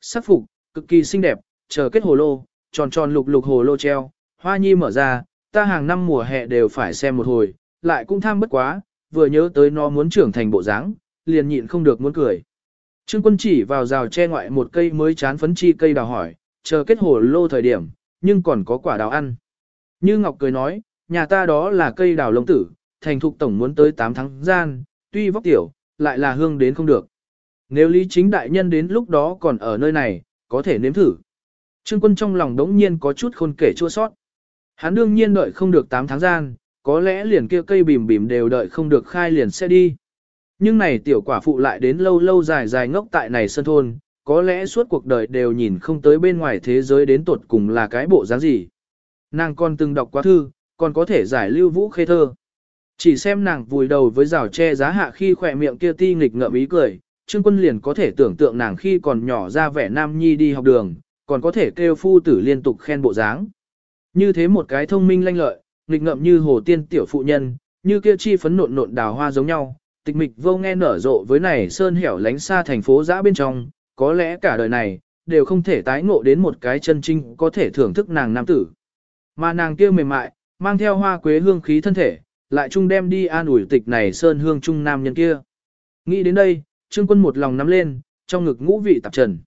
Sắc phục, cực kỳ xinh đẹp, chờ kết hồ lô, tròn tròn lục lục hồ lô treo, hoa nhi mở ra, ta hàng năm mùa hè đều phải xem một hồi, lại cũng tham bất quá, vừa nhớ tới nó muốn trưởng thành bộ dáng, liền nhịn không được muốn cười. Trương quân chỉ vào rào che ngoại một cây mới chán phấn chi cây đào hỏi, chờ kết hồ lô thời điểm, nhưng còn có quả đào ăn. Như Ngọc cười nói, nhà ta đó là cây đào lông tử, thành thục tổng muốn tới 8 tháng gian, tuy vóc tiểu, lại là hương đến không được. Nếu lý chính đại nhân đến lúc đó còn ở nơi này, có thể nếm thử. Trương quân trong lòng đống nhiên có chút khôn kể chua sót. Hắn đương nhiên đợi không được 8 tháng gian, có lẽ liền kia cây bìm bìm đều đợi không được khai liền sẽ đi. Nhưng này tiểu quả phụ lại đến lâu lâu dài dài ngốc tại này sân thôn, có lẽ suốt cuộc đời đều nhìn không tới bên ngoài thế giới đến tột cùng là cái bộ dáng gì. Nàng còn từng đọc quá thư, còn có thể giải lưu vũ khê thơ. Chỉ xem nàng vùi đầu với rào tre giá hạ khi khỏe miệng kia ti nghịch ngợm ý cười, Trương Quân liền có thể tưởng tượng nàng khi còn nhỏ ra vẻ nam nhi đi học đường, còn có thể kêu phu tử liên tục khen bộ dáng. Như thế một cái thông minh lanh lợi, nghịch ngợm như hồ tiên tiểu phụ nhân, như kia chi phấn nộn nộn đào hoa giống nhau, tịch mịch vô nghe nở rộ với này sơn hẻo lánh xa thành phố dã bên trong, có lẽ cả đời này, đều không thể tái ngộ đến một cái chân trinh có thể thưởng thức nàng nam tử. Mà nàng kia mềm mại, mang theo hoa quế hương khí thân thể, lại chung đem đi an ủi tịch này sơn hương trung nam nhân kia. Nghĩ đến đây, Trương Quân một lòng nắm lên, trong ngực ngũ vị tạp trần.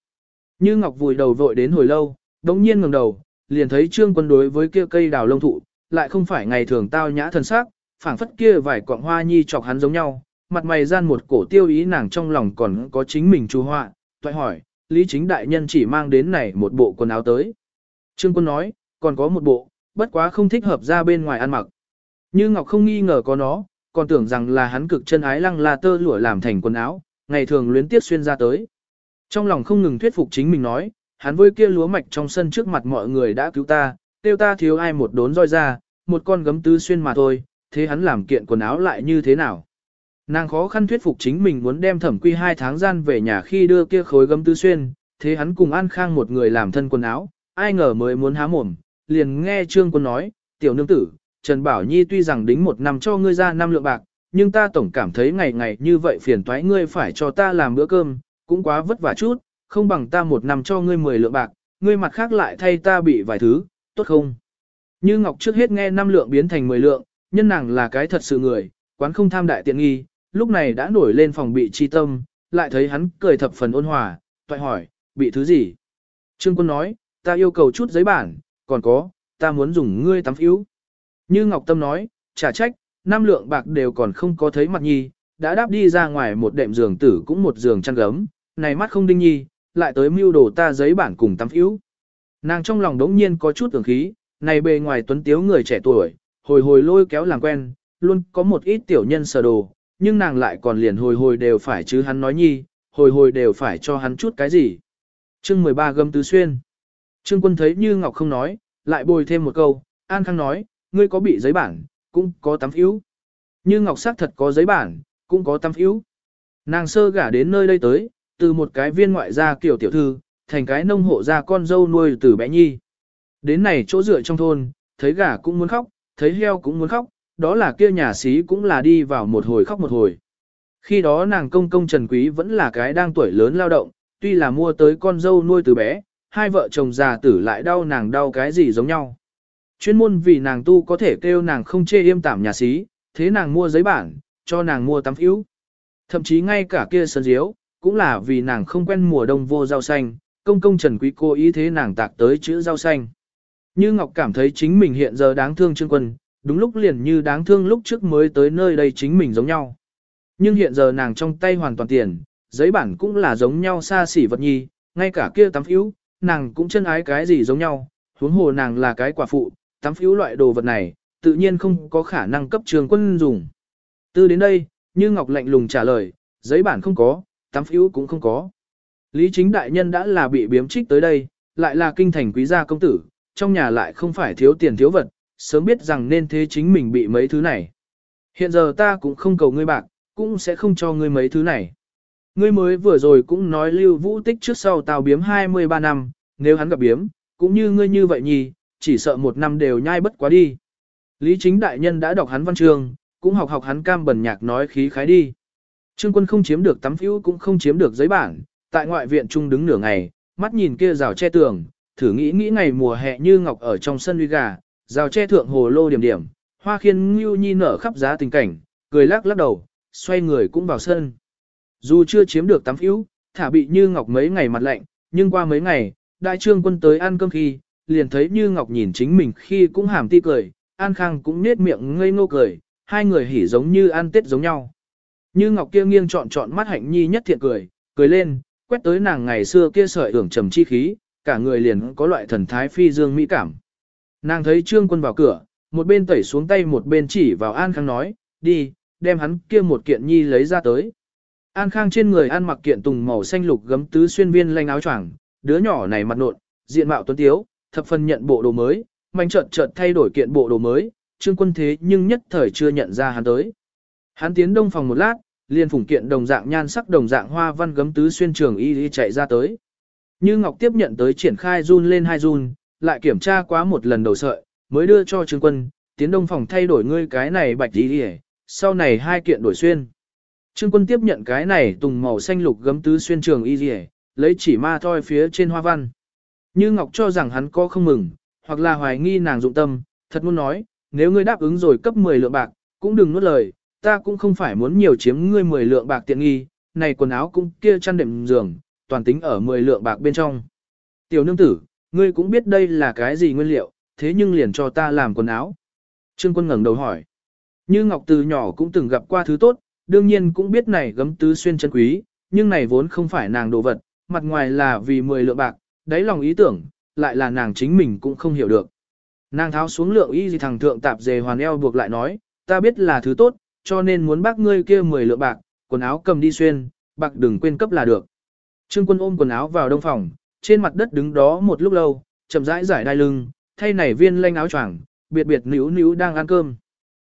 Như Ngọc vùi đầu vội đến hồi lâu, đống nhiên ngẩng đầu, liền thấy Trương Quân đối với kia cây đào lông thụ, lại không phải ngày thường tao nhã thần sắc, phảng phất kia vài quặng hoa nhi chọc hắn giống nhau, mặt mày gian một cổ tiêu ý nàng trong lòng còn có chính mình chú họa, toại hỏi, Lý Chính Đại Nhân chỉ mang đến này một bộ quần áo tới. Trương Quân nói, còn có một bộ, bất quá không thích hợp ra bên ngoài ăn mặc. Như Ngọc không nghi ngờ có nó, còn tưởng rằng là hắn cực chân ái lăng la tơ lụa làm thành quần áo, ngày thường luyến tiếc xuyên ra tới. Trong lòng không ngừng thuyết phục chính mình nói, hắn với kia lúa mạch trong sân trước mặt mọi người đã cứu ta, tiêu ta thiếu ai một đốn roi ra, một con gấm tứ xuyên mà thôi, thế hắn làm kiện quần áo lại như thế nào. Nàng khó khăn thuyết phục chính mình muốn đem thẩm quy hai tháng gian về nhà khi đưa kia khối gấm tứ xuyên, thế hắn cùng An Khang một người làm thân quần áo, ai ngờ mới muốn há mồm, liền nghe Trương Quân nói, tiểu nương tử, Trần Bảo Nhi tuy rằng đính một năm cho ngươi ra năm lượng bạc, nhưng ta tổng cảm thấy ngày ngày như vậy phiền toái ngươi phải cho ta làm bữa cơm, cũng quá vất vả chút, không bằng ta một năm cho ngươi 10 lượng bạc, ngươi mặt khác lại thay ta bị vài thứ, tốt không? Như Ngọc trước hết nghe năm lượng biến thành 10 lượng, nhân nàng là cái thật sự người, quán không tham đại tiện nghi, lúc này đã nổi lên phòng bị chi tâm, lại thấy hắn cười thập phần ôn hòa, toại hỏi, bị thứ gì? Trương Quân nói, ta yêu cầu chút giấy bản, còn có, ta muốn dùng ngươi tắm phiếu. Như Ngọc Tâm nói, trả trách, năm lượng bạc đều còn không có thấy mặt nhi, đã đáp đi ra ngoài một đệm giường tử cũng một giường chăn gấm, này mắt không đinh nhi, lại tới mưu đồ ta giấy bản cùng tắm phiếu. Nàng trong lòng đống nhiên có chút tưởng khí, này bề ngoài tuấn tiếu người trẻ tuổi, hồi hồi lôi kéo làm quen, luôn có một ít tiểu nhân sờ đồ, nhưng nàng lại còn liền hồi hồi đều phải chứ hắn nói nhi, hồi hồi đều phải cho hắn chút cái gì. Chương 13 gâm tứ xuyên. Trương quân thấy như Ngọc không nói, lại bồi thêm một câu, An Khang nói, ngươi có bị giấy bản, cũng có tắm phiếu. Như Ngọc sắc thật có giấy bản, cũng có tắm phiếu. Nàng sơ gả đến nơi đây tới, từ một cái viên ngoại gia kiểu tiểu thư, thành cái nông hộ gia con dâu nuôi từ bé nhi. Đến này chỗ dựa trong thôn, thấy gả cũng muốn khóc, thấy heo cũng muốn khóc, đó là kia nhà sĩ cũng là đi vào một hồi khóc một hồi. Khi đó nàng công công Trần Quý vẫn là cái đang tuổi lớn lao động, tuy là mua tới con dâu nuôi từ bé, hai vợ chồng già tử lại đau nàng đau cái gì giống nhau. Chuyên môn vì nàng tu có thể kêu nàng không chê im tảm nhà sĩ, thế nàng mua giấy bản, cho nàng mua tắm phiếu. Thậm chí ngay cả kia sơn diếu, cũng là vì nàng không quen mùa đông vô rau xanh, công công Trần Quý cô ý thế nàng tạc tới chữ rau xanh. Như Ngọc cảm thấy chính mình hiện giờ đáng thương Trương Quân, đúng lúc liền như đáng thương lúc trước mới tới nơi đây chính mình giống nhau. Nhưng hiện giờ nàng trong tay hoàn toàn tiền, giấy bản cũng là giống nhau xa xỉ vật nhi, ngay cả kia tắm phiếu, nàng cũng chân ái cái gì giống nhau, huống hồ nàng là cái quả phụ, tắm phiếu loại đồ vật này, tự nhiên không có khả năng cấp trường quân dùng. Từ đến đây, như Ngọc lạnh lùng trả lời, giấy bản không có, tắm phiếu cũng không có. Lý chính đại nhân đã là bị biếm trích tới đây, lại là kinh thành quý gia công tử, trong nhà lại không phải thiếu tiền thiếu vật, sớm biết rằng nên thế chính mình bị mấy thứ này. Hiện giờ ta cũng không cầu ngươi bạc, cũng sẽ không cho ngươi mấy thứ này. Ngươi mới vừa rồi cũng nói lưu vũ tích trước sau tao biếm 23 năm, nếu hắn gặp biếm, cũng như ngươi như vậy nhì, chỉ sợ một năm đều nhai bất quá đi. Lý chính đại nhân đã đọc hắn văn chương, cũng học học hắn cam bẩn nhạc nói khí khái đi. Trương quân không chiếm được tắm phiếu cũng không chiếm được giấy bản, tại ngoại viện trung đứng nửa ngày, mắt nhìn kia rào che tường, thử nghĩ nghĩ ngày mùa hè như ngọc ở trong sân uy gà, rào che thượng hồ lô điểm điểm, hoa khiên ngưu nhi nở khắp giá tình cảnh, cười lắc lắc đầu, xoay người cũng vào sân. Dù chưa chiếm được tắm phiếu, thả bị như ngọc mấy ngày mặt lạnh, nhưng qua mấy ngày, đại trương quân tới ăn cơm khi, liền thấy như ngọc nhìn chính mình khi cũng hàm ti cười, an khang cũng nết miệng ngây ngô cười, hai người hỉ giống như ăn tết giống nhau. Như ngọc kia nghiêng trọn trọn mắt hạnh nhi nhất thiện cười, cười lên, quét tới nàng ngày xưa kia sợi hưởng trầm chi khí, cả người liền có loại thần thái phi dương mỹ cảm. Nàng thấy trương quân vào cửa, một bên tẩy xuống tay một bên chỉ vào An Khang nói, đi, đem hắn kia một kiện nhi lấy ra tới. An Khang trên người ăn mặc kiện tùng màu xanh lục gấm tứ xuyên viên lanh áo choàng, đứa nhỏ này mặt nộn, diện mạo tuấn tiếu, thập phần nhận bộ đồ mới, mạnh chợt chợt thay đổi kiện bộ đồ mới, trương quân thế nhưng nhất thời chưa nhận ra hắn tới. Hắn tiến đông phòng một lát, liền phủng kiện đồng dạng nhan sắc đồng dạng hoa văn gấm tứ xuyên trường y y chạy ra tới. Như Ngọc tiếp nhận tới triển khai run lên hai run, lại kiểm tra quá một lần đầu sợi, mới đưa cho trương quân, tiến đông phòng thay đổi ngươi cái này bạch y y, sau này hai kiện đổi xuyên. Trương quân tiếp nhận cái này tùng màu xanh lục gấm tứ xuyên trường y y, lấy chỉ ma thoi phía trên hoa văn. Như Ngọc cho rằng hắn có không mừng, hoặc là hoài nghi nàng dụng tâm, thật muốn nói, nếu ngươi đáp ứng rồi cấp 10 lượng bạc, cũng đừng nuốt lời, ta cũng không phải muốn nhiều chiếm ngươi 10 lượng bạc tiện nghi, này quần áo cũng kia chăn đệm giường, toàn tính ở 10 lượng bạc bên trong. Tiểu nương tử, ngươi cũng biết đây là cái gì nguyên liệu, thế nhưng liền cho ta làm quần áo. Trương quân ngẩng đầu hỏi. Như Ngọc từ nhỏ cũng từng gặp qua thứ tốt, đương nhiên cũng biết này gấm tứ xuyên chân quý, nhưng này vốn không phải nàng đồ vật, mặt ngoài là vì 10 lượng bạc, đáy lòng ý tưởng, lại là nàng chính mình cũng không hiểu được. Nàng tháo xuống lượng y gì thằng thượng tạp dề hoàn eo buộc lại nói, ta biết là thứ tốt, cho nên muốn bác ngươi kia 10 lượng bạc, quần áo cầm đi xuyên, bạc đừng quên cấp là được. Trương quân ôm quần áo vào đông phòng, trên mặt đất đứng đó một lúc lâu, chậm rãi giải đai lưng, thay nảy viên lanh áo choàng, biệt biệt níu níu đang ăn cơm.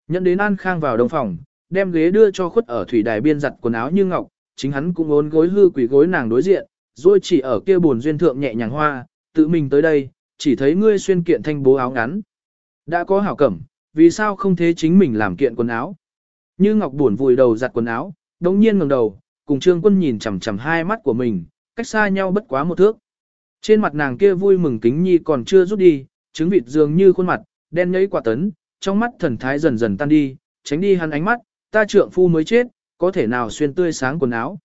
Nhận đến An Khang vào đông phòng, đem ghế đưa cho khuất ở thủy đài biên giặt quần áo như ngọc, chính hắn cũng ốn gối hư quỷ gối nàng đối diện, rồi chỉ ở kia buồn duyên thượng nhẹ nhàng hoa, tự mình tới đây, chỉ thấy ngươi xuyên kiện thanh bố áo ngắn. Đã có hảo cẩm, vì sao không thế chính mình làm kiện quần áo? Như Ngọc buồn vùi đầu giặt quần áo, đống nhiên ngẩng đầu, cùng Trương Quân nhìn chằm chằm hai mắt của mình, cách xa nhau bất quá một thước. Trên mặt nàng kia vui mừng kính nhi còn chưa rút đi, trứng vịt dường như khuôn mặt, đen nhấy quả tấn, trong mắt thần thái dần dần tan đi, tránh đi hắn ánh mắt, ta trượng phu mới chết, có thể nào xuyên tươi sáng quần áo.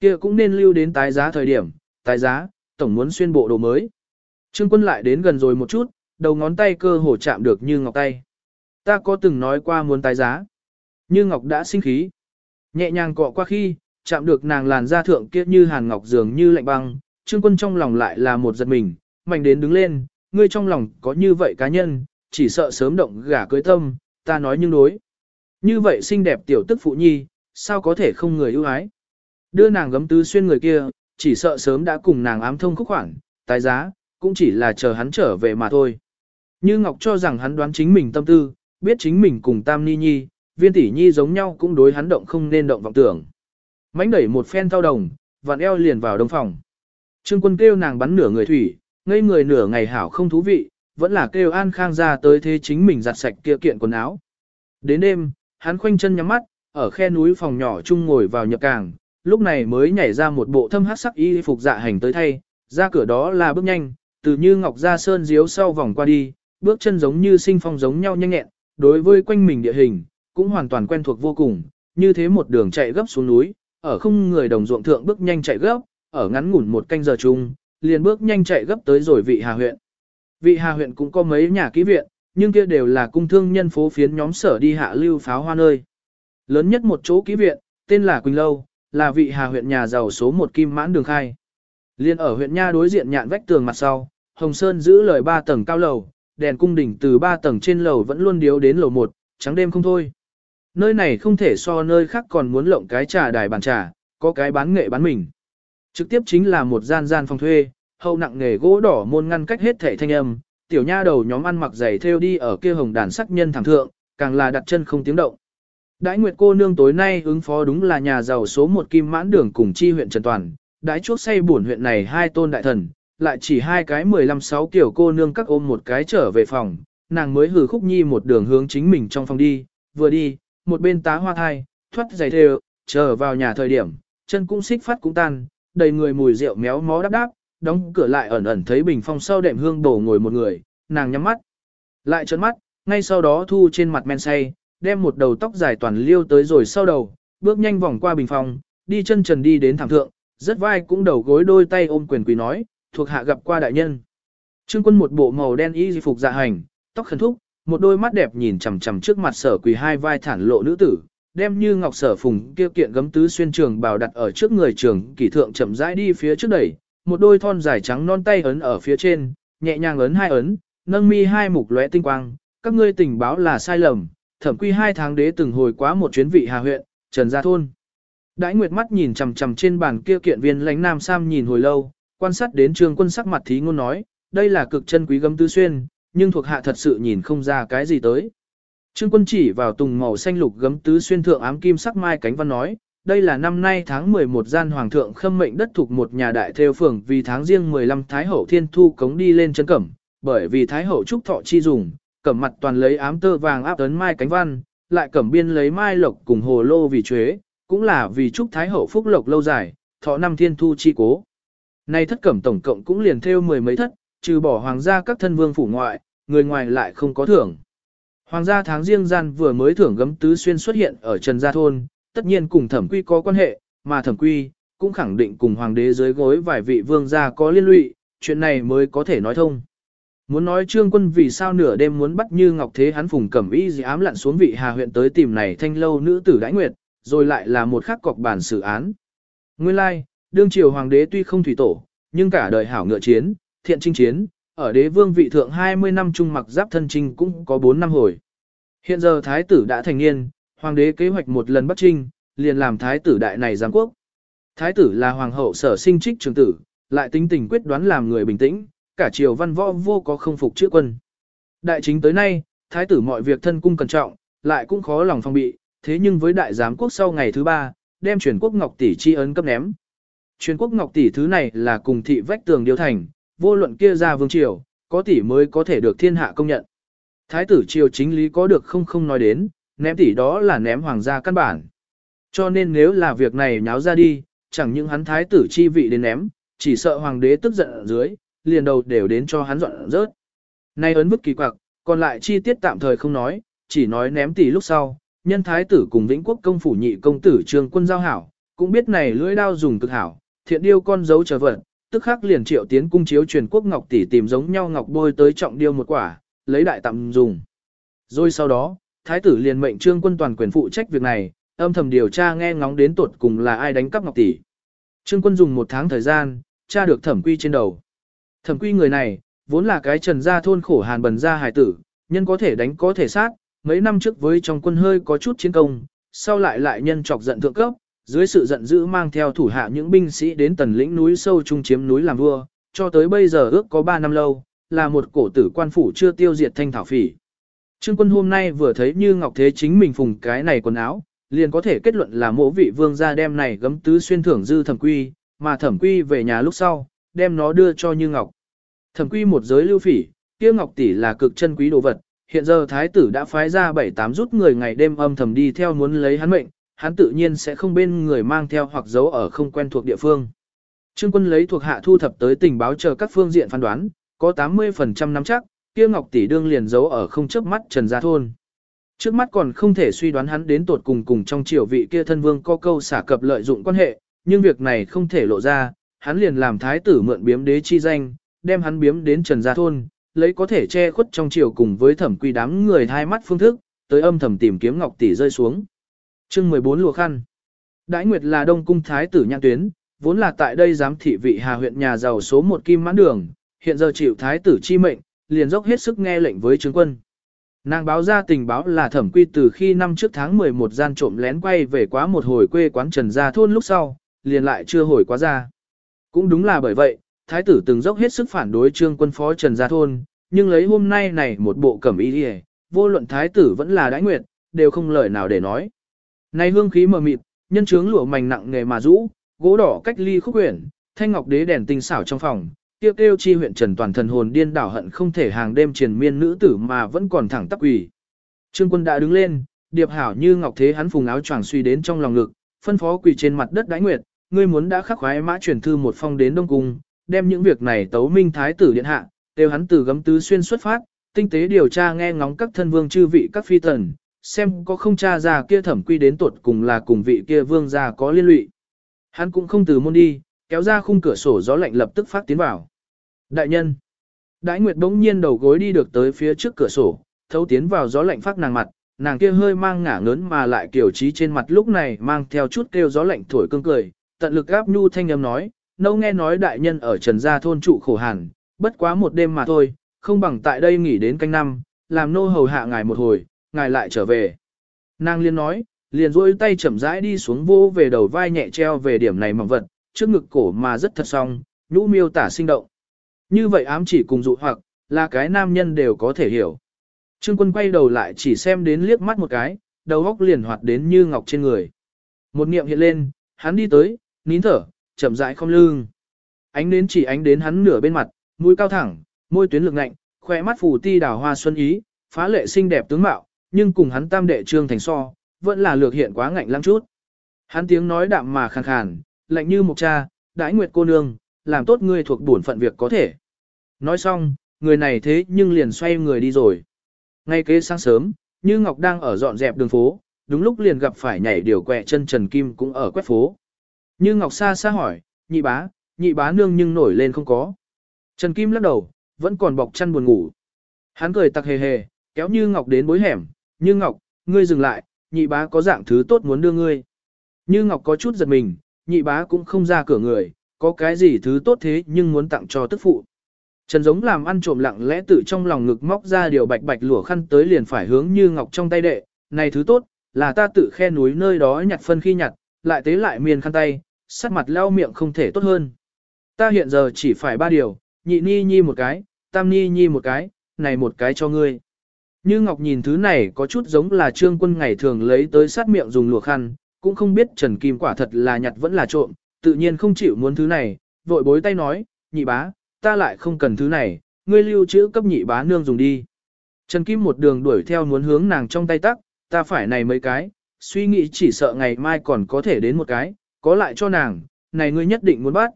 Kia cũng nên lưu đến tái giá thời điểm, tái giá, tổng muốn xuyên bộ đồ mới. Trương quân lại đến gần rồi một chút, đầu ngón tay cơ hồ chạm được như ngọc tay. Ta có từng nói qua muốn tái giá. Như ngọc đã sinh khí. Nhẹ nhàng cọ qua khi, chạm được nàng làn da thượng kia như hàn ngọc dường như lạnh băng. Trương quân trong lòng lại là một giật mình, mạnh đến đứng lên, ngươi trong lòng có như vậy cá nhân, chỉ sợ sớm động gả cưới tâm, ta nói nhưng đối. Như vậy xinh đẹp tiểu tức phụ nhi, sao có thể không người ưu ái. Đưa nàng gấm tứ xuyên người kia, chỉ sợ sớm đã cùng nàng ám thông khúc khoản, tái giá, cũng chỉ là chờ hắn trở về mà thôi. Như Ngọc cho rằng hắn đoán chính mình tâm tư, biết chính mình cùng Tam Ni Nhi, viên tỷ nhi giống nhau cũng đối hắn động không nên động vọng tưởng. Mánh đẩy một phen thao đồng, vạn eo liền vào đông phòng. Trương quân kêu nàng bắn nửa người thủy, ngây người nửa ngày hảo không thú vị, vẫn là kêu An Khang ra tới thế chính mình giặt sạch kia kiện quần áo. Đến đêm, hắn khoanh chân nhắm mắt, ở khe núi phòng nhỏ chung ngồi vào nhập càng, lúc này mới nhảy ra một bộ thâm hát sắc y phục dạ hành tới thay, ra cửa đó là bước nhanh, từ như ngọc ra sơn diếu sau vòng qua đi, bước chân giống như sinh phong giống nhau nhanh nhẹn, đối với quanh mình địa hình, cũng hoàn toàn quen thuộc vô cùng, như thế một đường chạy gấp xuống núi, ở không người đồng ruộng thượng bước nhanh chạy gấp, ở ngắn ngủn một canh giờ chung, liền bước nhanh chạy gấp tới rồi vị Hà huyện. Vị Hà huyện cũng có mấy nhà ký viện, nhưng kia đều là cung thương nhân phố phiến nhóm sở đi hạ lưu pháo hoa nơi. Lớn nhất một chỗ ký viện, tên là Quỳnh Lâu, là vị Hà huyện nhà giàu số một kim mãn đường khai. Liên ở huyện Nha đối diện nhạn vách tường mặt sau, Hồng Sơn giữ lời ba tầng cao lầu, đèn cung đỉnh từ ba tầng trên lầu vẫn luôn điếu đến lầu một, trắng đêm không thôi. Nơi này không thể so nơi khác còn muốn lộng cái trà đài bàn trà, có cái bán nghệ bán mình. Trực tiếp chính là một gian gian phòng thuê, hậu nặng nghề gỗ đỏ môn ngăn cách hết thể thanh âm, tiểu nha đầu nhóm ăn mặc giày theo đi ở kia hồng đàn sắc nhân thẳng thượng, càng là đặt chân không tiếng động. Đãi Nguyệt cô nương tối nay ứng phó đúng là nhà giàu số một kim mãn đường cùng chi huyện Trần Toàn, đãi chuốc say buồn huyện này hai tôn đại thần, lại chỉ hai cái 15-6 kiểu cô nương các ôm một cái trở về phòng, nàng mới hử khúc nhi một đường hướng chính mình trong phòng đi, vừa đi, một bên tá hoa thai, thoát giày thêu, chờ vào nhà thời điểm, chân cũng xích phát cũng tan, đầy người mùi rượu méo mó đắp đáp, đóng cửa lại ẩn ẩn thấy bình phong sau đệm hương đổ ngồi một người, nàng nhắm mắt. Lại trợn mắt, ngay sau đó thu trên mặt men say, đem một đầu tóc dài toàn liêu tới rồi sau đầu, bước nhanh vòng qua bình phòng đi chân trần đi đến thảm thượng, rất vai cũng đầu gối đôi tay ôm quyền quỳ nói, thuộc hạ gặp qua đại nhân. Trương quân một bộ màu đen y phục dạ hành, tóc khẩn thúc, một đôi mắt đẹp nhìn chằm chằm trước mặt sở quỳ hai vai thản lộ nữ tử, đem như ngọc sở phùng kia kiện gấm tứ xuyên trường bào đặt ở trước người trường kỷ thượng chậm rãi đi phía trước đẩy, một đôi thon dài trắng non tay ấn ở phía trên, nhẹ nhàng ấn hai ấn, nâng mi hai mục lóe tinh quang, các ngươi tình báo là sai lầm, thẩm quy hai tháng đế từng hồi quá một chuyến vị hà huyện, trần gia thôn. Đãi Nguyệt mắt nhìn chằm chằm trên bàn kia kiện viên lãnh nam sam nhìn hồi lâu, quan sát đến trường quân sắc mặt thí ngôn nói, đây là cực chân quý gấm tứ xuyên, nhưng thuộc hạ thật sự nhìn không ra cái gì tới. Trương quân chỉ vào tùng màu xanh lục gấm tứ xuyên thượng ám kim sắc mai cánh văn nói, đây là năm nay tháng 11 gian hoàng thượng khâm mệnh đất thuộc một nhà đại theo phường vì tháng riêng 15 Thái hậu thiên thu cống đi lên chân cẩm, bởi vì Thái hậu trúc thọ chi dùng, cẩm mặt toàn lấy ám tơ vàng áp ấn mai cánh văn, lại cẩm biên lấy mai lộc cùng hồ lô vì chuế, cũng là vì chúc Thái hậu phúc lộc lâu dài, thọ năm thiên thu chi cố. Nay thất cẩm tổng cộng cũng liền theo mười mấy thất, trừ bỏ hoàng gia các thân vương phủ ngoại, người ngoài lại không có thưởng. Hoàng gia tháng riêng gian vừa mới thưởng gấm tứ xuyên xuất hiện ở Trần Gia Thôn, tất nhiên cùng thẩm quy có quan hệ, mà thẩm quy cũng khẳng định cùng hoàng đế dưới gối vài vị vương gia có liên lụy, chuyện này mới có thể nói thông. Muốn nói trương quân vì sao nửa đêm muốn bắt như ngọc thế hắn phùng cẩm y gì ám lặn xuống vị hà huyện tới tìm này thanh lâu nữ tử đãi nguyệt, rồi lại là một khắc cọc bản xử án. Nguyên lai, like, đương triều hoàng đế tuy không thủy tổ, nhưng cả đời hảo ngựa chiến, thiện chinh chiến, ở đế vương vị thượng 20 năm trung mặc giáp thân trinh cũng có 4 năm hồi. Hiện giờ thái tử đã thành niên, hoàng đế kế hoạch một lần bắt trinh, liền làm thái tử đại này giám quốc. Thái tử là hoàng hậu sở sinh trích trường tử, lại tính tình quyết đoán làm người bình tĩnh, cả triều văn võ vô có không phục chữa quân. Đại chính tới nay, thái tử mọi việc thân cung cẩn trọng, lại cũng khó lòng phòng bị, thế nhưng với đại giám quốc sau ngày thứ ba, đem truyền quốc ngọc tỷ chi ấn cấp ném. Truyền quốc ngọc tỷ thứ này là cùng thị vách tường điều thành, vô luận kia ra vương triều, có tỷ mới có thể được thiên hạ công nhận. Thái tử triều chính lý có được không không nói đến, ném tỷ đó là ném hoàng gia căn bản. Cho nên nếu là việc này nháo ra đi, chẳng những hắn thái tử chi vị đến ném, chỉ sợ hoàng đế tức giận ở dưới, liền đầu đều đến cho hắn dọn rớt. Nay ấn bức kỳ quặc, còn lại chi tiết tạm thời không nói, chỉ nói ném tỷ lúc sau, nhân thái tử cùng vĩnh quốc công phủ nhị công tử trường quân giao hảo, cũng biết này lưỡi đao dùng cực hảo, thiện điêu con dấu trở vật, tức khắc liền triệu tiến cung chiếu truyền quốc ngọc tỷ tìm giống nhau ngọc bôi tới trọng điêu một quả, lấy đại tạm dùng. Rồi sau đó, thái tử liền mệnh trương quân toàn quyền phụ trách việc này, âm thầm điều tra nghe ngóng đến tuột cùng là ai đánh cắp ngọc tỷ. Trương quân dùng một tháng thời gian, tra được thẩm quy trên đầu. Thẩm quy người này, vốn là cái trần gia thôn khổ hàn bần gia hải tử, nhân có thể đánh có thể sát, mấy năm trước với trong quân hơi có chút chiến công, sau lại lại nhân chọc giận thượng cấp, dưới sự giận dữ mang theo thủ hạ những binh sĩ đến tần lĩnh núi sâu trung chiếm núi làm vua, cho tới bây giờ ước có 3 năm lâu, là một cổ tử quan phủ chưa tiêu diệt thanh thảo phỉ. Trương quân hôm nay vừa thấy như Ngọc Thế chính mình phùng cái này quần áo, liền có thể kết luận là mỗ vị vương gia đem này gấm tứ xuyên thưởng dư thẩm quy, mà thẩm quy về nhà lúc sau, đem nó đưa cho Như Ngọc. Thẩm quy một giới lưu phỉ, kia Ngọc tỷ là cực chân quý đồ vật, hiện giờ thái tử đã phái ra bảy tám rút người ngày đêm âm thầm đi theo muốn lấy hắn mệnh, hắn tự nhiên sẽ không bên người mang theo hoặc giấu ở không quen thuộc địa phương. Trương quân lấy thuộc hạ thu thập tới tình báo chờ các phương diện phán đoán, có 80% nắm chắc, kia Ngọc tỷ đương liền giấu ở không chớp mắt Trần Gia thôn. Trước mắt còn không thể suy đoán hắn đến tột cùng cùng trong triều vị kia thân vương có câu xả cập lợi dụng quan hệ, nhưng việc này không thể lộ ra, hắn liền làm thái tử mượn biếm đế chi danh, đem hắn biếm đến Trần Gia thôn, lấy có thể che khuất trong chiều cùng với thẩm quy đám người hai mắt phương thức, tới âm thầm tìm kiếm Ngọc tỷ rơi xuống. Chương 14 lùa khăn. Đãi Nguyệt là Đông cung thái tử nhãn tuyến, vốn là tại đây giám thị vị Hà huyện nhà giàu số một kim mãn đường, hiện giờ chịu thái tử chi mệnh, liền dốc hết sức nghe lệnh với tướng quân. Nàng báo ra tình báo là thẩm quy từ khi năm trước tháng 11 gian trộm lén quay về quá một hồi quê quán Trần Gia thôn lúc sau, liền lại chưa hồi quá ra. Cũng đúng là bởi vậy, thái tử từng dốc hết sức phản đối trương quân phó Trần Gia thôn, nhưng lấy hôm nay này một bộ cẩm ý đi vô luận thái tử vẫn là đãi nguyệt, đều không lời nào để nói. Này hương khí mờ mịt, nhân trướng lụa mảnh nặng nghề mà rũ, gỗ đỏ cách ly khúc quyển, thanh ngọc đế đèn tinh xảo trong phòng, tiêu kêu chi huyện trần toàn thần hồn điên đảo hận không thể hàng đêm triền miên nữ tử mà vẫn còn thẳng tắp ủy Trương quân đã đứng lên, điệp hảo như ngọc thế hắn phùng áo choàng suy đến trong lòng ngực, phân phó quỳ trên mặt đất đãi nguyệt, ngươi muốn đã khắc khoái mã chuyển thư một phong đến đông cung, đem những việc này tấu minh thái tử điện hạ, đều hắn từ gấm tứ xuyên xuất phát, tinh tế điều tra nghe ngóng các thân vương chư vị các phi tần, xem có không tra ra kia thẩm quy đến tuột cùng là cùng vị kia vương gia có liên lụy. Hắn cũng không từ môn đi, kéo ra khung cửa sổ gió lạnh lập tức phát tiến vào. Đại nhân, Đại Nguyệt bỗng nhiên đầu gối đi được tới phía trước cửa sổ, thấu tiến vào gió lạnh phát nàng mặt, nàng kia hơi mang ngả ngớn mà lại kiểu trí trên mặt lúc này mang theo chút kêu gió lạnh thổi cương cười, tận lực gáp nhu thanh âm nói, nâu nghe nói đại nhân ở trần gia thôn trụ khổ hàn, bất quá một đêm mà thôi, không bằng tại đây nghỉ đến canh năm, làm nô hầu hạ ngài một hồi, ngài lại trở về. Nàng liên nói, liền rôi tay chậm rãi đi xuống vô về đầu vai nhẹ treo về điểm này mỏng vật, trước ngực cổ mà rất thật song, nhũ miêu tả sinh động. Như vậy ám chỉ cùng dụ hoặc, là cái nam nhân đều có thể hiểu. Trương quân quay đầu lại chỉ xem đến liếc mắt một cái, đầu góc liền hoạt đến như ngọc trên người. Một niệm hiện lên, hắn đi tới, nín thở, chậm rãi không lưng. Ánh đến chỉ ánh đến hắn nửa bên mặt, mũi cao thẳng, môi tuyến lực ngạnh, khỏe mắt phù ti đào hoa xuân ý, phá lệ xinh đẹp tướng mạo, nhưng cùng hắn tam đệ trương thành so, vẫn là lược hiện quá ngạnh lăng chút. Hắn tiếng nói đạm mà khàn khàn, lạnh như một cha, đãi nguyệt cô nương, làm tốt ngươi thuộc bổn phận việc có thể. Nói xong, người này thế nhưng liền xoay người đi rồi. Ngay kế sáng sớm, Như Ngọc đang ở dọn dẹp đường phố, đúng lúc liền gặp phải nhảy điều quẹ chân Trần Kim cũng ở quét phố. Như Ngọc xa xa hỏi, nhị bá, nhị bá nương nhưng nổi lên không có. Trần Kim lắc đầu, vẫn còn bọc chăn buồn ngủ. Hắn cười tặc hề hề, kéo Như Ngọc đến bối hẻm, Như Ngọc, ngươi dừng lại, nhị bá có dạng thứ tốt muốn đưa ngươi. Như Ngọc có chút giật mình, nhị bá cũng không ra cửa người, có cái gì thứ tốt thế nhưng muốn tặng cho tức phụ. Trần giống làm ăn trộm lặng lẽ tự trong lòng ngực móc ra điều bạch bạch lụa khăn tới liền phải hướng như ngọc trong tay đệ, này thứ tốt, là ta tự khe núi nơi đó nhặt phân khi nhặt, lại tế lại miền khăn tay, sắt mặt leo miệng không thể tốt hơn. Ta hiện giờ chỉ phải ba điều, nhị ni nhi một cái, tam ni nhi một cái, này một cái cho ngươi. Như Ngọc nhìn thứ này có chút giống là trương quân ngày thường lấy tới sát miệng dùng lụa khăn, cũng không biết Trần Kim quả thật là nhặt vẫn là trộm, tự nhiên không chịu muốn thứ này, vội bối tay nói, nhị bá, ta lại không cần thứ này, ngươi lưu trữ cấp nhị bá nương dùng đi. Trần Kim một đường đuổi theo muốn hướng nàng trong tay tắc, ta phải này mấy cái, suy nghĩ chỉ sợ ngày mai còn có thể đến một cái, có lại cho nàng, này ngươi nhất định muốn bắt.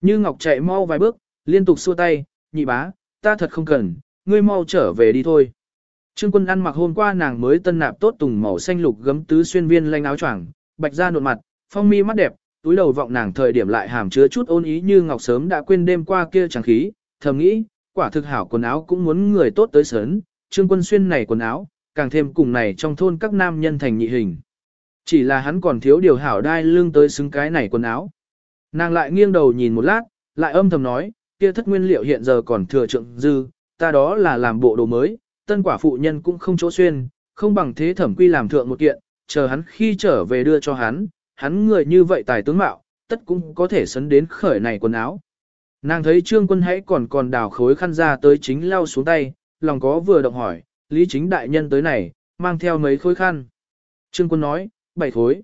Như Ngọc chạy mau vài bước, liên tục xua tay, nhị bá, ta thật không cần, ngươi mau trở về đi thôi. Trương quân ăn mặc hôm qua nàng mới tân nạp tốt tùng màu xanh lục gấm tứ xuyên viên lanh áo choàng, bạch da nộn mặt, phong mi mắt đẹp, túi đầu vọng nàng thời điểm lại hàm chứa chút ôn ý như ngọc sớm đã quên đêm qua kia chẳng khí, thầm nghĩ, quả thực hảo quần áo cũng muốn người tốt tới sớn, trương quân xuyên này quần áo, càng thêm cùng này trong thôn các nam nhân thành nhị hình. Chỉ là hắn còn thiếu điều hảo đai lưng tới xứng cái này quần áo. Nàng lại nghiêng đầu nhìn một lát, lại âm thầm nói, kia thất nguyên liệu hiện giờ còn thừa trượng dư, ta đó là làm bộ đồ mới, tân quả phụ nhân cũng không chỗ xuyên, không bằng thế thẩm quy làm thượng một kiện, chờ hắn khi trở về đưa cho hắn, hắn người như vậy tài tướng mạo, tất cũng có thể sấn đến khởi này quần áo. Nàng thấy trương quân hãy còn còn đào khối khăn ra tới chính lau xuống tay, lòng có vừa động hỏi, lý chính đại nhân tới này, mang theo mấy khối khăn. Trương quân nói, bảy khối.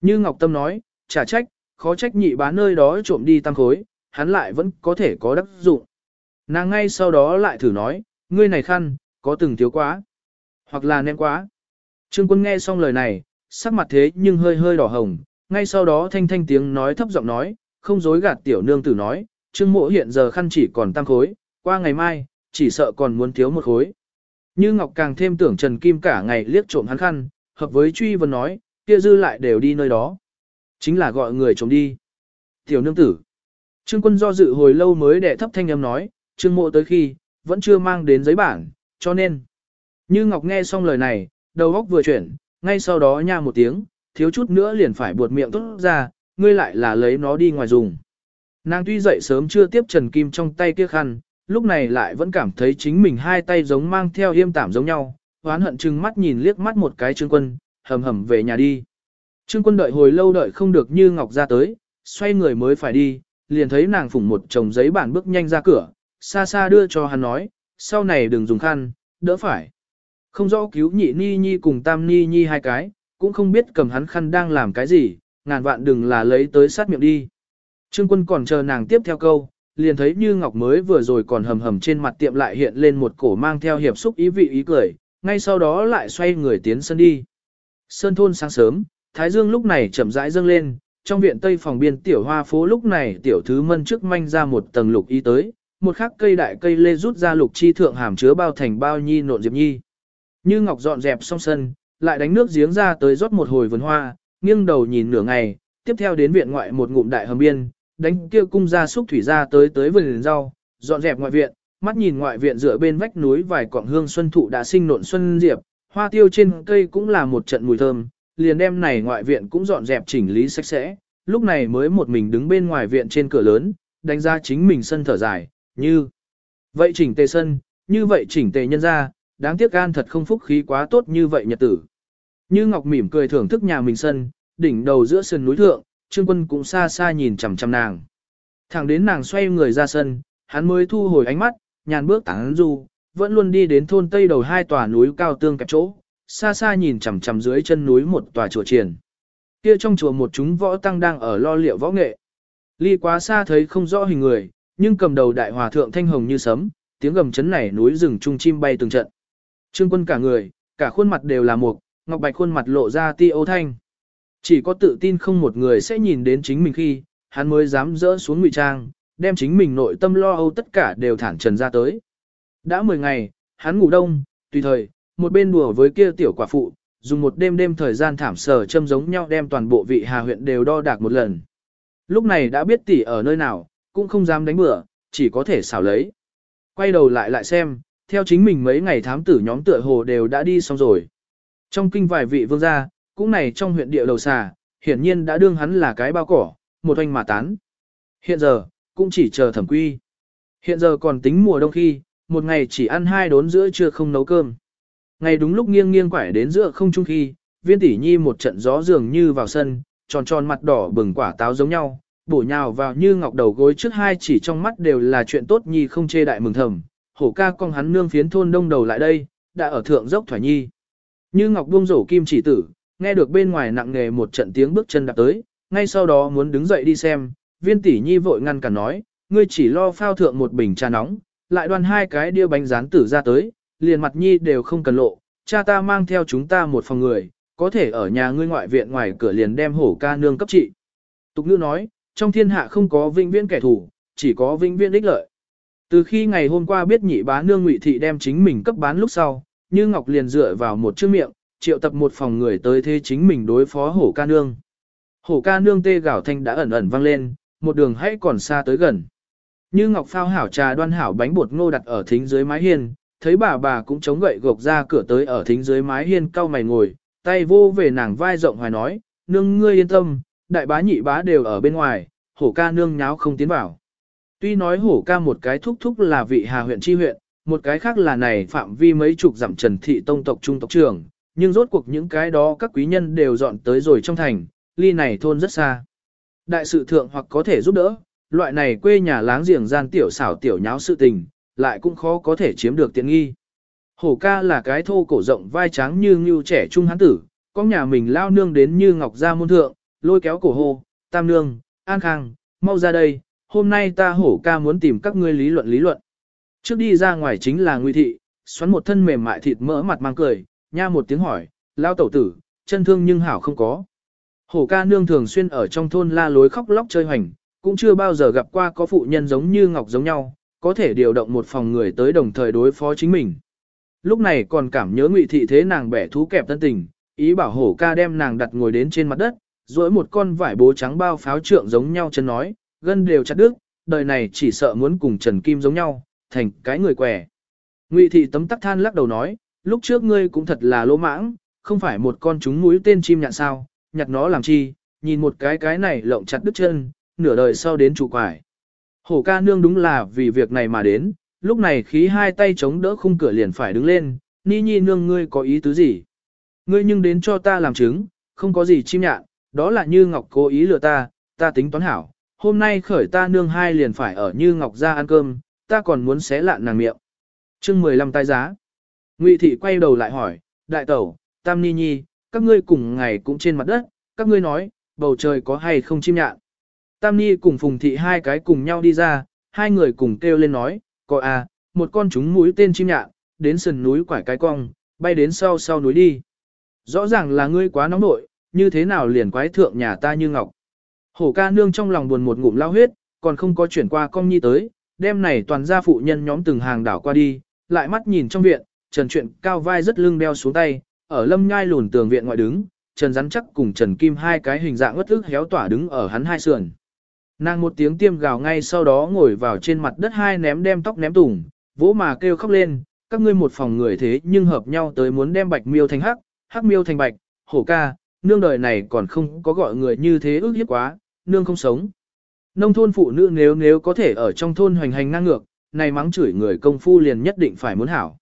Như Ngọc Tâm nói, trả trách, khó trách nhị bá nơi đó trộm đi tăng khối, hắn lại vẫn có thể có đắc dụng. Nàng ngay sau đó lại thử nói, ngươi này khăn, có từng thiếu quá, hoặc là ném quá. Trương quân nghe xong lời này, sắc mặt thế nhưng hơi hơi đỏ hồng, ngay sau đó thanh thanh tiếng nói thấp giọng nói, không dối gạt tiểu nương tử nói, trương mộ hiện giờ khăn chỉ còn tăng khối, qua ngày mai, chỉ sợ còn muốn thiếu một khối. Như Ngọc càng thêm tưởng Trần Kim cả ngày liếc trộm hắn khăn, hợp với truy vấn nói, kia dư lại đều đi nơi đó. Chính là gọi người trộm đi. Tiểu nương tử. Trương quân do dự hồi lâu mới để thấp thanh âm nói, trương mộ tới khi, vẫn chưa mang đến giấy bản, cho nên. Như Ngọc nghe xong lời này, đầu óc vừa chuyển, ngay sau đó nha một tiếng, thiếu chút nữa liền phải buột miệng tốt ra, ngươi lại là lấy nó đi ngoài dùng. Nàng tuy dậy sớm chưa tiếp Trần Kim trong tay kia khăn, lúc này lại vẫn cảm thấy chính mình hai tay giống mang theo yêm tảm giống nhau, hoán hận chừng mắt nhìn liếc mắt một cái trương quân, hầm hầm về nhà đi. Trương quân đợi hồi lâu đợi không được như ngọc ra tới, xoay người mới phải đi, liền thấy nàng phủng một chồng giấy bản bước nhanh ra cửa, xa xa đưa cho hắn nói, sau này đừng dùng khăn, đỡ phải. Không rõ cứu nhị ni nhi cùng tam ni nhi hai cái, cũng không biết cầm hắn khăn đang làm cái gì, ngàn vạn đừng là lấy tới sát miệng đi. Trương quân còn chờ nàng tiếp theo câu, liền thấy như ngọc mới vừa rồi còn hầm hầm trên mặt tiệm lại hiện lên một cổ mang theo hiệp xúc ý vị ý cười, ngay sau đó lại xoay người tiến sân đi. Sơn thôn sáng sớm, Thái Dương lúc này chậm rãi dâng lên, trong viện tây phòng biên tiểu hoa phố lúc này tiểu thứ mân trước manh ra một tầng lục y tới, một khắc cây đại cây lê rút ra lục chi thượng hàm chứa bao thành bao nhi nộn diệp nhi. Như ngọc dọn dẹp xong sân, lại đánh nước giếng ra tới rót một hồi vườn hoa, nghiêng đầu nhìn nửa ngày, tiếp theo đến viện ngoại một ngụm đại hầm biên, đánh kia cung ra xúc thủy ra tới tới vườn rau, dọn dẹp ngoại viện, mắt nhìn ngoại viện dựa bên vách núi vài cọng hương xuân thụ đã sinh nộn xuân diệp, hoa tiêu trên cây cũng là một trận mùi thơm, liền đem này ngoại viện cũng dọn dẹp chỉnh lý sạch sẽ, lúc này mới một mình đứng bên ngoài viện trên cửa lớn, đánh ra chính mình sân thở dài, như vậy chỉnh tề sân, như vậy chỉnh tề nhân ra, đáng tiếc gan thật không phúc khí quá tốt như vậy nhật tử. Như Ngọc mỉm cười thưởng thức nhà mình sân, đỉnh đầu giữa sân núi thượng, Trương Quân cũng xa xa nhìn chằm chằm nàng. Thẳng đến nàng xoay người ra sân, hắn mới thu hồi ánh mắt, nhàn bước tán du, vẫn luôn đi đến thôn tây đầu hai tòa núi cao tương kẹp chỗ, xa xa nhìn chằm chằm dưới chân núi một tòa chùa triển. Kia trong chùa một chúng võ tăng đang ở lo liệu võ nghệ. Ly quá xa thấy không rõ hình người, nhưng cầm đầu đại hòa thượng thanh hồng như sấm, tiếng gầm chấn nảy núi rừng trung chim bay từng trận. Trương quân cả người, cả khuôn mặt đều là mục, ngọc bạch khuôn mặt lộ ra ti ấu thanh. Chỉ có tự tin không một người sẽ nhìn đến chính mình khi, hắn mới dám dỡ xuống ngụy trang, đem chính mình nội tâm lo âu tất cả đều thản trần ra tới. Đã 10 ngày, hắn ngủ đông, tùy thời, một bên đùa với kia tiểu quả phụ, dùng một đêm đêm thời gian thảm sở châm giống nhau đem toàn bộ vị hà huyện đều đo đạc một lần. Lúc này đã biết tỷ ở nơi nào, cũng không dám đánh bừa, chỉ có thể xảo lấy. Quay đầu lại lại xem, theo chính mình mấy ngày thám tử nhóm tựa hồ đều đã đi xong rồi. Trong kinh vài vị vương gia, cũng này trong huyện địa đầu xà, hiển nhiên đã đương hắn là cái bao cỏ, một oanh mà tán. Hiện giờ, cũng chỉ chờ thẩm quy. Hiện giờ còn tính mùa đông khi, một ngày chỉ ăn hai đốn giữa trưa không nấu cơm. Ngày đúng lúc nghiêng nghiêng quải đến giữa không trung khi, viên tỷ nhi một trận gió dường như vào sân, tròn tròn mặt đỏ bừng quả táo giống nhau, bổ nhào vào như ngọc đầu gối trước hai chỉ trong mắt đều là chuyện tốt nhi không chê đại mừng thầm. Hổ ca con hắn nương phiến thôn đông đầu lại đây, đã ở thượng dốc thoải nhi. Như ngọc buông rổ kim chỉ tử, nghe được bên ngoài nặng nghề một trận tiếng bước chân đạp tới, ngay sau đó muốn đứng dậy đi xem, viên tỷ nhi vội ngăn cả nói, ngươi chỉ lo phao thượng một bình trà nóng, lại đoan hai cái đĩa bánh rán tử ra tới, liền mặt nhi đều không cần lộ, cha ta mang theo chúng ta một phòng người, có thể ở nhà ngươi ngoại viện ngoài cửa liền đem hổ ca nương cấp trị. Tục ngữ nói, trong thiên hạ không có vinh viễn kẻ thù, chỉ có vinh viễn ích lợi. Từ khi ngày hôm qua biết nhị bá nương ngụy thị đem chính mình cấp bán lúc sau, như Ngọc liền dựa vào một chiếc miệng, triệu tập một phòng người tới thế chính mình đối phó hổ ca nương. Hổ ca nương tê gạo thanh đã ẩn ẩn vang lên, một đường hãy còn xa tới gần. Như Ngọc phao hảo trà đoan hảo bánh bột ngô đặt ở thính dưới mái hiên, thấy bà bà cũng chống gậy gộc ra cửa tới ở thính dưới mái hiên cau mày ngồi, tay vô về nàng vai rộng hoài nói, nương ngươi yên tâm, đại bá nhị bá đều ở bên ngoài, hổ ca nương nháo không tiến vào. Tuy nói hổ ca một cái thúc thúc là vị hà huyện chi huyện, một cái khác là này phạm vi mấy chục dặm trần thị tông tộc trung tộc trưởng, nhưng rốt cuộc những cái đó các quý nhân đều dọn tới rồi trong thành, ly này thôn rất xa. Đại sự thượng hoặc có thể giúp đỡ, loại này quê nhà láng giềng gian tiểu xảo tiểu nháo sự tình, lại cũng khó có thể chiếm được tiện nghi. Hổ ca là cái thô cổ rộng vai trắng như ngưu trẻ trung hán tử, có nhà mình lao nương đến như ngọc gia môn thượng, lôi kéo cổ hồ tam nương, an khang, mau ra đây, hôm nay ta hổ ca muốn tìm các ngươi lý luận lý luận. Trước đi ra ngoài chính là nguy thị, xoắn một thân mềm mại thịt mỡ mặt mang cười, nha một tiếng hỏi, lao tẩu tử, chân thương nhưng hảo không có. Hổ ca nương thường xuyên ở trong thôn la lối khóc lóc chơi hoành, cũng chưa bao giờ gặp qua có phụ nhân giống như ngọc giống nhau, có thể điều động một phòng người tới đồng thời đối phó chính mình. Lúc này còn cảm nhớ ngụy thị thế nàng bẻ thú kẹp tân tình, ý bảo hổ ca đem nàng đặt ngồi đến trên mặt đất, duỗi một con vải bố trắng bao pháo trượng giống nhau chân nói, gân đều chặt đứt, đời này chỉ sợ muốn cùng Trần Kim giống nhau, thành cái người què. Ngụy thị tấm tắc than lắc đầu nói, lúc trước ngươi cũng thật là lỗ mãng, không phải một con chúng mũi tên chim nhạn sao, nhặt nó làm chi, nhìn một cái cái này lộng chặt đứt chân, nửa đời sau đến trụ quải. Hổ ca nương đúng là vì việc này mà đến, lúc này khí hai tay chống đỡ khung cửa liền phải đứng lên, ni nhi nương ngươi có ý tứ gì? Ngươi nhưng đến cho ta làm chứng, không có gì chim nhạn, đó là như ngọc cố ý lừa ta, ta tính toán hảo, hôm nay khởi ta nương hai liền phải ở như ngọc ra ăn cơm, ta còn muốn xé lạn nàng miệng. chương 15 tai giá. Ngụy thị quay đầu lại hỏi, đại tẩu, tam ni nhi, các ngươi cùng ngày cũng trên mặt đất, các ngươi nói, bầu trời có hay không chim nhạn. Tam Ni cùng Phùng Thị hai cái cùng nhau đi ra, hai người cùng kêu lên nói, có à, một con chúng mũi tên chim nhạn, đến sườn núi quải cái cong, bay đến sau sau núi đi. Rõ ràng là ngươi quá nóng nội, như thế nào liền quái thượng nhà ta như ngọc. Hổ ca nương trong lòng buồn một ngụm lao huyết, còn không có chuyển qua công nhi tới, đêm này toàn gia phụ nhân nhóm từng hàng đảo qua đi, lại mắt nhìn trong viện, Trần Truyện cao vai rất lưng đeo xuống tay, ở lâm nhai lùn tường viện ngoại đứng, Trần Rắn chắc cùng Trần Kim hai cái hình dạng ngất ức héo tỏa đứng ở hắn hai sườn. Nàng một tiếng tiêm gào ngay sau đó ngồi vào trên mặt đất hai ném đem tóc ném tùng, vỗ mà kêu khóc lên, các ngươi một phòng người thế nhưng hợp nhau tới muốn đem bạch miêu thành hắc, hắc miêu thành bạch, hổ ca, nương đời này còn không có gọi người như thế ước hiếp quá, nương không sống. Nông thôn phụ nữ nếu nếu có thể ở trong thôn hoành hành ngang ngược, này mắng chửi người công phu liền nhất định phải muốn hảo.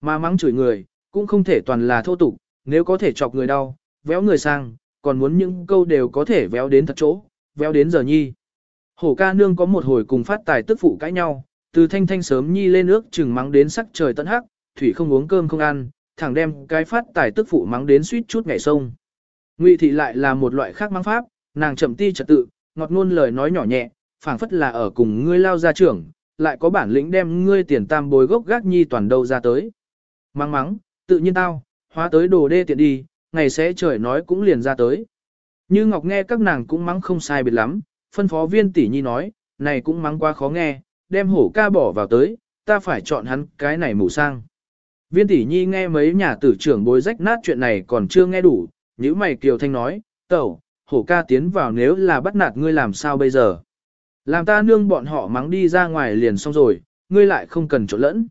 Mà mắng chửi người, cũng không thể toàn là thô tục, nếu có thể chọc người đau, véo người sang, còn muốn những câu đều có thể véo đến thật chỗ, véo đến giờ nhi. Hổ ca nương có một hồi cùng phát tài tức phụ cãi nhau, từ thanh thanh sớm nhi lên nước chừng mắng đến sắc trời tận hắc, thủy không uống cơm không ăn, thẳng đem cái phát tài tức phụ mắng đến suýt chút ngày sông. Ngụy thị lại là một loại khác mắng pháp, nàng chậm ti trật tự, ngọt ngôn lời nói nhỏ nhẹ, phảng phất là ở cùng ngươi lao ra trưởng, lại có bản lĩnh đem ngươi tiền tam bồi gốc gác nhi toàn đâu ra tới. Mắng mắng, tự nhiên tao, hóa tới đồ đê tiện đi, ngày sẽ trời nói cũng liền ra tới. Như Ngọc nghe các nàng cũng mắng không sai biệt lắm, phân phó viên tỷ nhi nói, này cũng mắng quá khó nghe, đem hổ ca bỏ vào tới, ta phải chọn hắn cái này mù sang. Viên tỷ nhi nghe mấy nhà tử trưởng bối rách nát chuyện này còn chưa nghe đủ, như mày kiều thanh nói, tẩu, hổ ca tiến vào nếu là bắt nạt ngươi làm sao bây giờ. Làm ta nương bọn họ mắng đi ra ngoài liền xong rồi, ngươi lại không cần trộn lẫn.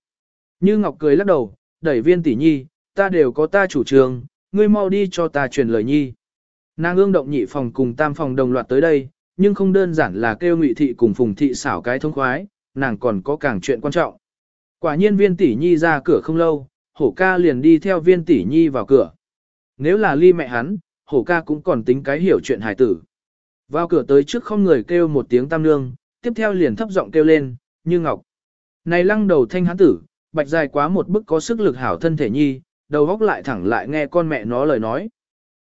Như Ngọc cười lắc đầu, đẩy viên tỷ nhi, ta đều có ta chủ trương, ngươi mau đi cho ta truyền lời nhi. Nàng ương động nhị phòng cùng tam phòng đồng loạt tới đây, nhưng không đơn giản là kêu ngụy thị cùng phùng thị xảo cái thông khoái, nàng còn có càng chuyện quan trọng. Quả nhiên viên tỷ nhi ra cửa không lâu, hổ ca liền đi theo viên tỷ nhi vào cửa. Nếu là ly mẹ hắn, hổ ca cũng còn tính cái hiểu chuyện hài tử. Vào cửa tới trước không người kêu một tiếng tam nương, tiếp theo liền thấp giọng kêu lên, như ngọc. Này lăng đầu thanh hắn tử, bạch dài quá một bức có sức lực hảo thân thể nhi, đầu góc lại thẳng lại nghe con mẹ nó lời nói.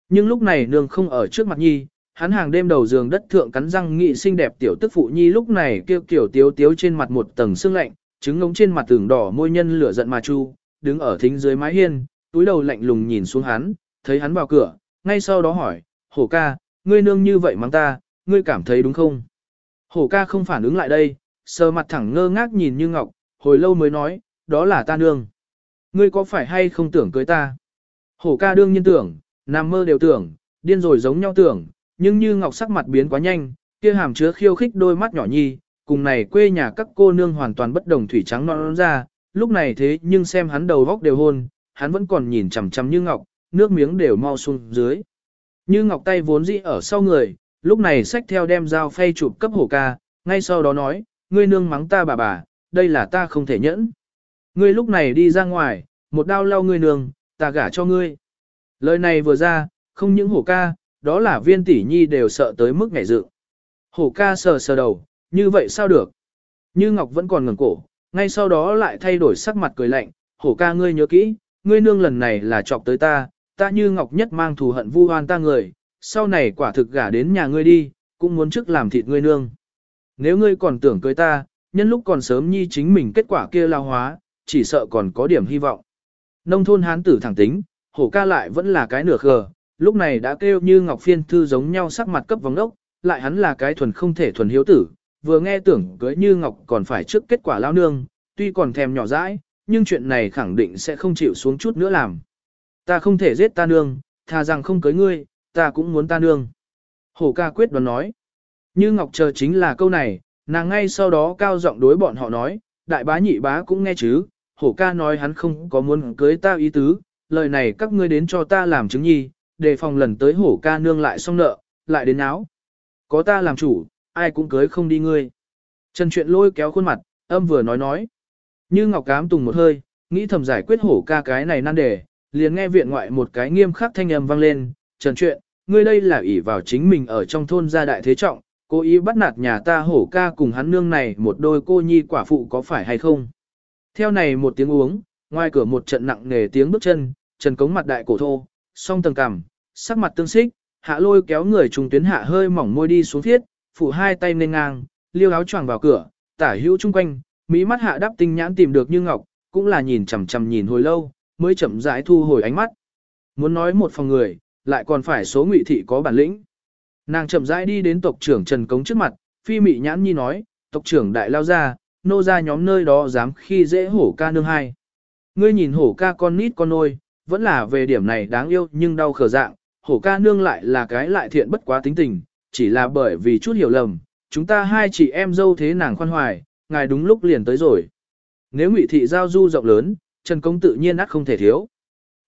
Nhưng lúc này nương không ở trước mặt nhi, hắn hàng đêm đầu giường đất thượng cắn răng nghị xinh đẹp tiểu tức phụ nhi lúc này kêu kiểu tiếu tiếu trên mặt một tầng sương lạnh, trứng ngống trên mặt tường đỏ môi nhân lửa giận mà chu, đứng ở thính dưới mái hiên, túi đầu lạnh lùng nhìn xuống hắn, thấy hắn vào cửa, ngay sau đó hỏi, hổ ca, ngươi nương như vậy mắng ta, ngươi cảm thấy đúng không? Hổ ca không phản ứng lại đây, sờ mặt thẳng ngơ ngác nhìn như ngọc, hồi lâu mới nói, đó là ta nương. Ngươi có phải hay không tưởng cưới ta? Hổ ca đương nhiên tưởng, nằm mơ đều tưởng, điên rồi giống nhau tưởng, nhưng như ngọc sắc mặt biến quá nhanh, kia hàm chứa khiêu khích đôi mắt nhỏ nhi, cùng này quê nhà các cô nương hoàn toàn bất đồng thủy trắng non ra, lúc này thế nhưng xem hắn đầu góc đều hôn, hắn vẫn còn nhìn chằm chằm như ngọc, nước miếng đều mau xuống dưới. Như ngọc tay vốn dĩ ở sau người, lúc này xách theo đem dao phay chụp cấp hổ ca, ngay sau đó nói, ngươi nương mắng ta bà bà, đây là ta không thể nhẫn. Ngươi lúc này đi ra ngoài, một đao lau ngươi nương, ta gả cho ngươi. Lời này vừa ra, không những hổ ca, đó là viên tỷ nhi đều sợ tới mức ngảy dự. Hổ ca sờ sờ đầu, như vậy sao được? Như Ngọc vẫn còn ngẩng cổ, ngay sau đó lại thay đổi sắc mặt cười lạnh, hổ ca ngươi nhớ kỹ, ngươi nương lần này là chọc tới ta, ta như Ngọc nhất mang thù hận vu hoan ta người, sau này quả thực gả đến nhà ngươi đi, cũng muốn trước làm thịt ngươi nương. Nếu ngươi còn tưởng cưới ta, nhân lúc còn sớm nhi chính mình kết quả kia lao hóa, chỉ sợ còn có điểm hy vọng. Nông thôn hán tử thẳng tính, hổ ca lại vẫn là cái nửa khờ, lúc này đã kêu như Ngọc Phiên Thư giống nhau sắc mặt cấp vòng đốc, lại hắn là cái thuần không thể thuần hiếu tử, vừa nghe tưởng cưới như Ngọc còn phải trước kết quả lao nương, tuy còn thèm nhỏ dãi, nhưng chuyện này khẳng định sẽ không chịu xuống chút nữa làm. Ta không thể giết ta nương, thà rằng không cưới ngươi, ta cũng muốn ta nương. Hổ ca quyết đoán nói. Như Ngọc chờ chính là câu này, nàng ngay sau đó cao giọng đối bọn họ nói, đại bá nhị bá cũng nghe chứ, hổ ca nói hắn không có muốn cưới ta ý tứ, lời này các ngươi đến cho ta làm chứng nhi, đề phòng lần tới hổ ca nương lại xong nợ, lại đến áo. Có ta làm chủ, ai cũng cưới không đi ngươi. Trần chuyện lôi kéo khuôn mặt, âm vừa nói nói. Như Ngọc Cám tùng một hơi, nghĩ thầm giải quyết hổ ca cái này nan đề, liền nghe viện ngoại một cái nghiêm khắc thanh âm vang lên, Trần chuyện, ngươi đây là ỷ vào chính mình ở trong thôn gia đại thế trọng, cố ý bắt nạt nhà ta hổ ca cùng hắn nương này một đôi cô nhi quả phụ có phải hay không. Theo này một tiếng uống, ngoài cửa một trận nặng nề tiếng bước chân, Trần Cống mặt đại cổ thô, song tầng cằm, sắc mặt tương xích, hạ lôi kéo người trùng tuyến hạ hơi mỏng môi đi xuống thiết, phủ hai tay lên ngang, liêu áo choàng vào cửa, tả hữu chung quanh, mỹ mắt hạ đắp tinh nhãn tìm được như ngọc, cũng là nhìn chằm chằm nhìn hồi lâu, mới chậm rãi thu hồi ánh mắt. Muốn nói một phòng người, lại còn phải số ngụy thị có bản lĩnh. Nàng chậm rãi đi đến tộc trưởng Trần Cống trước mặt, phi mị nhãn nhi nói, tộc trưởng đại lao ra, nô ra nhóm nơi đó dám khi dễ hổ ca nương hai. Ngươi nhìn hổ ca con nít con nôi, vẫn là về điểm này đáng yêu nhưng đau khờ dạng, hổ ca nương lại là cái lại thiện bất quá tính tình, chỉ là bởi vì chút hiểu lầm, chúng ta hai chị em dâu thế nàng khoan hoài, ngài đúng lúc liền tới rồi. Nếu ngụy thị giao du rộng lớn, Trần Công tự nhiên ắt không thể thiếu.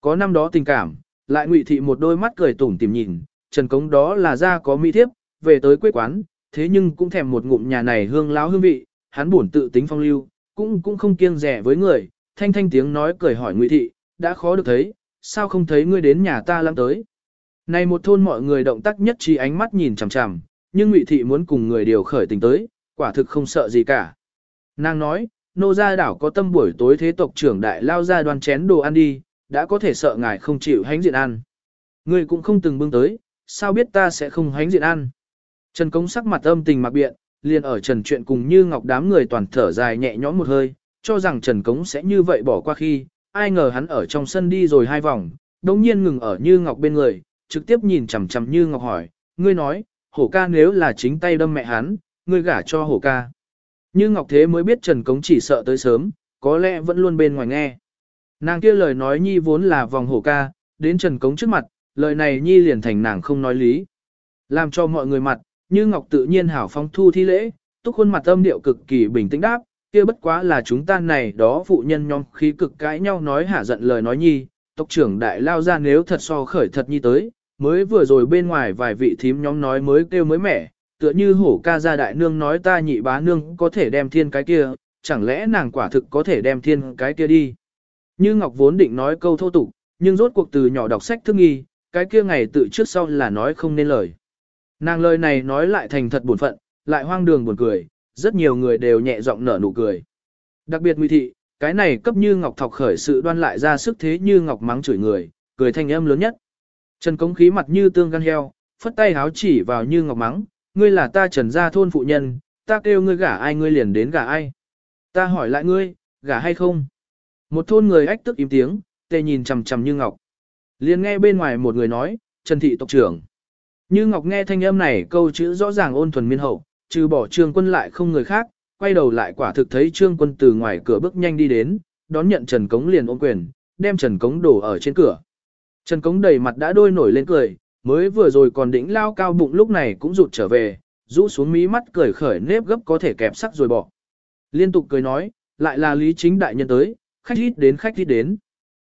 Có năm đó tình cảm, lại ngụy thị một đôi mắt cười tủm tìm nhìn, Trần Cống đó là ra có mỹ thiếp, về tới quê quán, thế nhưng cũng thèm một ngụm nhà này hương láo hương vị, hắn buồn tự tính phong lưu, cũng cũng không kiêng rẻ với người, thanh thanh tiếng nói cười hỏi ngụy thị, đã khó được thấy, sao không thấy ngươi đến nhà ta lắm tới. Này một thôn mọi người động tác nhất trí ánh mắt nhìn chằm chằm, nhưng ngụy thị muốn cùng người điều khởi tình tới, quả thực không sợ gì cả. Nàng nói, nô gia đảo có tâm buổi tối thế tộc trưởng đại lao ra đoan chén đồ ăn đi, đã có thể sợ ngài không chịu hánh diện ăn. Ngươi cũng không từng bưng tới, sao biết ta sẽ không hánh diện ăn. Trần Cống sắc mặt âm tình mặc biện, liền ở Trần chuyện cùng như ngọc đám người toàn thở dài nhẹ nhõm một hơi, cho rằng Trần Cống sẽ như vậy bỏ qua khi, ai ngờ hắn ở trong sân đi rồi hai vòng, đồng nhiên ngừng ở như ngọc bên người, trực tiếp nhìn chằm chằm như ngọc hỏi, ngươi nói, hổ ca nếu là chính tay đâm mẹ hắn, ngươi gả cho hổ ca. Như ngọc thế mới biết Trần Cống chỉ sợ tới sớm, có lẽ vẫn luôn bên ngoài nghe. Nàng kia lời nói nhi vốn là vòng hổ ca, đến Trần Cống trước mặt, lời này nhi liền thành nàng không nói lý. Làm cho mọi người mặt, như Ngọc tự nhiên hảo phong thu thi lễ, túc khuôn mặt âm điệu cực kỳ bình tĩnh đáp, kia bất quá là chúng ta này đó phụ nhân nhóm khí cực cãi nhau nói hả giận lời nói nhi, tộc trưởng đại lao ra nếu thật so khởi thật nhi tới, mới vừa rồi bên ngoài vài vị thím nhóm nói mới kêu mới mẻ, tựa như hổ ca gia đại nương nói ta nhị bá nương có thể đem thiên cái kia, chẳng lẽ nàng quả thực có thể đem thiên cái kia đi. Như Ngọc vốn định nói câu thô tục, nhưng rốt cuộc từ nhỏ đọc sách thức nghi, cái kia ngày tự trước sau là nói không nên lời. Nàng lời này nói lại thành thật buồn phận, lại hoang đường buồn cười, rất nhiều người đều nhẹ giọng nở nụ cười. Đặc biệt Ngụy thị, cái này cấp như ngọc thọc khởi sự đoan lại ra sức thế như ngọc mắng chửi người, cười thanh âm lớn nhất. Trần Cống khí mặt như tương gan heo, phất tay háo chỉ vào như ngọc mắng, ngươi là ta trần gia thôn phụ nhân, ta kêu ngươi gả ai ngươi liền đến gả ai. Ta hỏi lại ngươi, gả hay không? Một thôn người ách tức im tiếng, tê nhìn chằm chằm như ngọc. Liền nghe bên ngoài một người nói, Trần thị tộc trưởng. Như Ngọc nghe thanh âm này câu chữ rõ ràng ôn thuần miên hậu, trừ bỏ trương quân lại không người khác, quay đầu lại quả thực thấy trương quân từ ngoài cửa bước nhanh đi đến, đón nhận Trần Cống liền ôm quyền, đem Trần Cống đổ ở trên cửa. Trần Cống đầy mặt đã đôi nổi lên cười, mới vừa rồi còn đỉnh lao cao bụng lúc này cũng rụt trở về, rũ xuống mí mắt cười khởi nếp gấp có thể kẹp sắc rồi bỏ. Liên tục cười nói, lại là lý chính đại nhân tới, khách ít đến khách ít đến.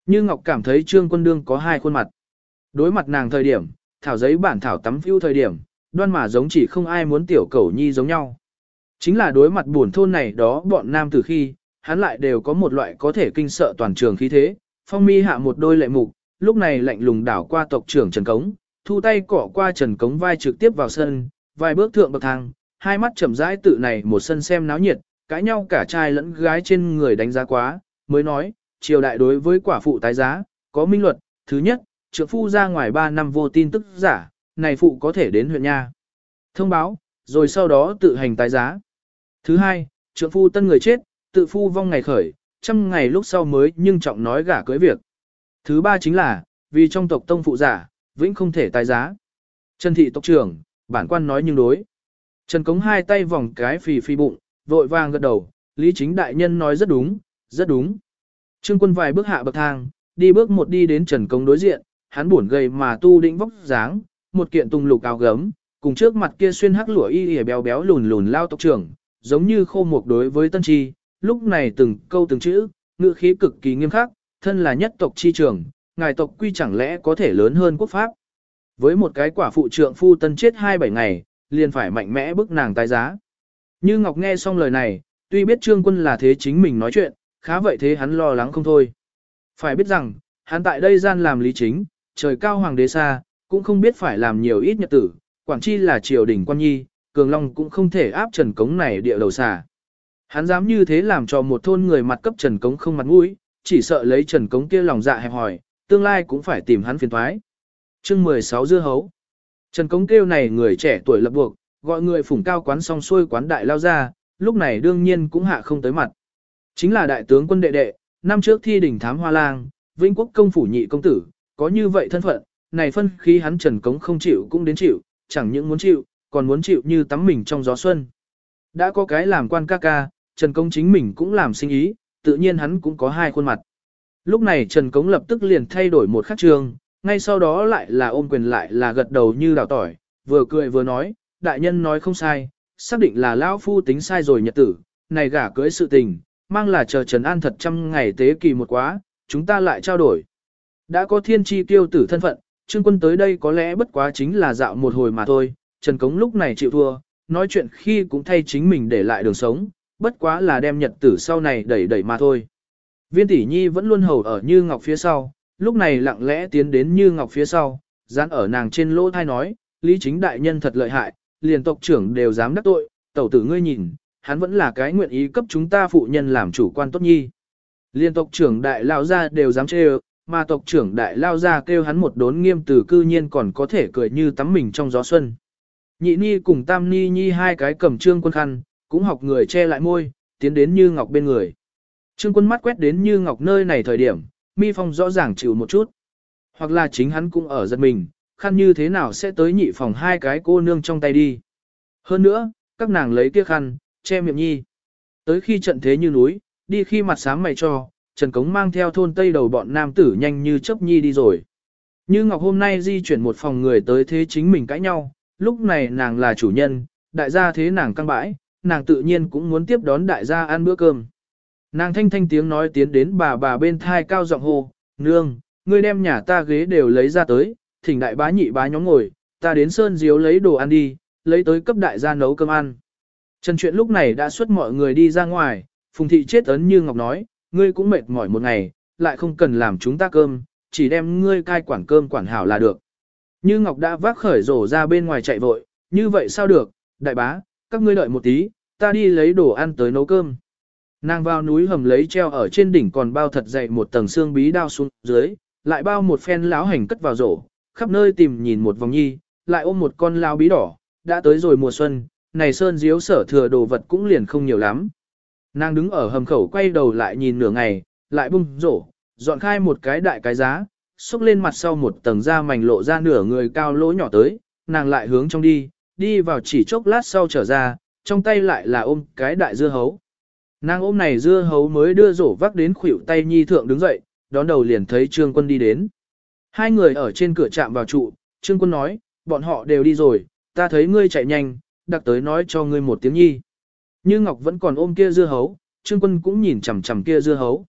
Như Ngọc cảm thấy trương quân đương có hai khuôn mặt. Đối mặt nàng thời điểm, thảo giấy bản thảo tắm phiêu thời điểm, đoan mà giống chỉ không ai muốn tiểu cầu nhi giống nhau. Chính là đối mặt buồn thôn này đó bọn nam từ khi, hắn lại đều có một loại có thể kinh sợ toàn trường khí thế, phong mi hạ một đôi lệ mục, lúc này lạnh lùng đảo qua tộc trưởng Trần Cống, thu tay cỏ qua Trần Cống vai trực tiếp vào sân, vài bước thượng bậc thang, hai mắt chậm rãi tự này một sân xem náo nhiệt, cãi nhau cả trai lẫn gái trên người đánh giá quá, mới nói, triều đại đối với quả phụ tái giá, có minh luật, thứ nhất, trượng phu ra ngoài 3 năm vô tin tức giả, này phụ có thể đến huyện nha. Thông báo, rồi sau đó tự hành tái giá. Thứ hai, trượng phu tân người chết, tự phu vong ngày khởi, trăm ngày lúc sau mới nhưng trọng nói gả cưới việc. Thứ ba chính là, vì trong tộc tông phụ giả, vĩnh không thể tái giá. Trần thị tộc trưởng, bản quan nói nhưng đối. Trần Cống hai tay vòng cái phì phì bụng, vội vàng gật đầu, Lý Chính Đại Nhân nói rất đúng, rất đúng. Trương quân vài bước hạ bậc thang, đi bước một đi đến Trần Cống đối diện, hắn buồn gầy mà tu định vóc dáng, một kiện tung lục áo gấm, cùng trước mặt kia xuyên hắc lụa y y béo béo lùn lùn lao tộc trưởng, giống như khô mục đối với tân tri lúc này từng câu từng chữ, ngữ khí cực kỳ nghiêm khắc, thân là nhất tộc chi trưởng, ngài tộc quy chẳng lẽ có thể lớn hơn quốc pháp. Với một cái quả phụ trượng phu tân chết hai bảy ngày, liền phải mạnh mẽ bức nàng tái giá. Như Ngọc nghe xong lời này, tuy biết trương quân là thế chính mình nói chuyện, khá vậy thế hắn lo lắng không thôi. Phải biết rằng, hắn tại đây gian làm lý chính, trời cao hoàng đế xa, cũng không biết phải làm nhiều ít nhật tử, quản chi là triều đình quan nhi, cường long cũng không thể áp trần cống này địa đầu xà. Hắn dám như thế làm cho một thôn người mặt cấp trần cống không mặt mũi, chỉ sợ lấy trần cống kia lòng dạ hẹp hỏi, tương lai cũng phải tìm hắn phiền thoái. Chương 16 dưa hấu. Trần cống kêu này người trẻ tuổi lập buộc, gọi người phủng cao quán xong xuôi quán đại lao ra, lúc này đương nhiên cũng hạ không tới mặt. Chính là đại tướng quân đệ đệ, năm trước thi đỉnh thám hoa lang, vĩnh quốc công phủ nhị công tử, có như vậy thân phận, này phân khí hắn Trần Cống không chịu cũng đến chịu, chẳng những muốn chịu, còn muốn chịu như tắm mình trong gió xuân. Đã có cái làm quan ca ca, Trần Công chính mình cũng làm sinh ý, tự nhiên hắn cũng có hai khuôn mặt. Lúc này Trần Cống lập tức liền thay đổi một khắc trường, ngay sau đó lại là ôm quyền lại là gật đầu như đào tỏi, vừa cười vừa nói, đại nhân nói không sai, xác định là lão phu tính sai rồi nhật tử, này gả cưới sự tình, mang là chờ Trần An thật trăm ngày tế kỳ một quá, chúng ta lại trao đổi. Đã có thiên tri tiêu tử thân phận, Trương quân tới đây có lẽ bất quá chính là dạo một hồi mà thôi, Trần Cống lúc này chịu thua, nói chuyện khi cũng thay chính mình để lại đường sống, bất quá là đem nhật tử sau này đẩy đẩy mà thôi. Viên tỷ nhi vẫn luôn hầu ở Như Ngọc phía sau, lúc này lặng lẽ tiến đến Như Ngọc phía sau, dán ở nàng trên lỗ thai nói, Lý chính đại nhân thật lợi hại, liền tộc trưởng đều dám đắc tội, tẩu tử ngươi nhìn, hắn vẫn là cái nguyện ý cấp chúng ta phụ nhân làm chủ quan tốt nhi. Liên tộc trưởng đại lão ra đều dám chê mà tộc trưởng đại lao ra kêu hắn một đốn nghiêm từ cư nhiên còn có thể cười như tắm mình trong gió xuân. Nhị ni cùng tam ni nhi hai cái cầm trương quân khăn, cũng học người che lại môi, tiến đến như ngọc bên người. Trương quân mắt quét đến như ngọc nơi này thời điểm, mi phong rõ ràng chịu một chút. Hoặc là chính hắn cũng ở giật mình, khăn như thế nào sẽ tới nhị phòng hai cái cô nương trong tay đi. Hơn nữa, các nàng lấy kia khăn, che miệng nhi. Tới khi trận thế như núi, đi khi mặt sáng mày cho, Trần Cống mang theo thôn tây đầu bọn nam tử nhanh như chớp nhi đi rồi. Như Ngọc hôm nay di chuyển một phòng người tới thế chính mình cãi nhau, lúc này nàng là chủ nhân, đại gia thế nàng căng bãi, nàng tự nhiên cũng muốn tiếp đón đại gia ăn bữa cơm. Nàng thanh thanh tiếng nói tiến đến bà bà bên thai cao giọng hô, nương, ngươi đem nhà ta ghế đều lấy ra tới, thỉnh đại bá nhị bá nhóm ngồi, ta đến sơn diếu lấy đồ ăn đi, lấy tới cấp đại gia nấu cơm ăn. Trần chuyện lúc này đã xuất mọi người đi ra ngoài, phùng thị chết ấn như ngọc nói, ngươi cũng mệt mỏi một ngày, lại không cần làm chúng ta cơm, chỉ đem ngươi cai quản cơm quản hảo là được. Như ngọc đã vác khởi rổ ra bên ngoài chạy vội, như vậy sao được, đại bá, các ngươi đợi một tí, ta đi lấy đồ ăn tới nấu cơm. Nàng vào núi hầm lấy treo ở trên đỉnh còn bao thật dày một tầng xương bí đao xuống dưới, lại bao một phen láo hành cất vào rổ, khắp nơi tìm nhìn một vòng nhi, lại ôm một con lao bí đỏ, đã tới rồi mùa xuân, này sơn diếu sở thừa đồ vật cũng liền không nhiều lắm. Nàng đứng ở hầm khẩu quay đầu lại nhìn nửa ngày, lại bung rổ, dọn khai một cái đại cái giá, xúc lên mặt sau một tầng da mảnh lộ ra nửa người cao lỗ nhỏ tới, nàng lại hướng trong đi, đi vào chỉ chốc lát sau trở ra, trong tay lại là ôm cái đại dưa hấu. Nàng ôm này dưa hấu mới đưa rổ vác đến khuỷu tay nhi thượng đứng dậy, đón đầu liền thấy trương quân đi đến. Hai người ở trên cửa chạm vào trụ, trương quân nói, bọn họ đều đi rồi, ta thấy ngươi chạy nhanh, đặc tới nói cho ngươi một tiếng nhi. Như Ngọc vẫn còn ôm kia dưa hấu, trương quân cũng nhìn chằm chằm kia dưa hấu.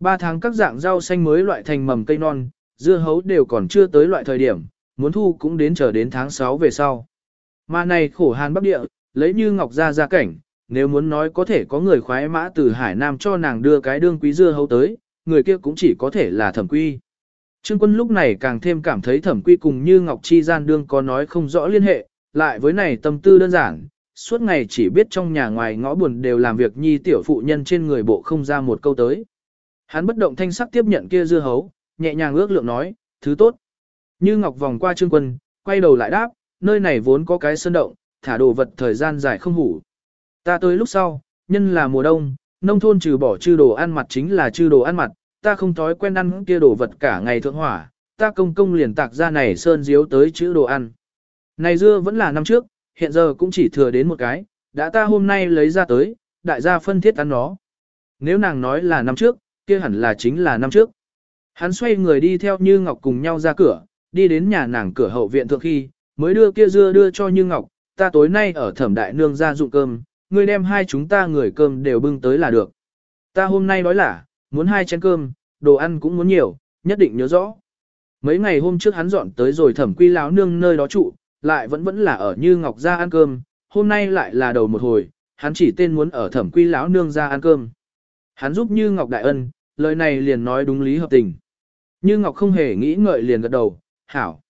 Ba tháng các dạng rau xanh mới loại thành mầm cây non, dưa hấu đều còn chưa tới loại thời điểm, muốn thu cũng đến chờ đến tháng 6 về sau. Mà này khổ hàn bắc địa, lấy như Ngọc ra ra cảnh, nếu muốn nói có thể có người khoái mã từ Hải Nam cho nàng đưa cái đương quý dưa hấu tới, người kia cũng chỉ có thể là thẩm quy. Trương quân lúc này càng thêm cảm thấy thẩm quy cùng như Ngọc Chi gian đương có nói không rõ liên hệ, lại với này tâm tư đơn giản, suốt ngày chỉ biết trong nhà ngoài ngõ buồn đều làm việc nhi tiểu phụ nhân trên người bộ không ra một câu tới. Hắn bất động thanh sắc tiếp nhận kia dưa hấu, nhẹ nhàng ước lượng nói, thứ tốt. Như Ngọc vòng qua Trương quân, quay đầu lại đáp, nơi này vốn có cái sơn động, thả đồ vật thời gian dài không hủ. Ta tới lúc sau, nhân là mùa đông, nông thôn trừ bỏ chư đồ ăn mặt chính là chư đồ ăn mặt, ta không thói quen ăn kia đồ vật cả ngày thượng hỏa, ta công công liền tạc ra này sơn diếu tới chữ đồ ăn. Này dưa vẫn là năm trước, hiện giờ cũng chỉ thừa đến một cái, đã ta hôm nay lấy ra tới, đại gia phân thiết ăn nó. Nếu nàng nói là năm trước, kia hẳn là chính là năm trước. Hắn xoay người đi theo Như Ngọc cùng nhau ra cửa, đi đến nhà nàng cửa hậu viện thượng khi, mới đưa kia dưa đưa cho Như Ngọc, ta tối nay ở thẩm đại nương ra dụng cơm, ngươi đem hai chúng ta người cơm đều bưng tới là được. Ta hôm nay nói là, muốn hai chén cơm, đồ ăn cũng muốn nhiều, nhất định nhớ rõ. Mấy ngày hôm trước hắn dọn tới rồi thẩm quy láo nương nơi đó trụ, lại vẫn vẫn là ở như ngọc ra ăn cơm, hôm nay lại là đầu một hồi, hắn chỉ tên muốn ở thẩm quy lão nương ra ăn cơm. Hắn giúp như ngọc đại ân, lời này liền nói đúng lý hợp tình. Như ngọc không hề nghĩ ngợi liền gật đầu, hảo.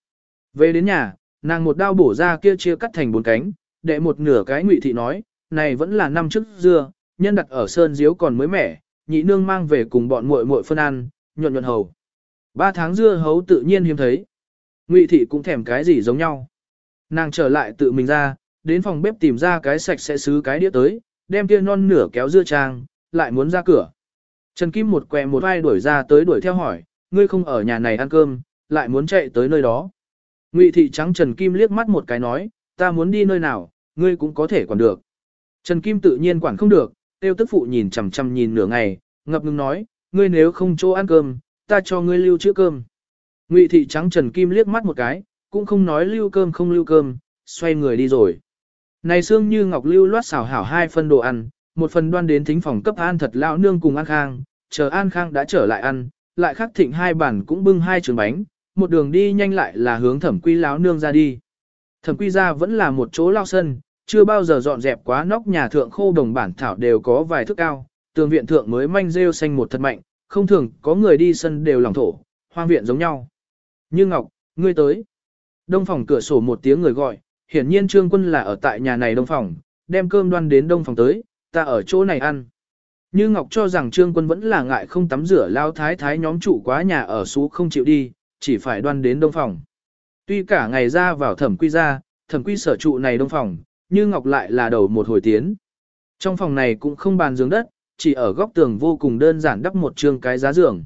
Về đến nhà, nàng một đao bổ ra kia chia cắt thành bốn cánh, đệ một nửa cái ngụy thị nói, này vẫn là năm trước dưa, nhân đặt ở sơn diếu còn mới mẻ, nhị nương mang về cùng bọn muội muội phân ăn, nhuận nhuận hầu. Ba tháng dưa hấu tự nhiên hiếm thấy. Ngụy thị cũng thèm cái gì giống nhau. Nàng trở lại tự mình ra, đến phòng bếp tìm ra cái sạch sẽ xứ cái đĩa tới, đem kia non nửa kéo dưa trang, lại muốn ra cửa. Trần Kim một quẹ một vai đuổi ra tới đuổi theo hỏi, ngươi không ở nhà này ăn cơm, lại muốn chạy tới nơi đó. Ngụy thị trắng Trần Kim liếc mắt một cái nói, ta muốn đi nơi nào, ngươi cũng có thể quản được. Trần Kim tự nhiên quản không được, tiêu tức phụ nhìn chằm chằm nhìn nửa ngày, ngập ngừng nói, ngươi nếu không chỗ ăn cơm, ta cho ngươi lưu trữ cơm. Ngụy thị trắng Trần Kim liếc mắt một cái, cũng không nói lưu cơm không lưu cơm, xoay người đi rồi. Này xương như ngọc lưu loát xào hảo hai phân đồ ăn, một phần đoan đến thính phòng cấp an thật lão nương cùng An Khang, chờ An Khang đã trở lại ăn, lại khắc thịnh hai bản cũng bưng hai trường bánh, một đường đi nhanh lại là hướng thẩm quy lão nương ra đi. Thẩm quy ra vẫn là một chỗ lao sân, chưa bao giờ dọn dẹp quá nóc nhà thượng khô đồng bản thảo đều có vài thước cao, tường viện thượng mới manh rêu xanh một thật mạnh, không thường có người đi sân đều lòng thổ, hoang viện giống nhau. Như Ngọc, ngươi tới. Đông phòng cửa sổ một tiếng người gọi, hiển nhiên trương quân là ở tại nhà này đông phòng, đem cơm đoan đến đông phòng tới, ta ở chỗ này ăn. Như Ngọc cho rằng trương quân vẫn là ngại không tắm rửa lao thái thái nhóm trụ quá nhà ở xú không chịu đi, chỉ phải đoan đến đông phòng. Tuy cả ngày ra vào thẩm quy ra, thẩm quy sở trụ này đông phòng, như Ngọc lại là đầu một hồi tiến. Trong phòng này cũng không bàn giường đất, chỉ ở góc tường vô cùng đơn giản đắp một trương cái giá giường.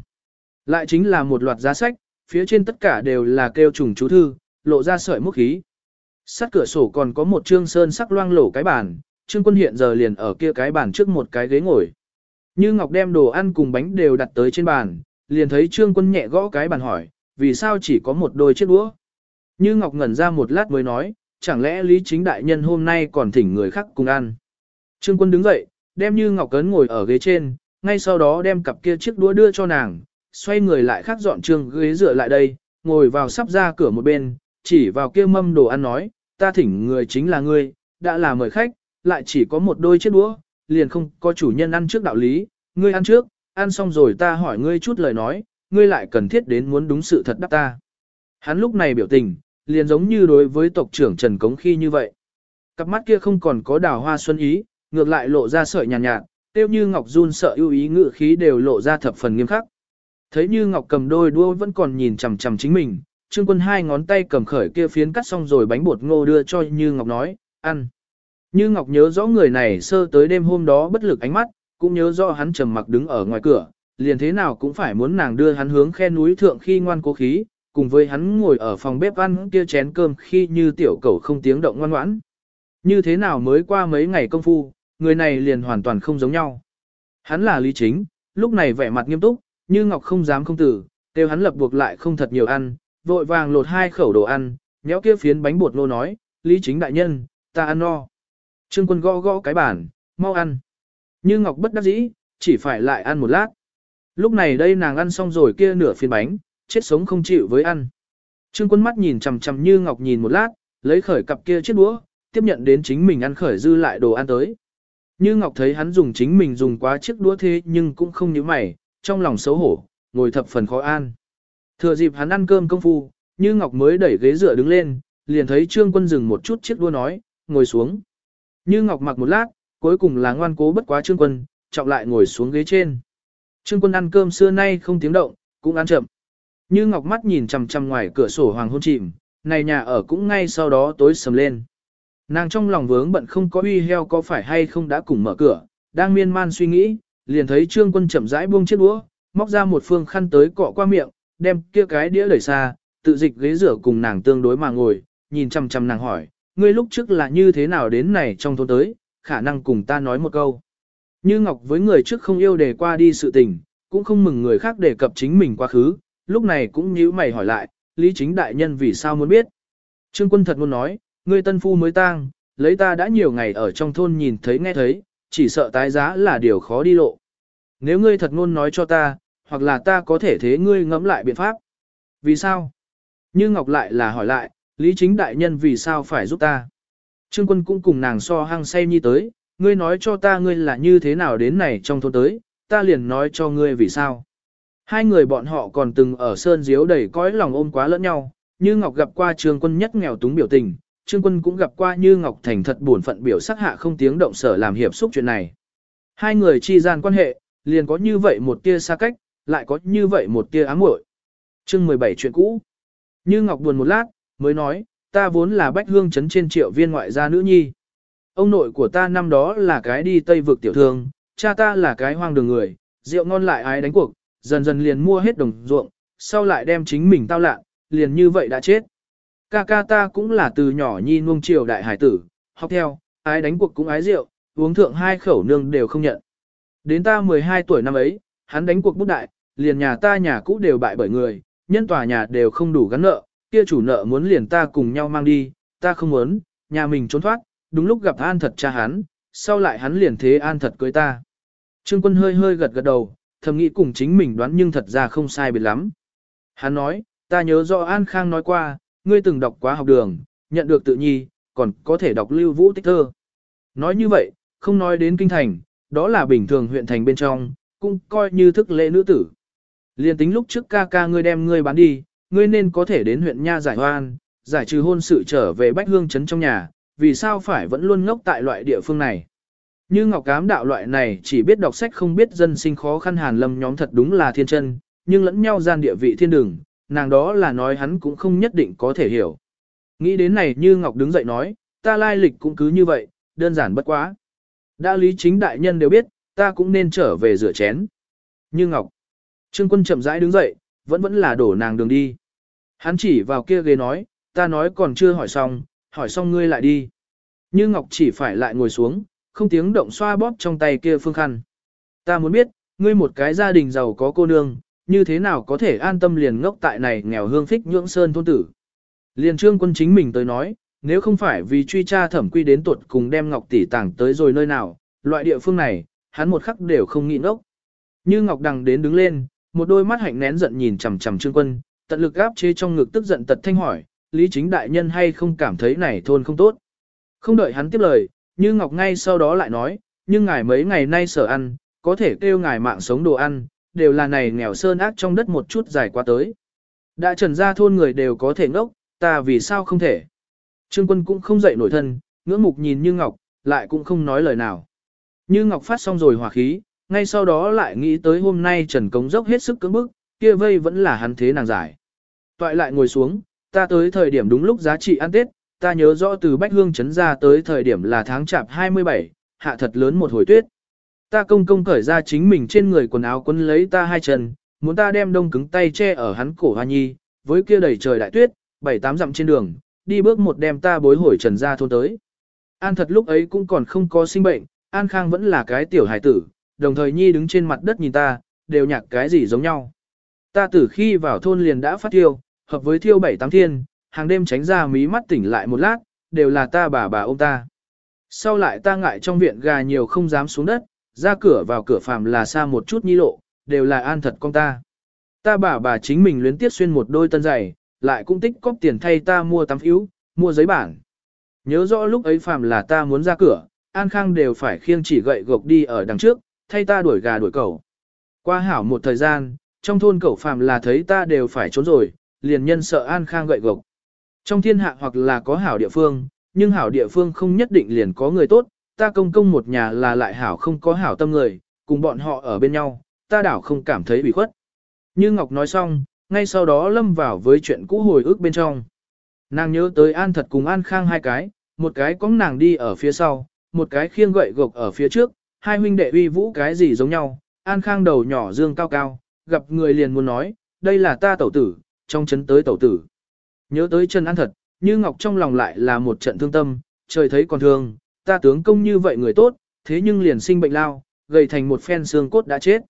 Lại chính là một loạt giá sách, phía trên tất cả đều là kêu trùng chú thư, lộ ra sợi múc khí. Sát cửa sổ còn có một trương sơn sắc loang lổ cái bàn, trương quân hiện giờ liền ở kia cái bàn trước một cái ghế ngồi. Như Ngọc đem đồ ăn cùng bánh đều đặt tới trên bàn, liền thấy trương quân nhẹ gõ cái bàn hỏi, vì sao chỉ có một đôi chiếc đũa. Như Ngọc ngẩn ra một lát mới nói, chẳng lẽ Lý Chính Đại Nhân hôm nay còn thỉnh người khác cùng ăn. Trương quân đứng dậy, đem Như Ngọc Cấn ngồi ở ghế trên, ngay sau đó đem cặp kia chiếc đũa đưa cho nàng, xoay người lại khác dọn trương ghế dựa lại đây, ngồi vào sắp ra cửa một bên, chỉ vào kia mâm đồ ăn nói, ta thỉnh người chính là ngươi, đã là mời khách, lại chỉ có một đôi chiếc đũa, liền không có chủ nhân ăn trước đạo lý, ngươi ăn trước, ăn xong rồi ta hỏi ngươi chút lời nói, ngươi lại cần thiết đến muốn đúng sự thật đáp ta. Hắn lúc này biểu tình, liền giống như đối với tộc trưởng Trần Cống khi như vậy. Cặp mắt kia không còn có đào hoa xuân ý, ngược lại lộ ra sợi nhàn nhạt, nhạt, tiêu như Ngọc run sợ ưu ý ngự khí đều lộ ra thập phần nghiêm khắc. Thấy như Ngọc cầm đôi đua vẫn còn nhìn chằm chằm chính mình, Trương Quân hai ngón tay cầm khởi kia phiến cắt xong rồi bánh bột ngô đưa cho Như Ngọc nói, ăn. Như Ngọc nhớ rõ người này sơ tới đêm hôm đó bất lực ánh mắt, cũng nhớ rõ hắn trầm mặc đứng ở ngoài cửa, liền thế nào cũng phải muốn nàng đưa hắn hướng khe núi thượng khi ngoan cố khí, cùng với hắn ngồi ở phòng bếp ăn kia chén cơm khi như tiểu cầu không tiếng động ngoan ngoãn. Như thế nào mới qua mấy ngày công phu, người này liền hoàn toàn không giống nhau. Hắn là lý chính, lúc này vẻ mặt nghiêm túc, như Ngọc không dám không tử, kêu hắn lập buộc lại không thật nhiều ăn, vội vàng lột hai khẩu đồ ăn, nhéo kia phiến bánh bột nô nói, lý chính đại nhân, ta ăn no. Trương quân gõ gõ cái bàn, mau ăn. Như Ngọc bất đắc dĩ, chỉ phải lại ăn một lát. Lúc này đây nàng ăn xong rồi kia nửa phiến bánh, chết sống không chịu với ăn. Trương quân mắt nhìn chằm chằm như Ngọc nhìn một lát, lấy khởi cặp kia chiếc đũa, tiếp nhận đến chính mình ăn khởi dư lại đồ ăn tới. Như Ngọc thấy hắn dùng chính mình dùng quá chiếc đũa thế nhưng cũng không như mày, trong lòng xấu hổ, ngồi thập phần khó an. Thừa dịp hắn ăn cơm công phu, Như Ngọc mới đẩy ghế dựa đứng lên, liền thấy Trương Quân dừng một chút chiếc đua nói, ngồi xuống. Như Ngọc mặc một lát, cuối cùng là ngoan cố bất quá Trương Quân, trọng lại ngồi xuống ghế trên. Trương Quân ăn cơm xưa nay không tiếng động, cũng ăn chậm. Như Ngọc mắt nhìn chằm chằm ngoài cửa sổ hoàng hôn chìm, này nhà ở cũng ngay sau đó tối sầm lên. Nàng trong lòng vướng bận không có uy heo có phải hay không đã cùng mở cửa, đang miên man suy nghĩ, liền thấy Trương Quân chậm rãi buông chiếc đũa, móc ra một phương khăn tới cọ qua miệng, đem kia cái đĩa đẩy xa, tự dịch ghế rửa cùng nàng tương đối mà ngồi, nhìn chăm chăm nàng hỏi, ngươi lúc trước là như thế nào đến này trong thôn tới, khả năng cùng ta nói một câu. Như Ngọc với người trước không yêu đề qua đi sự tình, cũng không mừng người khác đề cập chính mình quá khứ, lúc này cũng nhíu mày hỏi lại, lý chính đại nhân vì sao muốn biết. Trương quân thật muốn nói, ngươi tân phu mới tang, lấy ta đã nhiều ngày ở trong thôn nhìn thấy nghe thấy, chỉ sợ tái giá là điều khó đi lộ. Nếu ngươi thật ngôn nói cho ta, hoặc là ta có thể thế ngươi ngẫm lại biện pháp. Vì sao? Như Ngọc lại là hỏi lại, Lý Chính Đại Nhân vì sao phải giúp ta? Trương quân cũng cùng nàng so hăng say nhi tới, ngươi nói cho ta ngươi là như thế nào đến này trong thôn tới, ta liền nói cho ngươi vì sao. Hai người bọn họ còn từng ở sơn diếu đầy cõi lòng ôm quá lẫn nhau, như Ngọc gặp qua Trương quân nhất nghèo túng biểu tình, Trương quân cũng gặp qua như Ngọc thành thật buồn phận biểu sắc hạ không tiếng động sở làm hiệp xúc chuyện này. Hai người chi gian quan hệ, liền có như vậy một tia xa cách, lại có như vậy một tia ám muội. Chương 17 chuyện cũ. Như Ngọc buồn một lát, mới nói, ta vốn là bách hương chấn trên triệu viên ngoại gia nữ nhi. Ông nội của ta năm đó là cái đi Tây vực tiểu thương, cha ta là cái hoang đường người, rượu ngon lại ái đánh cuộc, dần dần liền mua hết đồng ruộng, sau lại đem chính mình tao lạ, liền như vậy đã chết. Ca ca ta cũng là từ nhỏ nhi nuông triều đại hải tử, học theo, ái đánh cuộc cũng ái rượu, uống thượng hai khẩu nương đều không nhận. Đến ta 12 tuổi năm ấy, hắn đánh cuộc bút đại, liền nhà ta nhà cũ đều bại bởi người, nhân tòa nhà đều không đủ gắn nợ, kia chủ nợ muốn liền ta cùng nhau mang đi, ta không muốn, nhà mình trốn thoát, đúng lúc gặp an thật cha hắn, sau lại hắn liền thế an thật cưới ta. Trương quân hơi hơi gật gật đầu, thầm nghĩ cùng chính mình đoán nhưng thật ra không sai biệt lắm. Hắn nói, ta nhớ do An Khang nói qua, ngươi từng đọc quá học đường, nhận được tự nhi, còn có thể đọc lưu vũ tích thơ. Nói như vậy, không nói đến kinh thành, đó là bình thường huyện thành bên trong, cũng coi như thức lễ nữ tử. Liên tính lúc trước ca ca ngươi đem ngươi bán đi, ngươi nên có thể đến huyện Nha giải hoan, giải trừ hôn sự trở về Bách Hương Trấn trong nhà, vì sao phải vẫn luôn ngốc tại loại địa phương này. Như Ngọc Cám đạo loại này chỉ biết đọc sách không biết dân sinh khó khăn hàn lâm nhóm thật đúng là thiên chân, nhưng lẫn nhau gian địa vị thiên đường, nàng đó là nói hắn cũng không nhất định có thể hiểu. Nghĩ đến này như Ngọc đứng dậy nói, ta lai lịch cũng cứ như vậy, đơn giản bất quá. Đã lý chính đại nhân đều biết, ta cũng nên trở về rửa chén. Như Ngọc. Trương quân chậm rãi đứng dậy, vẫn vẫn là đổ nàng đường đi. Hắn chỉ vào kia ghế nói, ta nói còn chưa hỏi xong, hỏi xong ngươi lại đi. Như Ngọc chỉ phải lại ngồi xuống, không tiếng động xoa bóp trong tay kia phương khăn. Ta muốn biết, ngươi một cái gia đình giàu có cô nương, như thế nào có thể an tâm liền ngốc tại này nghèo hương phích nhưỡng sơn thôn tử. Liền trương quân chính mình tới nói, nếu không phải vì truy tra thẩm quy đến tuột cùng đem Ngọc tỷ tảng tới rồi nơi nào, loại địa phương này, hắn một khắc đều không nghĩ ngốc. Như Ngọc Đằng đến đứng lên, một đôi mắt hạnh nén giận nhìn chằm chằm trương quân, tận lực áp chế trong ngực tức giận tật thanh hỏi, lý chính đại nhân hay không cảm thấy này thôn không tốt. Không đợi hắn tiếp lời, như Ngọc ngay sau đó lại nói, nhưng ngài mấy ngày nay sở ăn, có thể kêu ngài mạng sống đồ ăn, đều là này nghèo sơn ác trong đất một chút dài qua tới. Đã trần ra thôn người đều có thể ngốc, ta vì sao không thể. Trương quân cũng không dậy nổi thân, ngưỡng mục nhìn Như Ngọc, lại cũng không nói lời nào. Như Ngọc phát xong rồi hòa khí, ngay sau đó lại nghĩ tới hôm nay Trần Cống dốc hết sức cưỡng bức, kia vây vẫn là hắn thế nàng giải. Toại lại ngồi xuống, ta tới thời điểm đúng lúc giá trị ăn Tết, ta nhớ rõ từ Bách Hương Trấn ra tới thời điểm là tháng chạp 27, hạ thật lớn một hồi tuyết. Ta công công cởi ra chính mình trên người quần áo quấn lấy ta hai chân, muốn ta đem đông cứng tay che ở hắn cổ hoa nhi, với kia đầy trời đại tuyết, bảy tám dặm trên đường, đi bước một đem ta bối hồi trần ra thôn tới. An thật lúc ấy cũng còn không có sinh bệnh, An Khang vẫn là cái tiểu hải tử, đồng thời nhi đứng trên mặt đất nhìn ta, đều nhạc cái gì giống nhau. Ta từ khi vào thôn liền đã phát thiêu, hợp với thiêu bảy tám thiên, hàng đêm tránh ra mí mắt tỉnh lại một lát, đều là ta bà bà ôm ta. Sau lại ta ngại trong viện gà nhiều không dám xuống đất, ra cửa vào cửa phàm là xa một chút nhi lộ, đều là an thật con ta. Ta bà bà chính mình luyến tiết xuyên một đôi tân giày, lại cũng tích cóp tiền thay ta mua tắm phiếu, mua giấy bản. Nhớ rõ lúc ấy phàm là ta muốn ra cửa, An Khang đều phải khiêng chỉ gậy gộc đi ở đằng trước, thay ta đuổi gà đuổi cẩu. Qua hảo một thời gian, trong thôn cẩu phàm là thấy ta đều phải trốn rồi, liền nhân sợ An Khang gậy gộc. Trong thiên hạ hoặc là có hảo địa phương, nhưng hảo địa phương không nhất định liền có người tốt, ta công công một nhà là lại hảo không có hảo tâm người, cùng bọn họ ở bên nhau, ta đảo không cảm thấy bị khuất. Như Ngọc nói xong, ngay sau đó lâm vào với chuyện cũ hồi ức bên trong. Nàng nhớ tới An thật cùng An Khang hai cái, một cái có nàng đi ở phía sau, một cái khiêng gậy gộc ở phía trước, hai huynh đệ uy vũ cái gì giống nhau, An Khang đầu nhỏ dương cao cao, gặp người liền muốn nói, đây là ta tẩu tử, trong chấn tới tẩu tử. Nhớ tới Trần An thật, như Ngọc trong lòng lại là một trận thương tâm, trời thấy còn thương, ta tướng công như vậy người tốt, thế nhưng liền sinh bệnh lao, gầy thành một phen xương cốt đã chết.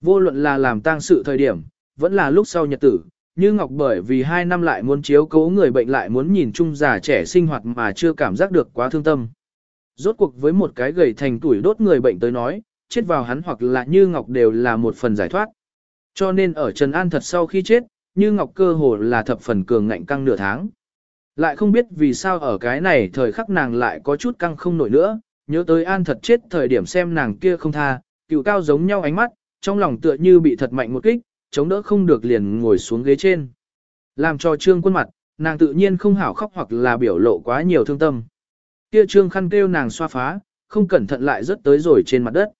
Vô luận là làm tang sự thời điểm, vẫn là lúc sau nhật tử, như Ngọc bởi vì hai năm lại muốn chiếu cố người bệnh lại muốn nhìn chung già trẻ sinh hoạt mà chưa cảm giác được quá thương tâm. Rốt cuộc với một cái gầy thành tuổi đốt người bệnh tới nói, chết vào hắn hoặc là như Ngọc đều là một phần giải thoát. Cho nên ở Trần An thật sau khi chết, như Ngọc cơ hồ là thập phần cường ngạnh căng nửa tháng. Lại không biết vì sao ở cái này thời khắc nàng lại có chút căng không nổi nữa, nhớ tới An thật chết thời điểm xem nàng kia không tha, cựu cao giống nhau ánh mắt, trong lòng tựa như bị thật mạnh một kích, chống đỡ không được liền ngồi xuống ghế trên. Làm cho trương quân mặt, nàng tự nhiên không hảo khóc hoặc là biểu lộ quá nhiều thương tâm. Kia trương khăn kêu nàng xoa phá, không cẩn thận lại rớt tới rồi trên mặt đất.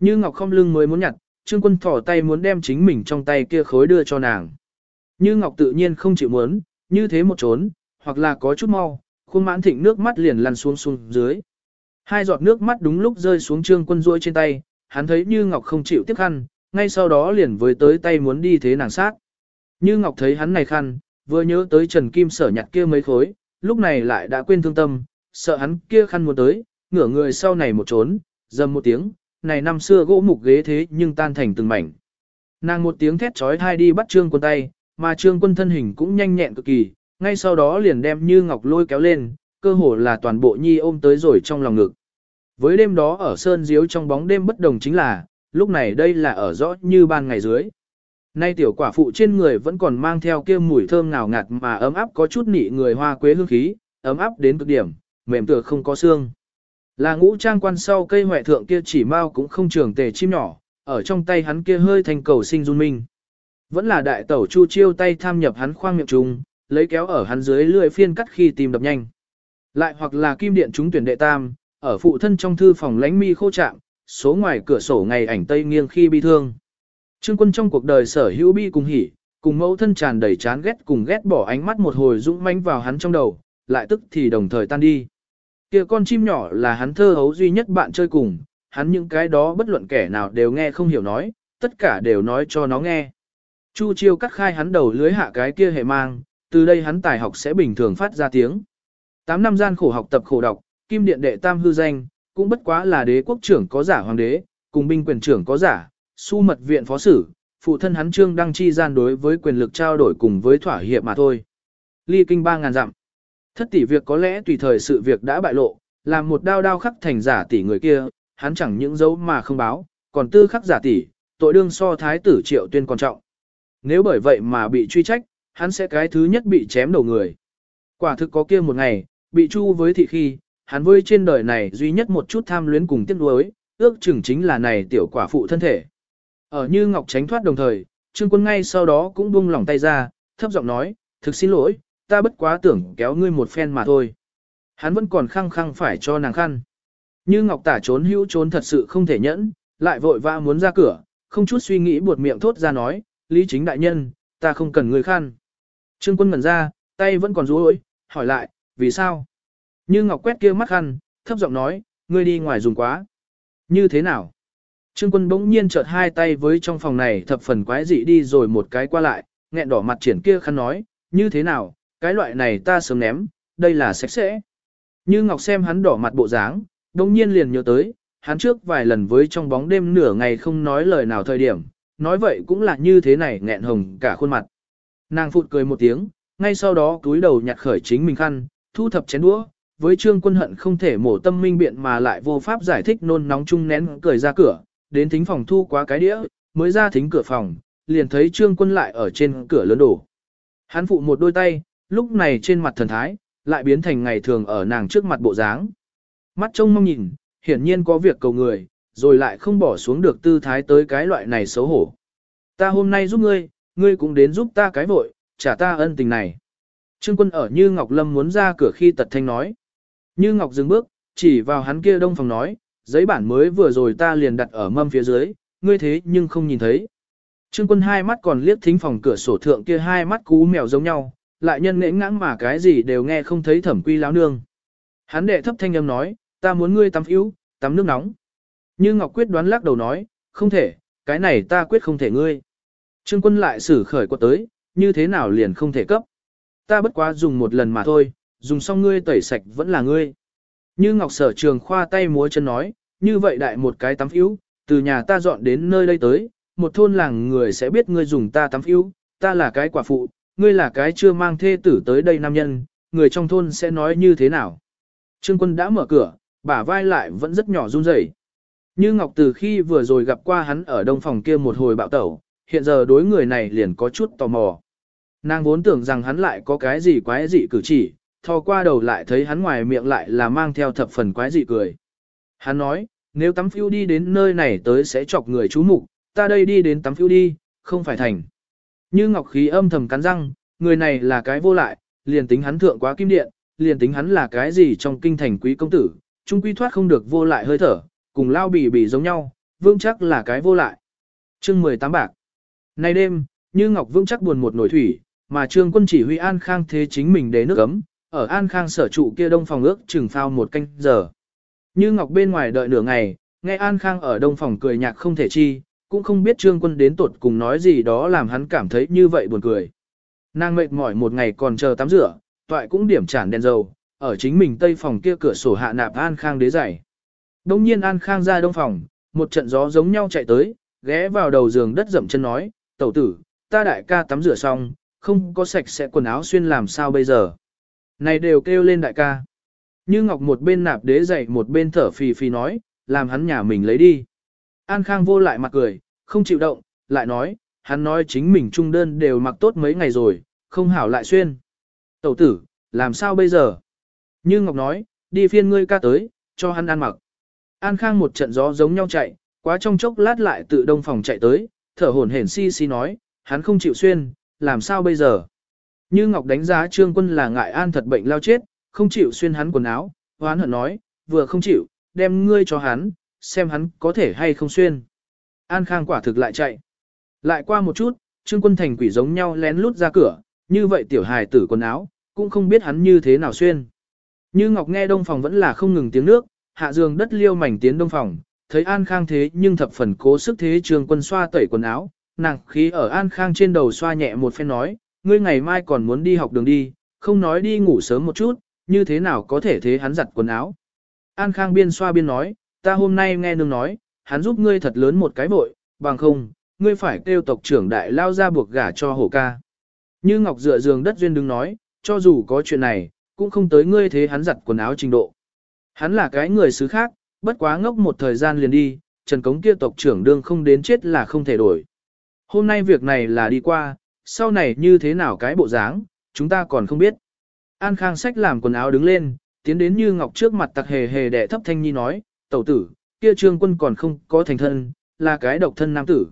Như ngọc không lưng mới muốn nhặt, trương quân thỏ tay muốn đem chính mình trong tay kia khối đưa cho nàng. Như ngọc tự nhiên không chịu muốn, như thế một trốn, hoặc là có chút mau, khuôn mãn thịnh nước mắt liền lăn xuống xuống dưới. Hai giọt nước mắt đúng lúc rơi xuống trương quân ruôi trên tay, hắn thấy như ngọc không chịu tiếp khăn, ngay sau đó liền với tới tay muốn đi thế nàng sát. Như ngọc thấy hắn này khăn, vừa nhớ tới Trần Kim sở nhặt kia mấy khối, lúc này lại đã quên thương tâm, sợ hắn kia khăn muốn tới, ngửa người sau này một trốn, dầm một tiếng, này năm xưa gỗ mục ghế thế nhưng tan thành từng mảnh. Nàng một tiếng thét trói thai đi bắt trương quân tay, mà trương quân thân hình cũng nhanh nhẹn cực kỳ, ngay sau đó liền đem như ngọc lôi kéo lên, cơ hồ là toàn bộ nhi ôm tới rồi trong lòng ngực. Với đêm đó ở sơn diếu trong bóng đêm bất đồng chính là, lúc này đây là ở rõ như ban ngày dưới. Nay tiểu quả phụ trên người vẫn còn mang theo kia mùi thơm ngào ngạt mà ấm áp có chút nị người hoa quế hương khí, ấm áp đến cực điểm, mềm tựa không có xương. Là ngũ trang quan sau cây hoại thượng kia chỉ mau cũng không trường tề chim nhỏ, ở trong tay hắn kia hơi thành cầu sinh run minh. Vẫn là đại tẩu chu chiêu tay tham nhập hắn khoang miệng trùng, lấy kéo ở hắn dưới lưỡi phiên cắt khi tìm đập nhanh. Lại hoặc là kim điện trúng tuyển đệ tam, ở phụ thân trong thư phòng lánh mi khô chạm, số ngoài cửa sổ ngày ảnh tây nghiêng khi bi thương. Trương quân trong cuộc đời sở hữu bi cùng hỉ, cùng mẫu thân tràn đầy chán ghét cùng ghét bỏ ánh mắt một hồi dũng manh vào hắn trong đầu, lại tức thì đồng thời tan đi. Kia con chim nhỏ là hắn thơ hấu duy nhất bạn chơi cùng, hắn những cái đó bất luận kẻ nào đều nghe không hiểu nói, tất cả đều nói cho nó nghe. Chu chiêu cắt khai hắn đầu lưới hạ cái kia hệ mang, từ đây hắn tài học sẽ bình thường phát ra tiếng. Tám năm gian khổ học tập khổ đọc, kim điện đệ tam hư danh, cũng bất quá là đế quốc trưởng có giả hoàng đế, cùng binh quyền trưởng có giả, su mật viện phó sử, phụ thân hắn trương đăng chi gian đối với quyền lực trao đổi cùng với thỏa hiệp mà thôi. Ly kinh ba ngàn dặm. Thất tỷ việc có lẽ tùy thời sự việc đã bại lộ, làm một đao đao khắc thành giả tỷ người kia, hắn chẳng những dấu mà không báo, còn tư khắc giả tỷ, tội đương so thái tử triệu tuyên quan trọng. Nếu bởi vậy mà bị truy trách, hắn sẽ cái thứ nhất bị chém đầu người. Quả thực có kia một ngày, bị chu với thị khi, hắn với trên đời này duy nhất một chút tham luyến cùng tiếc nuối, ước chừng chính là này tiểu quả phụ thân thể. Ở như Ngọc tránh thoát đồng thời, Trương Quân ngay sau đó cũng buông lỏng tay ra, thấp giọng nói, thực xin lỗi, ta bất quá tưởng kéo ngươi một phen mà thôi. Hắn vẫn còn khăng khăng phải cho nàng khăn. Như Ngọc tả trốn hữu trốn thật sự không thể nhẫn, lại vội vã muốn ra cửa, không chút suy nghĩ buột miệng thốt ra nói, lý chính đại nhân, ta không cần người khăn. Trương quân ngẩn ra, tay vẫn còn rối, hỏi lại, vì sao? Như Ngọc quét kia mắt khăn, thấp giọng nói, ngươi đi ngoài dùng quá. Như thế nào? Trương quân bỗng nhiên chợt hai tay với trong phòng này thập phần quái dị đi rồi một cái qua lại, nghẹn đỏ mặt triển kia khăn nói, như thế nào, cái loại này ta sớm ném, đây là sạch sẽ. Như Ngọc xem hắn đỏ mặt bộ dáng, đồng nhiên liền nhớ tới, hắn trước vài lần với trong bóng đêm nửa ngày không nói lời nào thời điểm, nói vậy cũng là như thế này nghẹn hồng cả khuôn mặt. Nàng phụt cười một tiếng, ngay sau đó túi đầu nhặt khởi chính mình khăn, thu thập chén đũa, với trương quân hận không thể mổ tâm minh biện mà lại vô pháp giải thích nôn nóng chung nén cười ra cửa, đến thính phòng thu quá cái đĩa, mới ra thính cửa phòng, liền thấy trương quân lại ở trên cửa lớn đổ. Hắn phụ một đôi tay, lúc này trên mặt thần thái, lại biến thành ngày thường ở nàng trước mặt bộ dáng. Mắt trông mong nhìn, hiển nhiên có việc cầu người, rồi lại không bỏ xuống được tư thái tới cái loại này xấu hổ. Ta hôm nay giúp ngươi, ngươi cũng đến giúp ta cái vội, trả ta ân tình này. Trương quân ở Như Ngọc Lâm muốn ra cửa khi tật thanh nói. Như Ngọc dừng bước, chỉ vào hắn kia đông phòng nói, giấy bản mới vừa rồi ta liền đặt ở mâm phía dưới, ngươi thế nhưng không nhìn thấy. Trương quân hai mắt còn liếc thính phòng cửa sổ thượng kia hai mắt cú mèo giống nhau, lại nhân nễ ngãng mà cái gì đều nghe không thấy thẩm quy láo nương. Hắn đệ thấp thanh âm nói, ta muốn ngươi tắm yếu, tắm nước nóng. Như Ngọc quyết đoán lắc đầu nói, không thể, cái này ta quyết không thể ngươi. Trương quân lại xử khởi quật tới, như thế nào liền không thể cấp. Ta bất quá dùng một lần mà thôi, dùng xong ngươi tẩy sạch vẫn là ngươi. Như Ngọc sở trường khoa tay múa chân nói, như vậy đại một cái tắm yếu, từ nhà ta dọn đến nơi đây tới, một thôn làng người sẽ biết ngươi dùng ta tắm yếu, ta là cái quả phụ, ngươi là cái chưa mang thê tử tới đây nam nhân, người trong thôn sẽ nói như thế nào. Trương quân đã mở cửa, bả vai lại vẫn rất nhỏ run rẩy. Như Ngọc từ khi vừa rồi gặp qua hắn ở đông phòng kia một hồi bạo tẩu, hiện giờ đối người này liền có chút tò mò. Nàng vốn tưởng rằng hắn lại có cái gì quái dị cử chỉ, thò qua đầu lại thấy hắn ngoài miệng lại là mang theo thập phần quái dị cười. Hắn nói, nếu tắm phiêu đi đến nơi này tới sẽ chọc người chú mục, ta đây đi đến tắm phiêu đi, không phải thành. Như Ngọc khí âm thầm cắn răng, người này là cái vô lại, liền tính hắn thượng quá kim điện, liền tính hắn là cái gì trong kinh thành quý công tử, trung quy thoát không được vô lại hơi thở, cùng lao bì bì giống nhau, vương chắc là cái vô lại. chương 18 bạc. Nay đêm, như Ngọc vương chắc buồn một nổi thủy, mà trương quân chỉ huy An Khang thế chính mình để nước ấm, ở An Khang sở trụ kia đông phòng ước chừng phao một canh giờ. Như Ngọc bên ngoài đợi nửa ngày, nghe An Khang ở đông phòng cười nhạc không thể chi, cũng không biết trương quân đến tột cùng nói gì đó làm hắn cảm thấy như vậy buồn cười. Nàng mệt mỏi một ngày còn chờ tắm rửa, toại cũng điểm chản đèn dầu, ở chính mình tây phòng kia cửa sổ hạ nạp An Khang đế giày. Đông nhiên An Khang ra đông phòng, một trận gió giống nhau chạy tới, ghé vào đầu giường đất dậm chân nói, tẩu tử, ta đại ca tắm rửa xong, không có sạch sẽ quần áo xuyên làm sao bây giờ. Này đều kêu lên đại ca. Như Ngọc một bên nạp đế dậy một bên thở phì phì nói, làm hắn nhà mình lấy đi. An Khang vô lại mặt cười, không chịu động, lại nói, hắn nói chính mình trung đơn đều mặc tốt mấy ngày rồi, không hảo lại xuyên. Tẩu tử, làm sao bây giờ? Như Ngọc nói, đi phiên ngươi ca tới, cho hắn ăn mặc. An Khang một trận gió giống nhau chạy, quá trong chốc lát lại tự đông phòng chạy tới, thở hổn hển si si nói, hắn không chịu xuyên, làm sao bây giờ? Như Ngọc đánh giá Trương Quân là ngại An thật bệnh lao chết, không chịu xuyên hắn quần áo, hoán hận nói, vừa không chịu, đem ngươi cho hắn, xem hắn có thể hay không xuyên. An Khang quả thực lại chạy. Lại qua một chút, Trương Quân thành quỷ giống nhau lén lút ra cửa, như vậy tiểu hài tử quần áo, cũng không biết hắn như thế nào xuyên. Như Ngọc nghe đông phòng vẫn là không ngừng tiếng nước, hạ giường đất liêu mảnh tiến đông phòng, thấy An Khang thế nhưng thập phần cố sức thế Trương Quân xoa tẩy quần áo, nàng khí ở An Khang trên đầu xoa nhẹ một phen nói, ngươi ngày mai còn muốn đi học đường đi, không nói đi ngủ sớm một chút, như thế nào có thể thế hắn giặt quần áo. An Khang biên xoa biên nói, ta hôm nay nghe nương nói, hắn giúp ngươi thật lớn một cái vội, bằng không, ngươi phải kêu tộc trưởng đại lao ra buộc gả cho hổ ca. Như Ngọc dựa giường đất duyên đứng nói, cho dù có chuyện này, cũng không tới ngươi thế hắn giặt quần áo trình độ. Hắn là cái người xứ khác, bất quá ngốc một thời gian liền đi, Trần Cống kia tộc trưởng đương không đến chết là không thể đổi. Hôm nay việc này là đi qua, sau này như thế nào cái bộ dáng, chúng ta còn không biết. An Khang sách làm quần áo đứng lên, tiến đến Như Ngọc trước mặt tặc hề hề đệ thấp thanh nhi nói, tẩu tử, kia trương quân còn không có thành thân, là cái độc thân nam tử.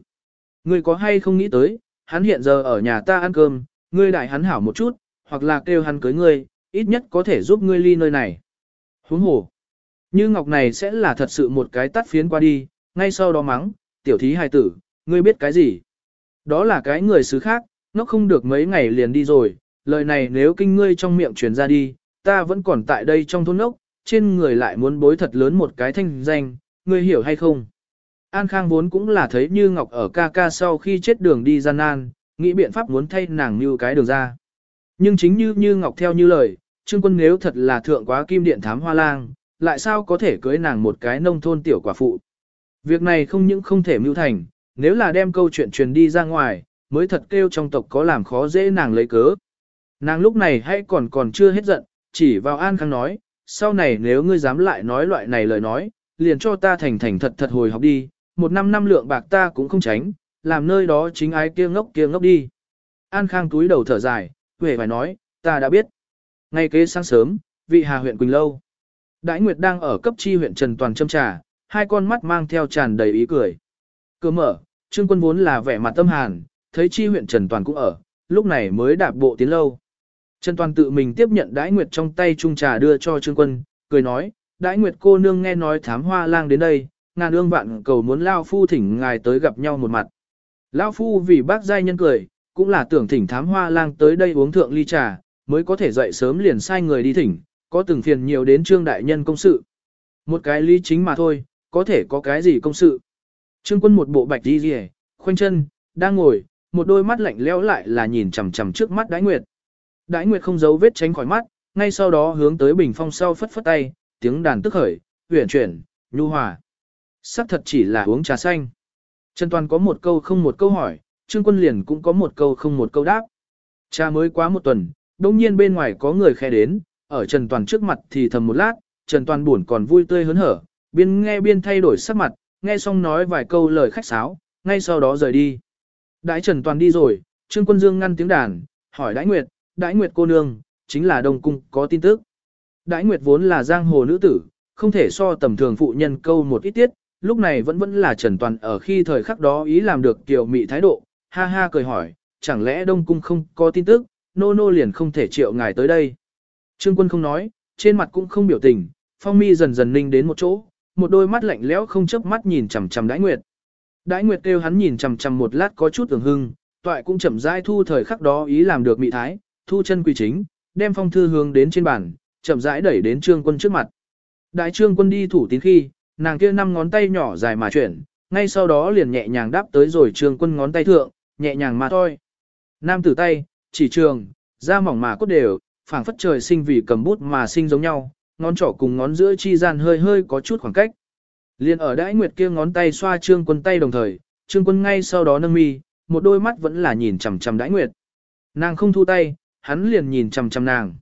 Ngươi có hay không nghĩ tới, hắn hiện giờ ở nhà ta ăn cơm, ngươi đại hắn hảo một chút, hoặc là kêu hắn cưới ngươi, ít nhất có thể giúp ngươi ly nơi này. Huống hồ, như ngọc này sẽ là thật sự một cái tắt phiến qua đi, ngay sau đó mắng, tiểu thí hài tử, ngươi biết cái gì? Đó là cái người xứ khác, nó không được mấy ngày liền đi rồi, lời này nếu kinh ngươi trong miệng truyền ra đi, ta vẫn còn tại đây trong thôn ốc, trên người lại muốn bối thật lớn một cái thanh danh, ngươi hiểu hay không? An Khang vốn cũng là thấy Như Ngọc ở ca ca sau khi chết đường đi gian nan, nghĩ biện pháp muốn thay nàng như cái đường ra. Nhưng chính như Như Ngọc theo như lời, Trương Quân nếu thật là thượng quá kim điện thám hoa lang, lại sao có thể cưới nàng một cái nông thôn tiểu quả phụ. Việc này không những không thể mưu thành, nếu là đem câu chuyện truyền đi ra ngoài, mới thật kêu trong tộc có làm khó dễ nàng lấy cớ. Nàng lúc này hay còn còn chưa hết giận, chỉ vào An Khang nói, sau này nếu ngươi dám lại nói loại này lời nói, liền cho ta thành thành thật thật hồi học đi, một năm năm lượng bạc ta cũng không tránh, làm nơi đó chính ái kia ngốc kia ngốc đi. An Khang túi đầu thở dài, huệ phải nói, ta đã biết. Ngay kế sáng sớm, vị hà huyện Quỳnh Lâu. Đại Nguyệt đang ở cấp chi huyện Trần Toàn châm trà, hai con mắt mang theo tràn đầy ý cười. Cửa mở, Trương Quân vốn là vẻ mặt tâm hàn, thấy chi huyện Trần Toàn cũng ở, lúc này mới đạp bộ tiến lâu. Trần Toàn tự mình tiếp nhận Đãi Nguyệt trong tay chung trà đưa cho Trương Quân, cười nói, Đãi Nguyệt cô nương nghe nói thám hoa lang đến đây, ngàn ương vạn cầu muốn Lao Phu thỉnh ngài tới gặp nhau một mặt. Lao Phu vì bác giai nhân cười, cũng là tưởng thỉnh thám hoa lang tới đây uống thượng ly trà, mới có thể dậy sớm liền sai người đi thỉnh, có từng phiền nhiều đến trương đại nhân công sự. Một cái lý chính mà thôi, có thể có cái gì công sự. Trương quân một bộ bạch đi rìa, khoanh chân, đang ngồi, một đôi mắt lạnh lẽo lại là nhìn chằm chằm trước mắt đái nguyệt. Đái nguyệt không giấu vết tránh khỏi mắt, ngay sau đó hướng tới bình phong sau phất phất tay, tiếng đàn tức khởi, huyền chuyển, nhu hòa. Sắc thật chỉ là uống trà xanh. Trần Toàn có một câu không một câu hỏi, Trương Quân liền cũng có một câu không một câu đáp. Trà mới quá một tuần, đông nhiên bên ngoài có người khe đến, ở Trần Toàn trước mặt thì thầm một lát, Trần Toàn buồn còn vui tươi hớn hở, biên nghe biên thay đổi sắc mặt, nghe xong nói vài câu lời khách sáo, ngay sau đó rời đi. Đãi Trần Toàn đi rồi, Trương Quân Dương ngăn tiếng đàn, hỏi Đãi Nguyệt, Đãi Nguyệt cô nương, chính là Đông Cung, có tin tức. Đãi Nguyệt vốn là giang hồ nữ tử, không thể so tầm thường phụ nhân câu một ít tiết, lúc này vẫn vẫn là Trần Toàn ở khi thời khắc đó ý làm được kiều mị thái độ, ha ha cười hỏi, chẳng lẽ Đông Cung không có tin tức, nô nô liền không thể triệu ngài tới đây. Trương quân không nói, trên mặt cũng không biểu tình, phong mi dần dần ninh đến một chỗ, một đôi mắt lạnh lẽo không chớp mắt nhìn chằm chằm đãi nguyệt. Đãi nguyệt kêu hắn nhìn chằm chằm một lát có chút tưởng hưng, toại cũng chậm rãi thu thời khắc đó ý làm được mị thái, thu chân quỳ chính, đem phong thư hướng đến trên bàn, chậm rãi đẩy đến trương quân trước mặt. Đại trương quân đi thủ tín khi, nàng kia năm ngón tay nhỏ dài mà chuyển, ngay sau đó liền nhẹ nhàng đáp tới rồi trương quân ngón tay thượng, nhẹ nhàng mà thôi. Nam tử tay, Chỉ trường, da mỏng mà cốt đều, phảng phất trời sinh vì cầm bút mà sinh giống nhau, ngón trỏ cùng ngón giữa chi gian hơi hơi có chút khoảng cách. Liên ở đãi nguyệt kia ngón tay xoa trương quân tay đồng thời, trương quân ngay sau đó nâng mi, một đôi mắt vẫn là nhìn chằm chằm đãi nguyệt. Nàng không thu tay, hắn liền nhìn chằm chằm nàng.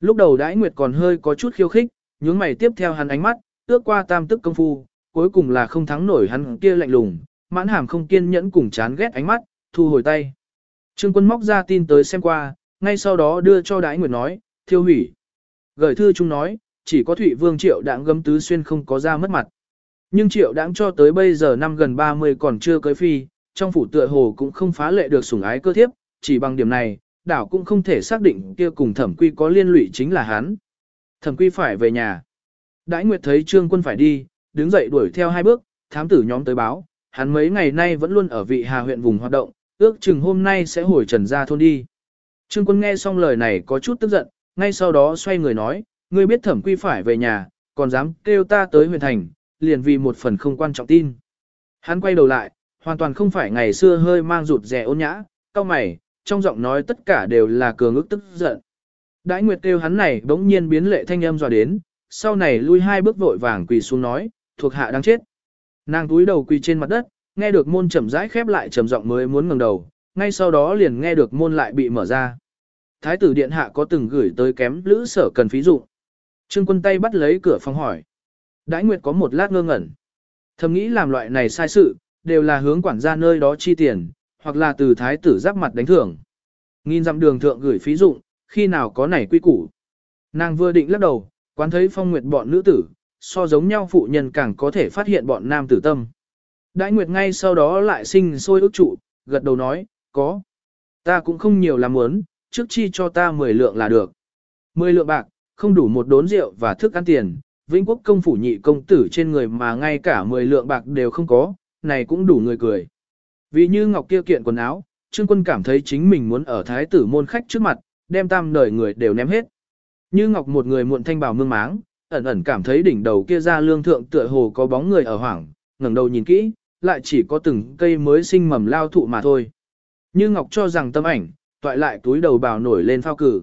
Lúc đầu đãi nguyệt còn hơi có chút khiêu khích, nhướng mày tiếp theo hắn ánh mắt, ước qua tam tức công phu, cuối cùng là không thắng nổi hắn kia lạnh lùng, mãn hàm không kiên nhẫn cùng chán ghét ánh mắt, thu hồi tay. Trương quân móc ra tin tới xem qua, ngay sau đó đưa cho đái nguyệt nói, thiêu hủy. Gửi thư chúng nói, chỉ có Thụy Vương Triệu đãng gấm tứ xuyên không có ra mất mặt. Nhưng Triệu đãng cho tới bây giờ năm gần 30 còn chưa cưới phi, trong phủ tựa hồ cũng không phá lệ được sủng ái cơ thiếp, chỉ bằng điểm này, đảo cũng không thể xác định kia cùng thẩm quy có liên lụy chính là hắn. Thẩm quy phải về nhà. Đãi Nguyệt thấy Trương Quân phải đi, đứng dậy đuổi theo hai bước, thám tử nhóm tới báo, hắn mấy ngày nay vẫn luôn ở vị Hà huyện vùng hoạt động, ước chừng hôm nay sẽ hồi trần ra thôn đi. Trương Quân nghe xong lời này có chút tức giận, ngay sau đó xoay người nói, ngươi biết thẩm quy phải về nhà, còn dám kêu ta tới huyện thành, liền vì một phần không quan trọng tin. Hắn quay đầu lại, hoàn toàn không phải ngày xưa hơi mang rụt rè ôn nhã, cao mày, trong giọng nói tất cả đều là cường ức tức giận. Đãi Nguyệt kêu hắn này bỗng nhiên biến lệ thanh âm dò đến, sau này lui hai bước vội vàng quỳ xuống nói, thuộc hạ đang chết. Nàng túi đầu quỳ trên mặt đất, nghe được môn chậm rãi khép lại trầm giọng mới muốn ngẩng đầu, ngay sau đó liền nghe được môn lại bị mở ra. Thái tử điện hạ có từng gửi tới kém lữ sở cần phí dụ. Trương quân tay bắt lấy cửa phòng hỏi. Đãi Nguyệt có một lát ngơ ngẩn. Thầm nghĩ làm loại này sai sự, đều là hướng quản gia nơi đó chi tiền, hoặc là từ thái tử giáp mặt đánh thưởng. Nghìn dặm đường thượng gửi phí dụng, khi nào có nảy quy củ. Nàng vừa định lắc đầu, quán thấy phong nguyệt bọn nữ tử, so giống nhau phụ nhân càng có thể phát hiện bọn nam tử tâm. Đại nguyệt ngay sau đó lại sinh sôi ước trụ, gật đầu nói, có. Ta cũng không nhiều làm muốn, trước chi cho ta 10 lượng là được. 10 lượng bạc, không đủ một đốn rượu và thức ăn tiền, Vĩnh Quốc công phủ nhị công tử trên người mà ngay cả 10 lượng bạc đều không có, này cũng đủ người cười. Vì như ngọc kia kiện quần áo, Trương Quân cảm thấy chính mình muốn ở thái tử môn khách trước mặt, đem tam đời người đều ném hết. Như ngọc một người muộn thanh bảo mương máng, ẩn ẩn cảm thấy đỉnh đầu kia ra lương thượng tựa hồ có bóng người ở hoảng, ngẩng đầu nhìn kỹ, lại chỉ có từng cây mới sinh mầm lao thụ mà thôi. Như ngọc cho rằng tâm ảnh, toại lại túi đầu bào nổi lên phao cử.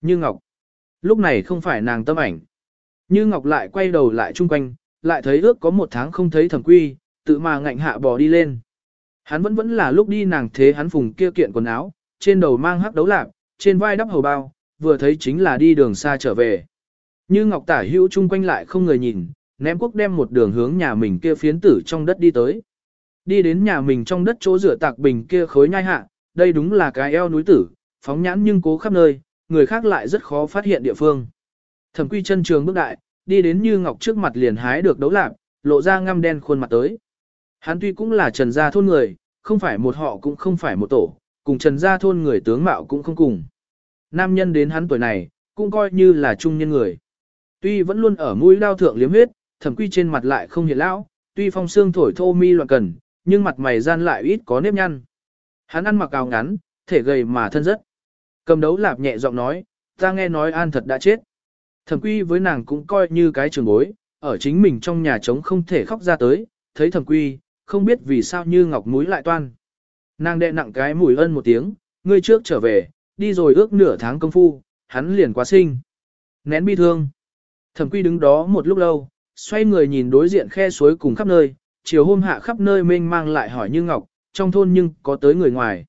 Như ngọc, lúc này không phải nàng tâm ảnh. Như ngọc lại quay đầu lại chung quanh, lại thấy ước có một tháng không thấy thẩm quy, tự mà ngạnh hạ bò đi lên. Hắn vẫn vẫn là lúc đi nàng thế hắn phùng kia kiện quần áo, trên đầu mang hắc đấu lạc, trên vai đắp hầu bao, vừa thấy chính là đi đường xa trở về. Như Ngọc Tả hữu chung quanh lại không người nhìn, ném quốc đem một đường hướng nhà mình kia phiến tử trong đất đi tới. Đi đến nhà mình trong đất chỗ rửa tạc bình kia khối nhai hạ, đây đúng là cái eo núi tử, phóng nhãn nhưng cố khắp nơi, người khác lại rất khó phát hiện địa phương. Thẩm quy chân trường bước đại, đi đến Như Ngọc trước mặt liền hái được đấu lạc, lộ ra ngăm đen khuôn mặt tới. Hắn tuy cũng là trần gia thôn người, không phải một họ cũng không phải một tổ, cùng trần gia thôn người tướng mạo cũng không cùng. Nam nhân đến hắn tuổi này, cũng coi như là trung nhân người. Tuy vẫn luôn ở mũi đao thượng liếm huyết, thẩm quy trên mặt lại không hiện lão, tuy phong xương thổi thô mi loạn cần, nhưng mặt mày gian lại ít có nếp nhăn. Hắn ăn mặc áo ngắn, thể gầy mà thân rất. Cầm đấu lạp nhẹ giọng nói, ta nghe nói an thật đã chết. Thẩm quy với nàng cũng coi như cái trường bối, ở chính mình trong nhà trống không thể khóc ra tới, thấy thẩm quy, không biết vì sao như ngọc mũi lại toan. Nàng đệ nặng cái mũi ân một tiếng, ngươi trước trở về, đi rồi ước nửa tháng công phu, hắn liền quá sinh. Nén bi thương. Thẩm quy đứng đó một lúc lâu, xoay người nhìn đối diện khe suối cùng khắp nơi, chiều hôm hạ khắp nơi mênh mang lại hỏi Như Ngọc, trong thôn nhưng có tới người ngoài.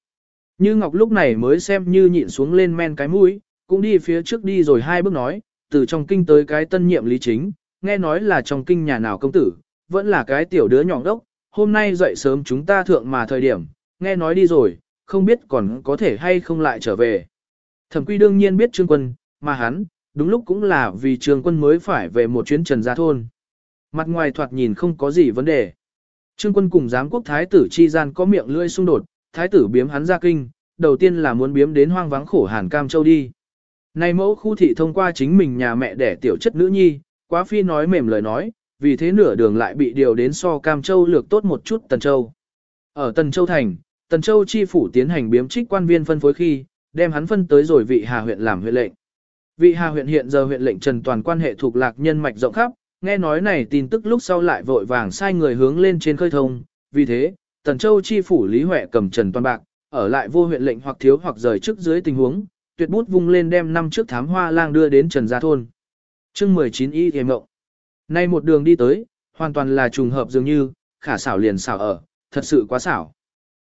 Như Ngọc lúc này mới xem như nhịn xuống lên men cái mũi, cũng đi phía trước đi rồi hai bước nói, từ trong kinh tới cái tân nhiệm lý chính, nghe nói là trong kinh nhà nào công tử, vẫn là cái tiểu đứa nhỏ đốc, hôm nay dậy sớm chúng ta thượng mà thời điểm, nghe nói đi rồi, không biết còn có thể hay không lại trở về. Thẩm quy đương nhiên biết Trương Quân, mà hắn, đúng lúc cũng là vì Trương Quân mới phải về một chuyến trần gia thôn. Mặt ngoài thoạt nhìn không có gì vấn đề. Trương Quân cùng giám quốc thái tử chi gian có miệng lưỡi xung đột, thái tử biếm hắn ra kinh, đầu tiên là muốn biếm đến hoang vắng khổ hàn cam châu đi. Này mẫu khu thị thông qua chính mình nhà mẹ đẻ tiểu chất nữ nhi, quá phi nói mềm lời nói, vì thế nửa đường lại bị điều đến so Cam Châu lược tốt một chút Tần Châu. Ở Tần Châu Thành, Tần Châu chi phủ tiến hành biếm trích quan viên phân phối khi, đem hắn phân tới rồi vị Hà huyện làm huyện lệnh. Vị Hà huyện hiện giờ huyện lệnh Trần Toàn quan hệ thuộc lạc nhân mạch rộng khắp, nghe nói này tin tức lúc sau lại vội vàng sai người hướng lên trên khơi thông, vì thế, Tần Châu chi phủ Lý Huệ cầm Trần Toàn bạc, ở lại vô huyện lệnh hoặc thiếu hoặc rời trước dưới tình huống, tuyệt bút vung lên đem năm trước thám hoa lang đưa đến Trần Gia Thôn. chương 19 y thề mộng. Nay một đường đi tới, hoàn toàn là trùng hợp dường như, khả xảo liền xảo ở, thật sự quá xảo.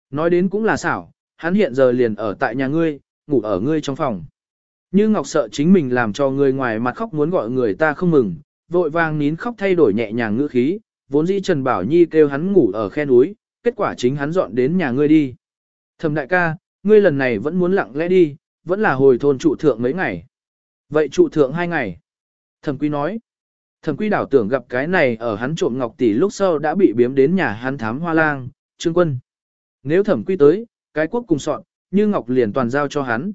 Nói đến cũng là xảo, hắn hiện giờ liền ở tại nhà ngươi, ngủ ở ngươi trong phòng. Như Ngọc sợ chính mình làm cho người ngoài mặt khóc muốn gọi người ta không mừng, vội vàng nín khóc thay đổi nhẹ nhàng ngữ khí, vốn dĩ Trần Bảo Nhi kêu hắn ngủ ở khe núi, kết quả chính hắn dọn đến nhà ngươi đi. Thầm đại ca, ngươi lần này vẫn muốn lặng lẽ đi, vẫn là hồi thôn trụ thượng mấy ngày. Vậy trụ thượng hai ngày. Thầm quý nói. Thẩm Quy đảo tưởng gặp cái này ở hắn trộm ngọc tỷ lúc sau đã bị biếm đến nhà hắn thám hoa lang, trương quân. Nếu Thẩm Quy tới, cái quốc cùng soạn, như ngọc liền toàn giao cho hắn.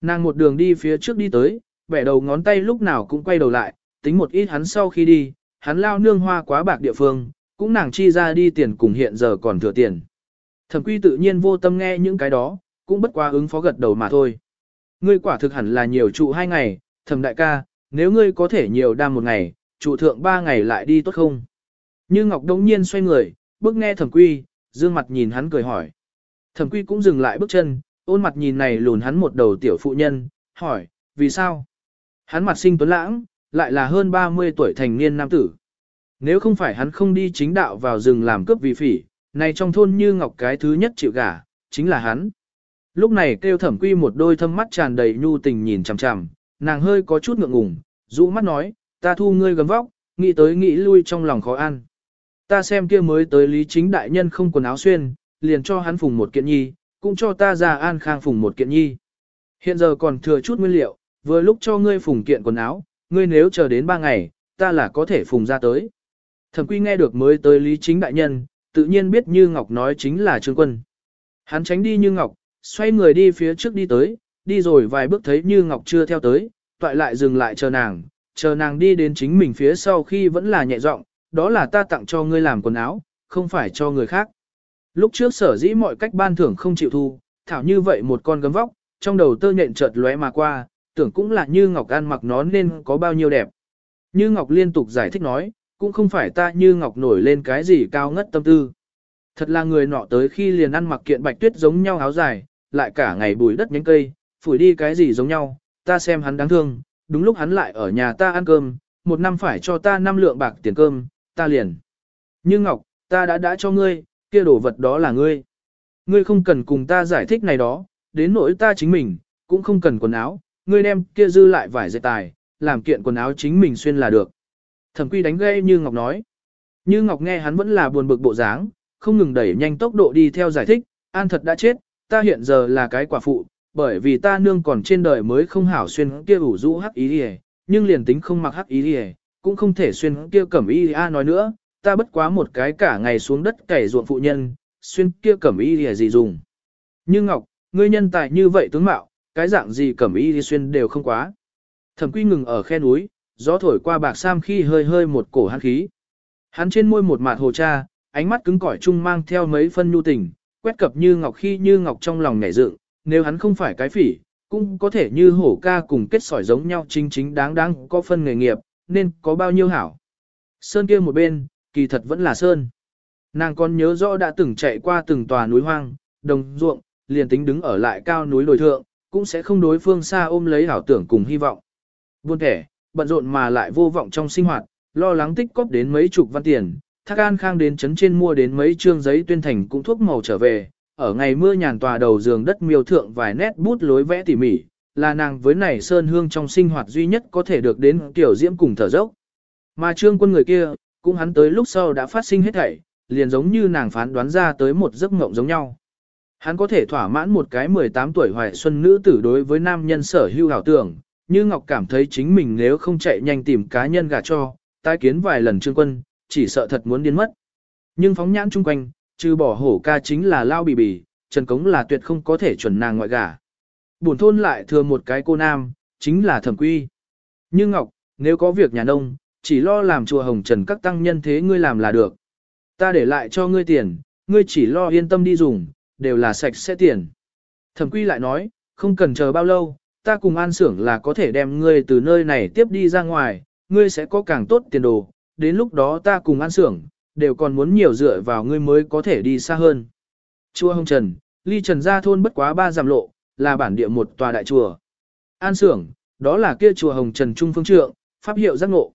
Nàng một đường đi phía trước đi tới, bẻ đầu ngón tay lúc nào cũng quay đầu lại, tính một ít hắn sau khi đi, hắn lao nương hoa quá bạc địa phương, cũng nàng chi ra đi tiền cùng hiện giờ còn thừa tiền. Thẩm quy tự nhiên vô tâm nghe những cái đó, cũng bất quá ứng phó gật đầu mà thôi. Ngươi quả thực hẳn là nhiều trụ hai ngày, thẩm đại ca, nếu ngươi có thể nhiều đam một ngày, Chủ thượng ba ngày lại đi tốt không? Như Ngọc đống nhiên xoay người, bước nghe thẩm quy, dương mặt nhìn hắn cười hỏi. Thẩm quy cũng dừng lại bước chân, ôn mặt nhìn này lùn hắn một đầu tiểu phụ nhân, hỏi, vì sao? Hắn mặt sinh tuấn lãng, lại là hơn 30 tuổi thành niên nam tử. Nếu không phải hắn không đi chính đạo vào rừng làm cướp vì phỉ, này trong thôn như ngọc cái thứ nhất chịu gả, chính là hắn. Lúc này kêu thẩm quy một đôi thâm mắt tràn đầy nhu tình nhìn chằm chằm, nàng hơi có chút ngượng ngùng, rũ mắt nói, ta thu ngươi gấm vóc, nghĩ tới nghĩ lui trong lòng khó ăn. Ta xem kia mới tới lý chính đại nhân không quần áo xuyên, liền cho hắn phùng một kiện nhi, cũng cho ta ra an khang phùng một kiện nhi. Hiện giờ còn thừa chút nguyên liệu, vừa lúc cho ngươi phùng kiện quần áo, ngươi nếu chờ đến ba ngày, ta là có thể phùng ra tới. Thẩm quy nghe được mới tới lý chính đại nhân, tự nhiên biết Như Ngọc nói chính là Trương Quân. Hắn tránh đi Như Ngọc, xoay người đi phía trước đi tới, đi rồi vài bước thấy Như Ngọc chưa theo tới, toại lại dừng lại chờ nàng, chờ nàng đi đến chính mình phía sau khi vẫn là nhẹ giọng, đó là ta tặng cho ngươi làm quần áo, không phải cho người khác. Lúc trước sở dĩ mọi cách ban thưởng không chịu thu, thảo như vậy một con gấm vóc, trong đầu tơ nhện chợt lóe mà qua, tưởng cũng là như Ngọc an mặc nó nên có bao nhiêu đẹp. Như Ngọc liên tục giải thích nói, cũng không phải ta như Ngọc nổi lên cái gì cao ngất tâm tư. Thật là người nọ tới khi liền ăn mặc kiện bạch tuyết giống nhau áo dài, lại cả ngày bùi đất nhánh cây, phủi đi cái gì giống nhau, ta xem hắn đáng thương, đúng lúc hắn lại ở nhà ta ăn cơm, một năm phải cho ta năm lượng bạc tiền cơm, ta liền. Như Ngọc, ta đã đã cho ngươi, kia đồ vật đó là ngươi. Ngươi không cần cùng ta giải thích này đó, đến nỗi ta chính mình, cũng không cần quần áo, ngươi đem kia dư lại vải dệt tài, làm kiện quần áo chính mình xuyên là được. Thẩm quy đánh gây như Ngọc nói. Như Ngọc nghe hắn vẫn là buồn bực bộ dáng, không ngừng đẩy nhanh tốc độ đi theo giải thích, an thật đã chết, ta hiện giờ là cái quả phụ, bởi vì ta nương còn trên đời mới không hảo xuyên kia ủ rũ hắc ý đi nhưng liền tính không mặc hắc ý đi cũng không thể xuyên kia cẩm y a à nói nữa, ta bất quá một cái cả ngày xuống đất cày ruộng phụ nhân, xuyên kia cẩm y thì gì dùng. Như Ngọc, ngươi nhân tài như vậy tướng mạo, cái dạng gì cẩm y thì xuyên đều không quá. Thẩm quy ngừng ở khe núi, gió thổi qua bạc sam khi hơi hơi một cổ hắc khí. Hắn trên môi một mạt hồ cha, ánh mắt cứng cỏi chung mang theo mấy phân nhu tình, quét cập như ngọc khi như ngọc trong lòng nhảy dựng, nếu hắn không phải cái phỉ, cũng có thể như hổ ca cùng kết sỏi giống nhau chính chính đáng đáng có phân nghề nghiệp, nên có bao nhiêu hảo. Sơn kia một bên, kỳ thật vẫn là Sơn. Nàng còn nhớ rõ đã từng chạy qua từng tòa núi hoang, đồng ruộng, liền tính đứng ở lại cao núi đồi thượng, cũng sẽ không đối phương xa ôm lấy hảo tưởng cùng hy vọng. Buôn thẻ, bận rộn mà lại vô vọng trong sinh hoạt, lo lắng tích cóp đến mấy chục văn tiền, Thác An Khang đến chấn trên mua đến mấy trương giấy tuyên thành cũng thuốc màu trở về, ở ngày mưa nhàn tòa đầu giường đất miêu thượng vài nét bút lối vẽ tỉ mỉ, là nàng với nảy sơn hương trong sinh hoạt duy nhất có thể được đến tiểu diễm cùng thở dốc. Mà trương quân người kia, cũng hắn tới lúc sau đã phát sinh hết thảy, liền giống như nàng phán đoán ra tới một giấc mộng giống nhau. Hắn có thể thỏa mãn một cái 18 tuổi hoài xuân nữ tử đối với nam nhân sở hưu hảo tưởng, như Ngọc cảm thấy chính mình nếu không chạy nhanh tìm cá nhân gả cho, tai kiến vài lần trương quân, chỉ sợ thật muốn điên mất. Nhưng phóng nhãn chung quanh, trừ bỏ hổ ca chính là lao bì bì, Trần Cống là tuyệt không có thể chuẩn nàng ngoại gả. Buồn thôn lại thừa một cái cô nam, chính là thẩm quy. Như Ngọc, nếu có việc nhà nông, chỉ lo làm chùa hồng trần các tăng nhân thế ngươi làm là được. Ta để lại cho ngươi tiền, ngươi chỉ lo yên tâm đi dùng, đều là sạch sẽ tiền. Thẩm quy lại nói, không cần chờ bao lâu, ta cùng an xưởng là có thể đem ngươi từ nơi này tiếp đi ra ngoài, ngươi sẽ có càng tốt tiền đồ, đến lúc đó ta cùng an xưởng, đều còn muốn nhiều dựa vào ngươi mới có thể đi xa hơn. chùa Hồng trần, ly Trần Gia thôn bất quá ba dặm lộ, là bản địa một tòa đại chùa. An Sưởng, đó là kia chùa Hồng Trần Trung Phương Trượng, pháp hiệu giác ngộ.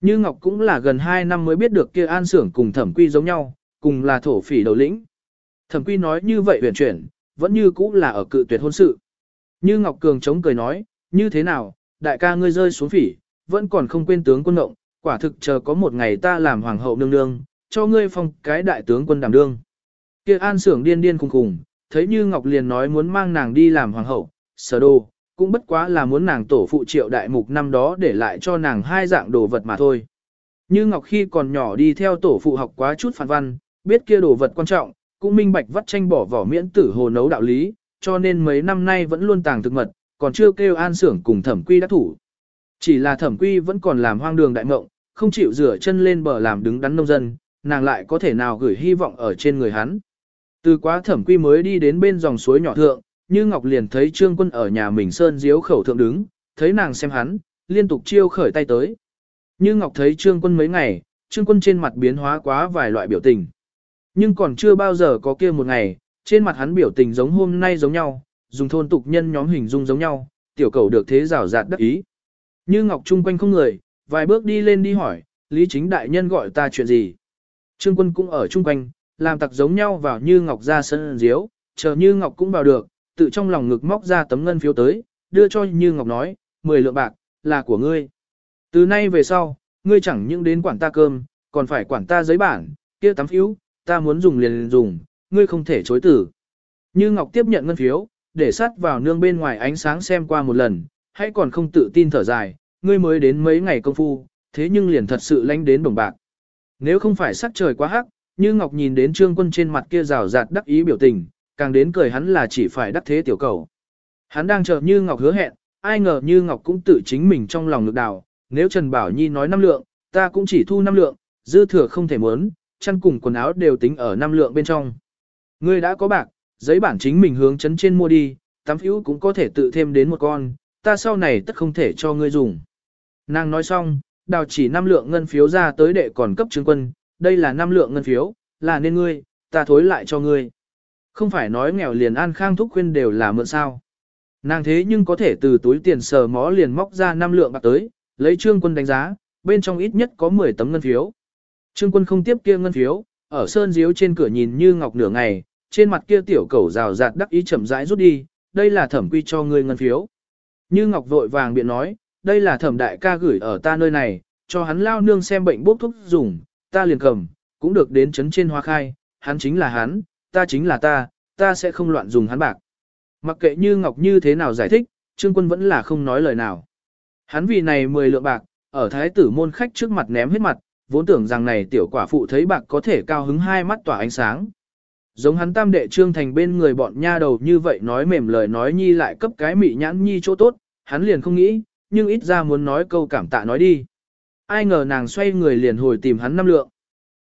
Như Ngọc cũng là gần 2 năm mới biết được kia An Sưởng cùng Thẩm Quy giống nhau, cùng là thổ phỉ đầu lĩnh. Thẩm Quy nói như vậy huyền chuyển, vẫn như cũ là ở cự tuyệt hôn sự. Như Ngọc Cường chống cười nói, như thế nào, đại ca ngươi rơi xuống phỉ, vẫn còn không quên tướng quân động, quả thực chờ có một ngày ta làm hoàng hậu nương nương, cho ngươi phong cái đại tướng quân đảm đương. Kia An Sưởng điên điên khùng khùng, thấy Như Ngọc liền nói muốn mang nàng đi làm hoàng hậu, sở đồ, cũng bất quá là muốn nàng tổ phụ triệu đại mục năm đó để lại cho nàng hai dạng đồ vật mà thôi. Như Ngọc khi còn nhỏ đi theo tổ phụ học quá chút phản văn, biết kia đồ vật quan trọng, cũng minh bạch vắt tranh bỏ vỏ miễn tử hồ nấu đạo lý, cho nên mấy năm nay vẫn luôn tàng thực mật, còn chưa kêu an sưởng cùng thẩm quy đắc thủ. Chỉ là thẩm quy vẫn còn làm hoang đường đại mộng, không chịu rửa chân lên bờ làm đứng đắn nông dân, nàng lại có thể nào gửi hy vọng ở trên người hắn. Từ quá thẩm quy mới đi đến bên dòng suối nhỏ thượng, như Ngọc liền thấy Trương Quân ở nhà mình sơn diếu khẩu thượng đứng, thấy nàng xem hắn, liên tục chiêu khởi tay tới. Như Ngọc thấy Trương Quân mấy ngày, Trương Quân trên mặt biến hóa quá vài loại biểu tình. Nhưng còn chưa bao giờ có kia một ngày, trên mặt hắn biểu tình giống hôm nay giống nhau, dùng thôn tục nhân nhóm hình dung giống nhau, tiểu cầu được thế rào rạt đắc ý. Như Ngọc chung quanh không người, vài bước đi lên đi hỏi, Lý Chính Đại Nhân gọi ta chuyện gì. Trương Quân cũng ở chung quanh, làm tặc giống nhau vào Như Ngọc ra sân diếu, chờ Như Ngọc cũng vào được, tự trong lòng ngực móc ra tấm ngân phiếu tới, đưa cho Như Ngọc nói, 10 lượng bạc, là của ngươi. Từ nay về sau, ngươi chẳng những đến quản ta cơm, còn phải quản ta giấy bản, kia tấm phiếu, ta muốn dùng liền dùng, ngươi không thể chối tử. Như Ngọc tiếp nhận ngân phiếu, để sát vào nương bên ngoài ánh sáng xem qua một lần, hãy còn không tự tin thở dài, ngươi mới đến mấy ngày công phu, thế nhưng liền thật sự lánh đến đồng bạc. Nếu không phải sắc trời quá hắc, Như Ngọc nhìn đến trương quân trên mặt kia rào rạt đắc ý biểu tình, càng đến cười hắn là chỉ phải đắc thế tiểu cầu. Hắn đang chờ Như Ngọc hứa hẹn, ai ngờ Như Ngọc cũng tự chính mình trong lòng lực đào, nếu Trần Bảo Nhi nói năm lượng, ta cũng chỉ thu năm lượng, dư thừa không thể muốn, chăn cùng quần áo đều tính ở năm lượng bên trong. Ngươi đã có bạc, giấy bản chính mình hướng chấn trên mua đi, tắm phiếu cũng có thể tự thêm đến một con, ta sau này tất không thể cho ngươi dùng. Nàng nói xong, đào chỉ năm lượng ngân phiếu ra tới đệ còn cấp chứng quân, đây là năm lượng ngân phiếu, là nên ngươi, ta thối lại cho ngươi. Không phải nói nghèo liền an khang thúc khuyên đều là mượn sao. Nàng thế nhưng có thể từ túi tiền sờ mó liền móc ra năm lượng bạc tới, lấy trương quân đánh giá, bên trong ít nhất có 10 tấm ngân phiếu. Trương quân không tiếp kia ngân phiếu, ở sơn diếu trên cửa nhìn như ngọc nửa ngày, trên mặt kia tiểu cầu rào rạt đắc ý chậm rãi rút đi, đây là thẩm quy cho ngươi ngân phiếu. Như ngọc vội vàng biện nói, đây là thẩm đại ca gửi ở ta nơi này, cho hắn lao nương xem bệnh bốc thuốc dùng, ta liền cầm, cũng được đến chấn trên hoa khai, hắn chính là hắn, ta chính là ta, ta sẽ không loạn dùng hắn bạc. Mặc kệ như ngọc như thế nào giải thích, trương quân vẫn là không nói lời nào. Hắn vì này 10 lượng bạc, ở thái tử môn khách trước mặt ném hết mặt, vốn tưởng rằng này tiểu quả phụ thấy bạc có thể cao hứng hai mắt tỏa ánh sáng. Giống hắn tam đệ trương thành bên người bọn nha đầu như vậy nói mềm lời nói nhi lại cấp cái mị nhãn nhi chỗ tốt, hắn liền không nghĩ, nhưng ít ra muốn nói câu cảm tạ nói đi. Ai ngờ nàng xoay người liền hồi tìm hắn năm lượng.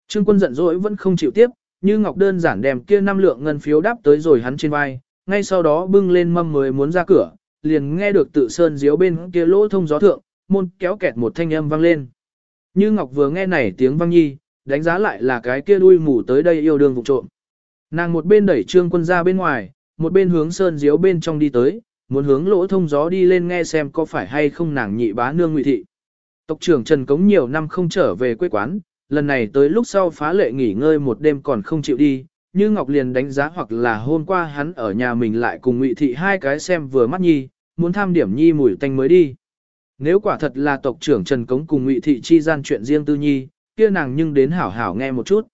Trương quân giận dỗi vẫn không chịu tiếp, như ngọc đơn giản đem kia năm lượng ngân phiếu đáp tới rồi hắn trên vai, ngay sau đó bưng lên mâm mới muốn ra cửa, liền nghe được tự sơn diếu bên kia lỗ thông gió thượng, môn kéo kẹt một thanh âm vang lên. Như Ngọc vừa nghe này tiếng vang nhi, đánh giá lại là cái kia đuôi mù tới đây yêu đương vụ trộm. Nàng một bên đẩy trương quân ra bên ngoài, một bên hướng sơn diếu bên trong đi tới, muốn hướng lỗ thông gió đi lên nghe xem có phải hay không nàng nhị bá nương ngụy thị. Tộc trưởng Trần Cống nhiều năm không trở về quê quán, lần này tới lúc sau phá lệ nghỉ ngơi một đêm còn không chịu đi, như Ngọc liền đánh giá hoặc là hôm qua hắn ở nhà mình lại cùng ngụy thị hai cái xem vừa mắt nhi, muốn tham điểm nhi mùi tanh mới đi. Nếu quả thật là tộc trưởng Trần Cống cùng Ngụy Thị chi gian chuyện riêng tư nhi, kia nàng nhưng đến hảo hảo nghe một chút.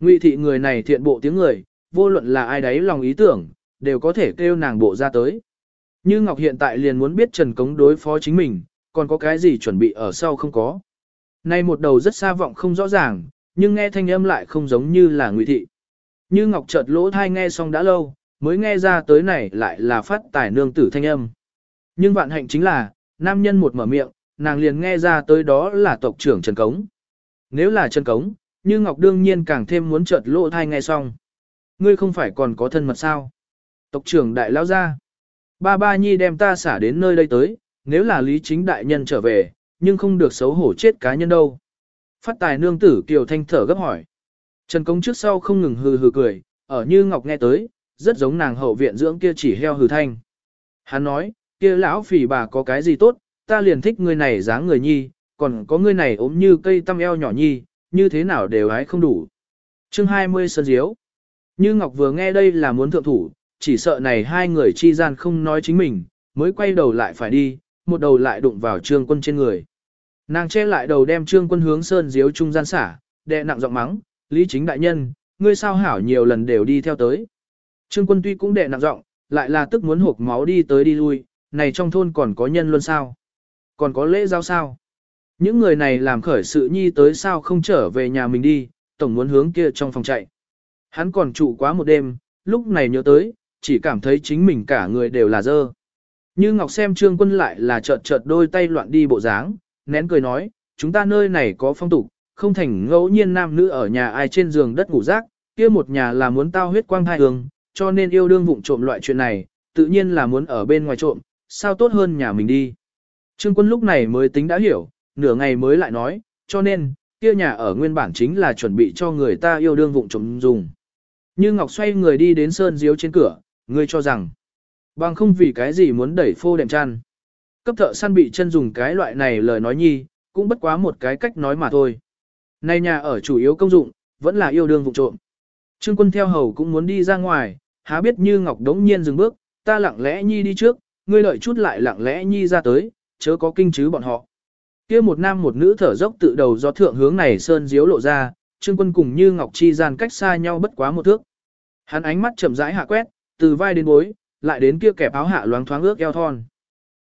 Ngụy Thị người này thiện bộ tiếng người, vô luận là ai đấy lòng ý tưởng, đều có thể kêu nàng bộ ra tới. Như Ngọc hiện tại liền muốn biết Trần Cống đối phó chính mình, còn có cái gì chuẩn bị ở sau không có. Nay một đầu rất xa vọng không rõ ràng, nhưng nghe thanh âm lại không giống như là Ngụy Thị. Như Ngọc chợt lỗ thai nghe xong đã lâu, mới nghe ra tới này lại là phát tài nương tử thanh âm. Nhưng vạn hạnh chính là, nam nhân một mở miệng, nàng liền nghe ra tới đó là tộc trưởng Trần Cống. Nếu là Trần Cống, như Ngọc đương nhiên càng thêm muốn chợt lỗ thai nghe xong. Ngươi không phải còn có thân mật sao? Tộc trưởng đại lao ra. Ba ba nhi đem ta xả đến nơi đây tới, nếu là lý chính đại nhân trở về, nhưng không được xấu hổ chết cá nhân đâu. Phát tài nương tử Kiều Thanh thở gấp hỏi. Trần Công trước sau không ngừng hừ hừ cười, ở như Ngọc nghe tới, rất giống nàng hậu viện dưỡng kia chỉ heo hừ thanh. Hắn nói, kia lão phỉ bà có cái gì tốt, ta liền thích người này dáng người nhi, còn có người này ốm như cây tăm eo nhỏ nhi, như thế nào đều ái không đủ. Chương 20 Sơn Diếu Như Ngọc vừa nghe đây là muốn thượng thủ, chỉ sợ này hai người chi gian không nói chính mình, mới quay đầu lại phải đi, một đầu lại đụng vào trương quân trên người. Nàng che lại đầu đem trương quân hướng Sơn Diếu trung gian xả, đệ nặng giọng mắng, lý chính đại nhân, ngươi sao hảo nhiều lần đều đi theo tới. Trương quân tuy cũng đệ nặng giọng, lại là tức muốn hộp máu đi tới đi lui, này trong thôn còn có nhân luôn sao? Còn có lễ giao sao? Những người này làm khởi sự nhi tới sao không trở về nhà mình đi, tổng muốn hướng kia trong phòng chạy. Hắn còn trụ quá một đêm, lúc này nhớ tới, chỉ cảm thấy chính mình cả người đều là dơ. Như Ngọc xem trương quân lại là chợt chợt đôi tay loạn đi bộ dáng, nén cười nói, chúng ta nơi này có phong tục, không thành ngẫu nhiên nam nữ ở nhà ai trên giường đất ngủ rác, kia một nhà là muốn tao huyết quang thai hương, cho nên yêu đương vụng trộm loại chuyện này, tự nhiên là muốn ở bên ngoài trộm, sao tốt hơn nhà mình đi. Trương quân lúc này mới tính đã hiểu, nửa ngày mới lại nói, cho nên, kia nhà ở nguyên bản chính là chuẩn bị cho người ta yêu đương vụng trộm dùng. Như Ngọc xoay người đi đến sơn diếu trên cửa, ngươi cho rằng, bằng không vì cái gì muốn đẩy phô đệm chăn. Cấp thợ săn bị chân dùng cái loại này lời nói nhi, cũng bất quá một cái cách nói mà thôi. Nay nhà ở chủ yếu công dụng, vẫn là yêu đương vụ trộm. Trương quân theo hầu cũng muốn đi ra ngoài, há biết như Ngọc đống nhiên dừng bước, ta lặng lẽ nhi đi trước, ngươi lợi chút lại lặng lẽ nhi ra tới, chớ có kinh chứ bọn họ. kia một nam một nữ thở dốc tự đầu do thượng hướng này sơn diếu lộ ra, trương quân cùng như Ngọc chi gian cách xa nhau bất quá một thước. Hắn ánh mắt chậm rãi hạ quét, từ vai đến bối, lại đến kia kẹp áo hạ loáng thoáng ước eo thon.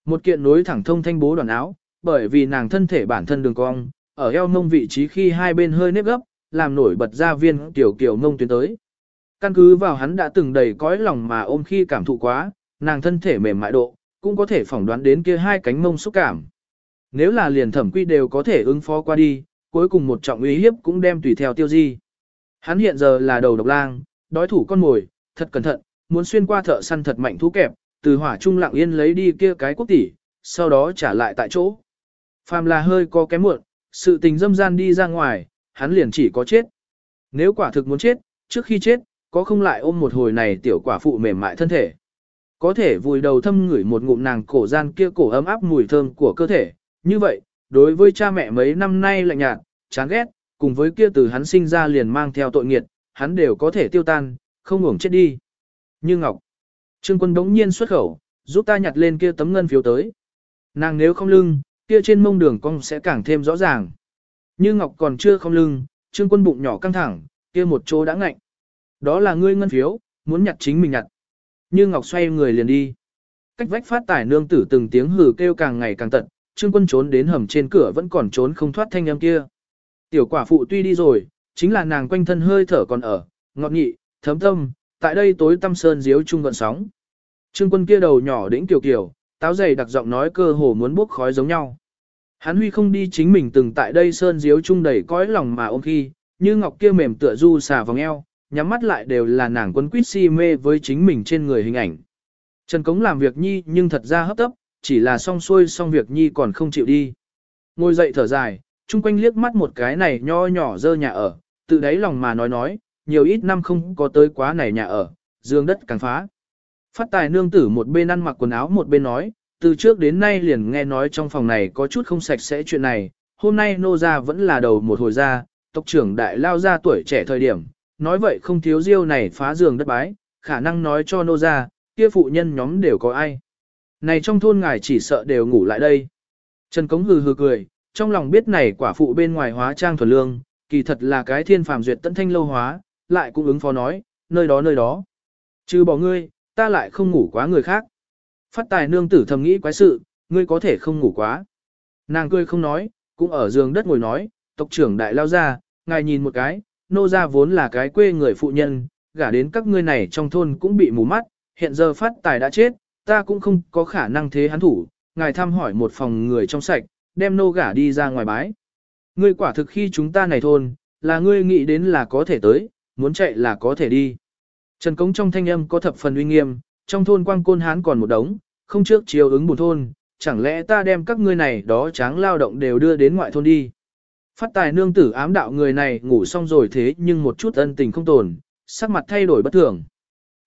Một kiện nối thẳng thông thanh bố đoàn áo, bởi vì nàng thân thể bản thân đường cong, ở eo mông vị trí khi hai bên hơi nếp gấp, làm nổi bật ra viên tiểu kiểu mông tuyến tới. Căn cứ vào hắn đã từng đầy cõi lòng mà ôm khi cảm thụ quá, nàng thân thể mềm mại độ, cũng có thể phỏng đoán đến kia hai cánh mông xúc cảm. Nếu là liền thẩm quy đều có thể ứng phó qua đi, cuối cùng một trọng uy hiếp cũng đem tùy theo tiêu di. Hắn hiện giờ là đầu độc lang, đói thủ con mồi, thật cẩn thận, muốn xuyên qua thợ săn thật mạnh thú kẹp, từ hỏa trung lặng yên lấy đi kia cái quốc tỷ, sau đó trả lại tại chỗ. Phàm là hơi có kém muộn, sự tình dâm gian đi ra ngoài, hắn liền chỉ có chết. Nếu quả thực muốn chết, trước khi chết, có không lại ôm một hồi này tiểu quả phụ mềm mại thân thể. Có thể vùi đầu thâm ngửi một ngụm nàng cổ gian kia cổ ấm áp mùi thơm của cơ thể. Như vậy, đối với cha mẹ mấy năm nay lạnh nhạt, chán ghét, cùng với kia từ hắn sinh ra liền mang theo tội nghiệt, hắn đều có thể tiêu tan, không ngủng chết đi. Như Ngọc, Trương quân đống nhiên xuất khẩu, giúp ta nhặt lên kia tấm ngân phiếu tới. Nàng nếu không lưng, kia trên mông đường cong sẽ càng thêm rõ ràng. Như Ngọc còn chưa không lưng, Trương quân bụng nhỏ căng thẳng, kia một chỗ đã ngạnh. Đó là ngươi ngân phiếu, muốn nhặt chính mình nhặt. Như Ngọc xoay người liền đi. Cách vách phát tải nương tử từng tiếng hừ kêu càng ngày càng tận, Trương quân trốn đến hầm trên cửa vẫn còn trốn không thoát thanh âm kia. Tiểu quả phụ tuy đi rồi, chính là nàng quanh thân hơi thở còn ở, ngọt nghị, thấm tâm, tại đây tối tâm sơn diếu chung gọn sóng. Trương quân kia đầu nhỏ đĩnh kiều kiều, táo dày đặc giọng nói cơ hồ muốn bốc khói giống nhau. Hắn huy không đi chính mình từng tại đây sơn diếu chung đầy cõi lòng mà ôm khi, như ngọc kia mềm tựa du xà vòng eo, nhắm mắt lại đều là nàng quân quýt si mê với chính mình trên người hình ảnh. Trần Cống làm việc nhi nhưng thật ra hấp tấp, chỉ là xong xuôi xong việc nhi còn không chịu đi. Ngồi dậy thở dài, chung quanh liếc mắt một cái này nho nhỏ dơ nhà ở, tự đáy lòng mà nói nói, nhiều ít năm không có tới quá này nhà ở, dương đất càng phá. Phát tài nương tử một bên ăn mặc quần áo một bên nói, từ trước đến nay liền nghe nói trong phòng này có chút không sạch sẽ chuyện này, hôm nay nô gia vẫn là đầu một hồi ra, tộc trưởng đại lao ra tuổi trẻ thời điểm, nói vậy không thiếu diêu này phá giường đất bái, khả năng nói cho nô gia, kia phụ nhân nhóm đều có ai. Này trong thôn ngài chỉ sợ đều ngủ lại đây. Trần Cống hừ hừ cười, trong lòng biết này quả phụ bên ngoài hóa trang thuần lương, kỳ thật là cái thiên phàm duyệt tận thanh lâu hóa, lại cũng ứng phó nói, nơi đó nơi đó. Chứ bỏ ngươi, ta lại không ngủ quá người khác. Phát tài nương tử thầm nghĩ quái sự, ngươi có thể không ngủ quá. Nàng cười không nói, cũng ở giường đất ngồi nói, tộc trưởng đại lao ra, ngài nhìn một cái, nô gia vốn là cái quê người phụ nhân, gả đến các ngươi này trong thôn cũng bị mù mắt, hiện giờ phát tài đã chết, ta cũng không có khả năng thế hắn thủ, ngài thăm hỏi một phòng người trong sạch, đem nô gả đi ra ngoài bái. Ngươi quả thực khi chúng ta này thôn, là ngươi nghĩ đến là có thể tới, muốn chạy là có thể đi. Trần Cống trong thanh âm có thập phần uy nghiêm, trong thôn quang côn hán còn một đống, không trước chiều ứng bùn thôn, chẳng lẽ ta đem các ngươi này đó tráng lao động đều đưa đến ngoại thôn đi. Phát tài nương tử ám đạo người này ngủ xong rồi thế nhưng một chút ân tình không tồn, sắc mặt thay đổi bất thường.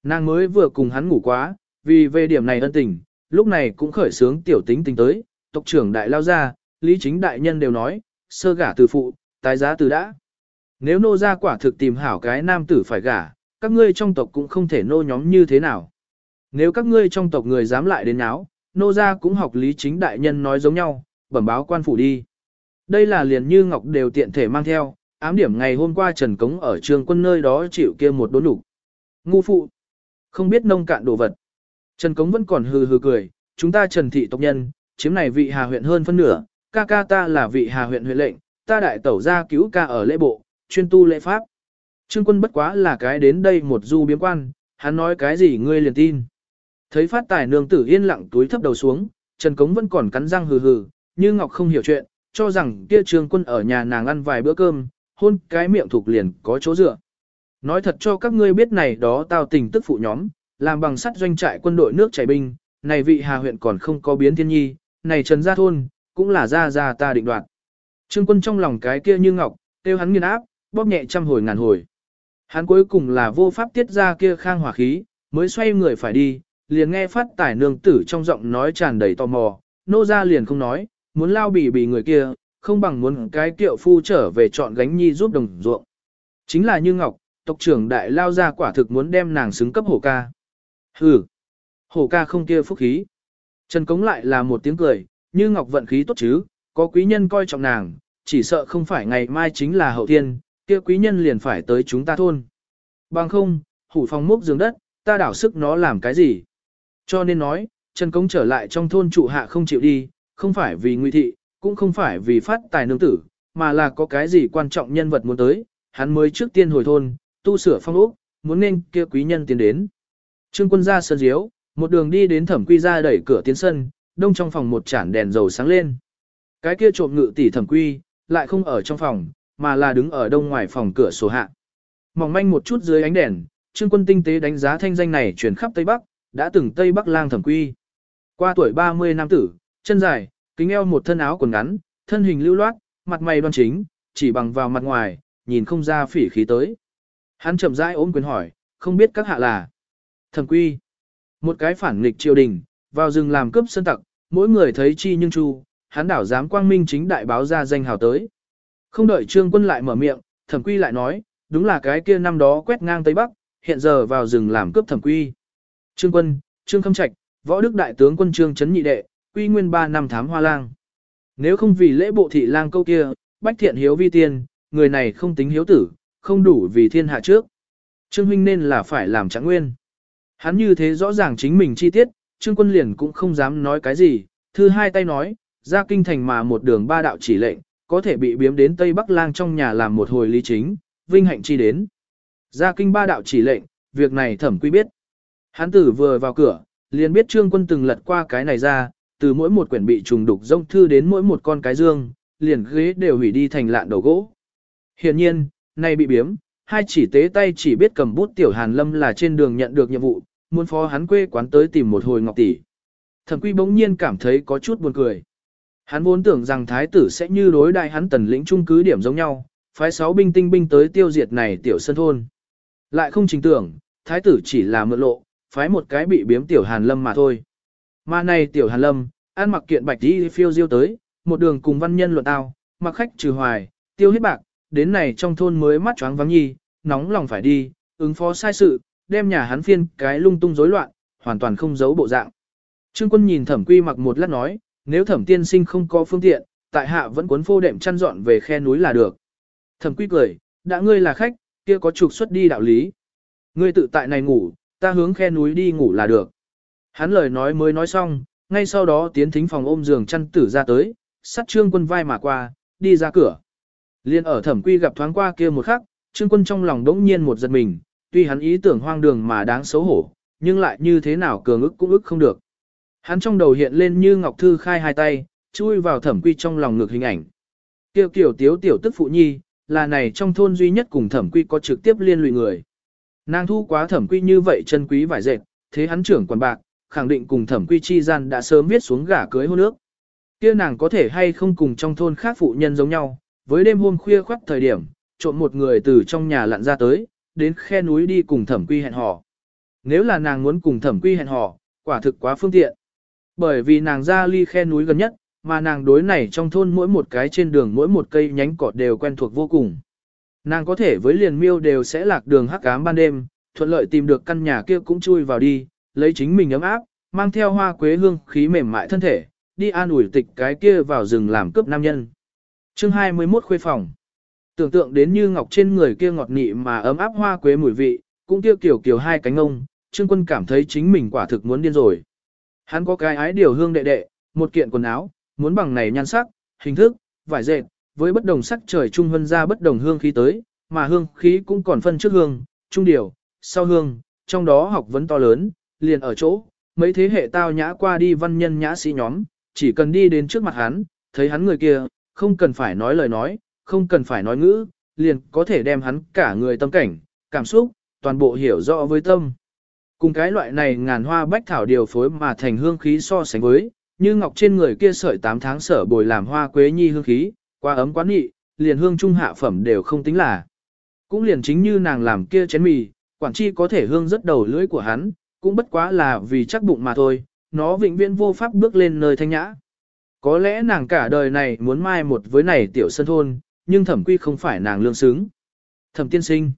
Nàng mới vừa cùng hắn ngủ quá, vì về điểm này ân tình, lúc này cũng khởi sướng tiểu tính tình tới, tộc trưởng đại lao ra, lý chính đại nhân đều nói, sơ gả từ phụ, tái giá từ đã. Nếu nô ra quả thực tìm hảo cái nam tử phải gả, các ngươi trong tộc cũng không thể nô nhóm như thế nào. Nếu các ngươi trong tộc người dám lại đến áo, nô ra cũng học lý chính đại nhân nói giống nhau, bẩm báo quan phủ đi. Đây là liền như ngọc đều tiện thể mang theo, ám điểm ngày hôm qua Trần Cống ở trường quân nơi đó chịu kia một đốn đủ. Ngu phụ, không biết nông cạn đồ vật. Trần Cống vẫn còn hừ hừ cười, chúng ta Trần Thị tộc nhân, chiếm này vị hà huyện hơn phân nửa, ca ca ta là vị hà huyện huyện lệnh, ta đại tẩu ra cứu ca ở lễ bộ, chuyên tu lễ pháp. Trương quân bất quá là cái đến đây một du biếm quan, hắn nói cái gì ngươi liền tin. Thấy phát tài nương tử yên lặng túi thấp đầu xuống, Trần Cống vẫn còn cắn răng hừ hừ, như Ngọc không hiểu chuyện, cho rằng kia trương quân ở nhà nàng ăn vài bữa cơm, hôn cái miệng thuộc liền có chỗ dựa. Nói thật cho các ngươi biết này đó tao tình tức phụ nhóm, làm bằng sắt doanh trại quân đội nước chảy binh, này vị hà huyện còn không có biến thiên nhi, này trần gia thôn, cũng là gia gia ta định đoạt. Trương quân trong lòng cái kia như ngọc, tiêu hắn nghiên áp, bóp nhẹ trăm hồi ngàn hồi. Hắn cuối cùng là vô pháp tiết ra kia khang hỏa khí, mới xoay người phải đi, liền nghe phát tải nương tử trong giọng nói tràn đầy tò mò, nô ra liền không nói, muốn lao bỉ bỉ người kia, không bằng muốn cái kiệu phu trở về chọn gánh nhi giúp đồng ruộng. Chính là như ngọc, tộc trưởng đại lao ra quả thực muốn đem nàng xứng cấp hổ ca. Hừ, hổ ca không kia phúc khí. Trần Cống lại là một tiếng cười, như ngọc vận khí tốt chứ, có quý nhân coi trọng nàng, chỉ sợ không phải ngày mai chính là hậu thiên, kia quý nhân liền phải tới chúng ta thôn. Bằng không, hủ phòng múc giường đất, ta đảo sức nó làm cái gì. Cho nên nói, Trần Cống trở lại trong thôn trụ hạ không chịu đi, không phải vì nguy thị, cũng không phải vì phát tài nương tử, mà là có cái gì quan trọng nhân vật muốn tới, hắn mới trước tiên hồi thôn, tu sửa phong ốc, muốn nên kia quý nhân tiến đến. Trương quân ra sân diếu, một đường đi đến thẩm quy ra đẩy cửa tiến sân, đông trong phòng một chản đèn dầu sáng lên. Cái kia trộm ngự tỷ thẩm quy, lại không ở trong phòng, mà là đứng ở đông ngoài phòng cửa sổ hạ. Mỏng manh một chút dưới ánh đèn, trương quân tinh tế đánh giá thanh danh này truyền khắp Tây Bắc, đã từng Tây Bắc lang thẩm quy. Qua tuổi 30 năm tử, chân dài, kính eo một thân áo quần ngắn, thân hình lưu loát, mặt mày đoan chính, chỉ bằng vào mặt ngoài, nhìn không ra phỉ khí tới. Hắn chậm rãi ôm quyền hỏi, không biết các hạ là. Thẩm quy. Một cái phản nghịch triều đình, vào rừng làm cướp sơn tặc, mỗi người thấy chi nhưng chu, hắn đảo dám quang minh chính đại báo ra danh hào tới. Không đợi trương quân lại mở miệng, thẩm quy lại nói, đúng là cái kia năm đó quét ngang Tây Bắc, hiện giờ vào rừng làm cướp thẩm quy. Trương quân, trương khâm trạch, võ đức đại tướng quân trương chấn nhị đệ, quy nguyên 3 năm thám hoa lang. Nếu không vì lễ bộ thị lang câu kia, bách thiện hiếu vi tiên, người này không tính hiếu tử, không đủ vì thiên hạ trước. Trương huynh nên là phải làm trạng nguyên. Hắn như thế rõ ràng chính mình chi tiết, trương quân liền cũng không dám nói cái gì, thư hai tay nói, ra kinh thành mà một đường ba đạo chỉ lệnh, có thể bị biếm đến Tây Bắc Lang trong nhà làm một hồi lý chính, vinh hạnh chi đến. Ra kinh ba đạo chỉ lệnh, việc này thẩm quy biết. Hắn tử vừa vào cửa, liền biết trương quân từng lật qua cái này ra, từ mỗi một quyển bị trùng đục rông thư đến mỗi một con cái dương, liền ghế đều hủy đi thành lạn đầu gỗ. Hiện nhiên, nay bị biếm, hai chỉ tế tay chỉ biết cầm bút tiểu hàn lâm là trên đường nhận được nhiệm vụ, muốn phó hắn quê quán tới tìm một hồi ngọc tỷ. Thẩm quy bỗng nhiên cảm thấy có chút buồn cười. Hắn vốn tưởng rằng thái tử sẽ như đối đại hắn tần lĩnh trung cứ điểm giống nhau, phái sáu binh tinh binh tới tiêu diệt này tiểu sân thôn. Lại không chính tưởng, thái tử chỉ là mượn lộ, phái một cái bị biếm tiểu hàn lâm mà thôi. Mà này tiểu hàn lâm, ăn mặc kiện bạch đi phiêu diêu tới, một đường cùng văn nhân luận tao, mặc khách trừ hoài, tiêu hết bạc, đến này trong thôn mới mắt choáng vắng nhi, nóng lòng phải đi, ứng phó sai sự, đem nhà hắn phiên cái lung tung rối loạn, hoàn toàn không giấu bộ dạng. Trương quân nhìn thẩm quy mặc một lát nói, nếu thẩm tiên sinh không có phương tiện, tại hạ vẫn cuốn phô đệm chăn dọn về khe núi là được. Thẩm quy cười, đã ngươi là khách, kia có trục xuất đi đạo lý. Ngươi tự tại này ngủ, ta hướng khe núi đi ngủ là được. Hắn lời nói mới nói xong, ngay sau đó tiến thính phòng ôm giường chăn tử ra tới, sắt trương quân vai mà qua, đi ra cửa. Liên ở thẩm quy gặp thoáng qua kia một khắc, trương quân trong lòng đỗng nhiên một giật mình, tuy hắn ý tưởng hoang đường mà đáng xấu hổ, nhưng lại như thế nào cường ức cũng ức không được. Hắn trong đầu hiện lên như ngọc thư khai hai tay, chui vào thẩm quy trong lòng ngược hình ảnh. Kiều kiểu tiếu tiểu tức phụ nhi, là này trong thôn duy nhất cùng thẩm quy có trực tiếp liên lụy người. Nàng thu quá thẩm quy như vậy chân quý vải dệt, thế hắn trưởng quản bạc, khẳng định cùng thẩm quy chi gian đã sớm viết xuống gả cưới hôn nước. Kia nàng có thể hay không cùng trong thôn khác phụ nhân giống nhau, với đêm hôm khuya khoắt thời điểm, trộn một người từ trong nhà lặn ra tới, đến khe núi đi cùng thẩm quy hẹn hò. Nếu là nàng muốn cùng thẩm quy hẹn hò, quả thực quá phương tiện. Bởi vì nàng ra ly khe núi gần nhất, mà nàng đối này trong thôn mỗi một cái trên đường mỗi một cây nhánh cỏ đều quen thuộc vô cùng. Nàng có thể với liền miêu đều sẽ lạc đường hắc ám ban đêm, thuận lợi tìm được căn nhà kia cũng chui vào đi, lấy chính mình ấm áp, mang theo hoa quế hương khí mềm mại thân thể, đi an ủi tịch cái kia vào rừng làm cướp nam nhân. Chương 21 khuê phòng. Tưởng tượng đến như ngọc trên người kia ngọt nị mà ấm áp hoa quế mùi vị, cũng tiêu kiểu kiểu hai cánh ông, Trương Quân cảm thấy chính mình quả thực muốn điên rồi. Hắn có cái ái điều hương đệ đệ, một kiện quần áo, muốn bằng này nhan sắc, hình thức, vải dệt, với bất đồng sắc trời trung hân ra bất đồng hương khí tới, mà hương khí cũng còn phân trước hương, trung điều, sau hương, trong đó học vấn to lớn, liền ở chỗ, mấy thế hệ tao nhã qua đi văn nhân nhã sĩ nhóm, chỉ cần đi đến trước mặt hắn, thấy hắn người kia, không cần phải nói lời nói, không cần phải nói ngữ, liền có thể đem hắn cả người tâm cảnh, cảm xúc, toàn bộ hiểu rõ với tâm. Cùng cái loại này ngàn hoa bách thảo điều phối mà thành hương khí so sánh với, như ngọc trên người kia sợi 8 tháng sở bồi làm hoa quế nhi hương khí, qua ấm quán nghị, liền hương trung hạ phẩm đều không tính là. Cũng liền chính như nàng làm kia chén mì, quản chi có thể hương rất đầu lưỡi của hắn, cũng bất quá là vì chắc bụng mà thôi, nó vĩnh viễn vô pháp bước lên nơi thanh nhã. Có lẽ nàng cả đời này muốn mai một với này tiểu sân thôn, nhưng thẩm quy không phải nàng lương xứng. Thẩm tiên sinh.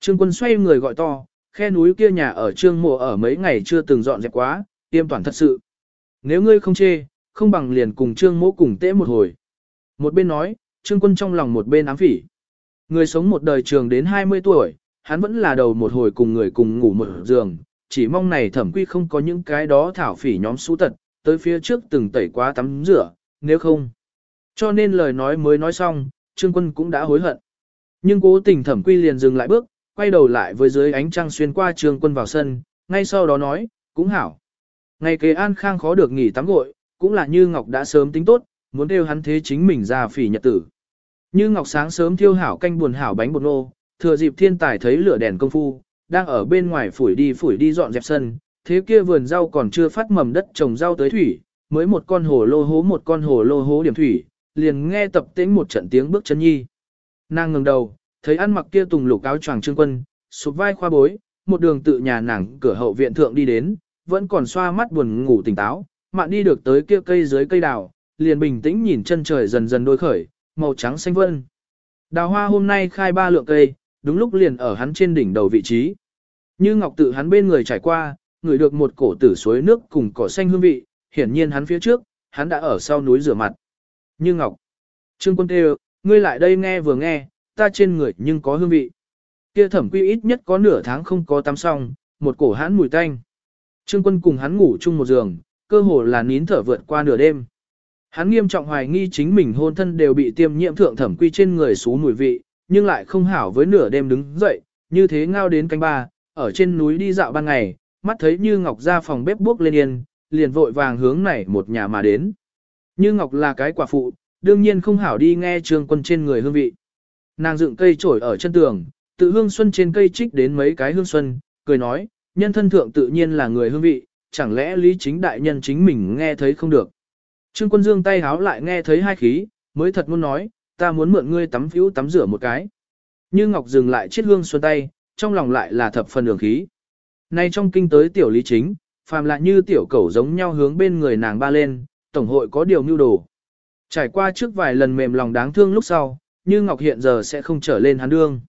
Trương quân xoay người gọi to, khe núi kia nhà ở trương mộ ở mấy ngày chưa từng dọn dẹp quá, tiêm toàn thật sự. Nếu ngươi không chê, không bằng liền cùng trương mộ cùng tễ một hồi. Một bên nói, trương quân trong lòng một bên ám phỉ. Người sống một đời trường đến 20 tuổi, hắn vẫn là đầu một hồi cùng người cùng ngủ một giường, chỉ mong này thẩm quy không có những cái đó thảo phỉ nhóm xú tật, tới phía trước từng tẩy quá tắm rửa, nếu không. Cho nên lời nói mới nói xong, trương quân cũng đã hối hận. Nhưng cố tình thẩm quy liền dừng lại bước, quay đầu lại với dưới ánh trăng xuyên qua trường quân vào sân, ngay sau đó nói, cũng hảo. Ngày kế an khang khó được nghỉ tắm gội, cũng là như Ngọc đã sớm tính tốt, muốn kêu hắn thế chính mình ra phỉ nhật tử. Như Ngọc sáng sớm thiêu hảo canh buồn hảo bánh bột nô, thừa dịp thiên tài thấy lửa đèn công phu, đang ở bên ngoài phủi đi phủi đi dọn dẹp sân, thế kia vườn rau còn chưa phát mầm đất trồng rau tới thủy, mới một con hồ lô hố một con hồ lô hố điểm thủy, liền nghe tập tĩnh một trận tiếng bước chân nhi. Nàng ngừng đầu, thấy ăn mặc kia tùng lục áo choàng trương quân, sụp vai khoa bối, một đường tự nhà nàng cửa hậu viện thượng đi đến, vẫn còn xoa mắt buồn ngủ tỉnh táo, mạn đi được tới kia cây dưới cây đào, liền bình tĩnh nhìn chân trời dần dần đôi khởi, màu trắng xanh vân. Đào hoa hôm nay khai ba lượng cây, đúng lúc liền ở hắn trên đỉnh đầu vị trí. Như Ngọc tự hắn bên người trải qua, người được một cổ tử suối nước cùng cỏ xanh hương vị, hiển nhiên hắn phía trước, hắn đã ở sau núi rửa mặt. Như Ngọc. Trương quân kêu, ngươi lại đây nghe vừa nghe, ta trên người nhưng có hương vị. Kia thẩm quy ít nhất có nửa tháng không có tắm xong, một cổ hãn mùi tanh. Trương quân cùng hắn ngủ chung một giường, cơ hồ là nín thở vượt qua nửa đêm. Hắn nghiêm trọng hoài nghi chính mình hôn thân đều bị tiêm nhiễm thượng thẩm quy trên người xú mùi vị, nhưng lại không hảo với nửa đêm đứng dậy, như thế ngao đến canh ba, ở trên núi đi dạo ban ngày, mắt thấy Như Ngọc ra phòng bếp bước lên yên, liền vội vàng hướng này một nhà mà đến. Như Ngọc là cái quả phụ, đương nhiên không hảo đi nghe trương quân trên người hương vị. Nàng dựng cây trổi ở chân tường, tự hương xuân trên cây trích đến mấy cái hương xuân, cười nói, nhân thân thượng tự nhiên là người hương vị, chẳng lẽ lý chính đại nhân chính mình nghe thấy không được. Trương quân dương tay háo lại nghe thấy hai khí, mới thật muốn nói, ta muốn mượn ngươi tắm phiếu tắm rửa một cái. Như Ngọc dừng lại chiếc hương xuân tay, trong lòng lại là thập phần đường khí. Nay trong kinh tới tiểu lý chính, phàm lại như tiểu cẩu giống nhau hướng bên người nàng ba lên, tổng hội có điều mưu đồ. Trải qua trước vài lần mềm lòng đáng thương lúc sau, như Ngọc hiện giờ sẽ không trở lên hắn đương.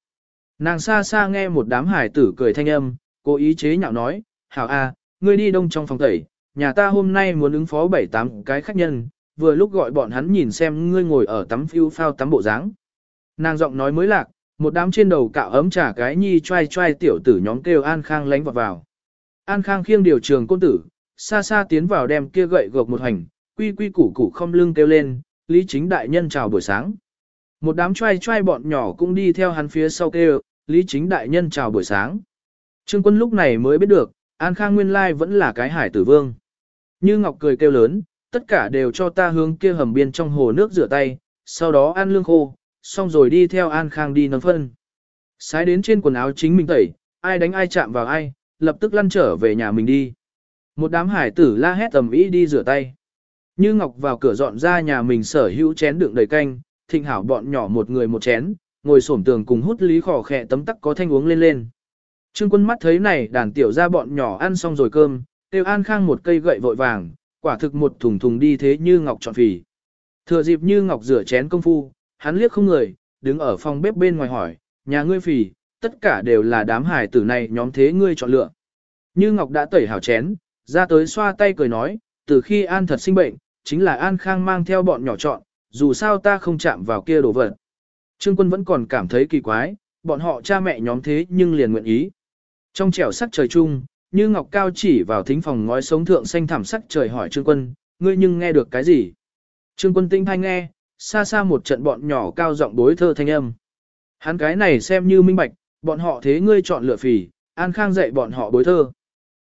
Nàng xa xa nghe một đám hải tử cười thanh âm, cố ý chế nhạo nói, hảo a, ngươi đi đông trong phòng tẩy, nhà ta hôm nay muốn ứng phó bảy tám cái khách nhân, vừa lúc gọi bọn hắn nhìn xem ngươi ngồi ở tắm phiêu phao tắm bộ dáng. Nàng giọng nói mới lạc, một đám trên đầu cạo ấm trà cái nhi trai trai tiểu tử nhóm kêu An Khang lánh vào vào. An Khang khiêng điều trường côn tử, xa xa tiến vào đem kia gậy gộc một hành, quy quy củ củ không lưng kêu lên, Lý Chính Đại Nhân chào buổi sáng. Một đám trai trai bọn nhỏ cũng đi theo hắn phía sau kêu, Lý Chính Đại Nhân chào buổi sáng. Trương quân lúc này mới biết được, An Khang nguyên lai vẫn là cái hải tử vương. Như Ngọc cười kêu lớn, tất cả đều cho ta hướng kia hầm biên trong hồ nước rửa tay, sau đó ăn lương khô, xong rồi đi theo An Khang đi nâng phân. Sái đến trên quần áo chính mình tẩy, ai đánh ai chạm vào ai, lập tức lăn trở về nhà mình đi. Một đám hải tử la hét tầm ý đi rửa tay. Như Ngọc vào cửa dọn ra nhà mình sở hữu chén đựng đầy canh, thịnh hảo bọn nhỏ một người một chén, ngồi xổm tường cùng hút lý khỏ khẽ tấm tắc có thanh uống lên lên. Trương quân mắt thấy này đàn tiểu ra bọn nhỏ ăn xong rồi cơm, tiêu an khang một cây gậy vội vàng, quả thực một thùng thùng đi thế như ngọc trọn phì. Thừa dịp như ngọc rửa chén công phu, hắn liếc không người, đứng ở phòng bếp bên ngoài hỏi, nhà ngươi phì, tất cả đều là đám hài tử này nhóm thế ngươi chọn lựa. Như ngọc đã tẩy hảo chén, ra tới xoa tay cười nói, từ khi an thật sinh bệnh, chính là an khang mang theo bọn nhỏ chọn, dù sao ta không chạm vào kia đồ vật. Trương quân vẫn còn cảm thấy kỳ quái, bọn họ cha mẹ nhóm thế nhưng liền nguyện ý. Trong trẻo sắc trời chung, như ngọc cao chỉ vào thính phòng ngói sống thượng xanh thảm sắc trời hỏi trương quân, ngươi nhưng nghe được cái gì? Trương quân tinh thanh nghe, xa xa một trận bọn nhỏ cao giọng đối thơ thanh âm. Hắn cái này xem như minh bạch, bọn họ thế ngươi chọn lựa phỉ, an khang dạy bọn họ bối thơ.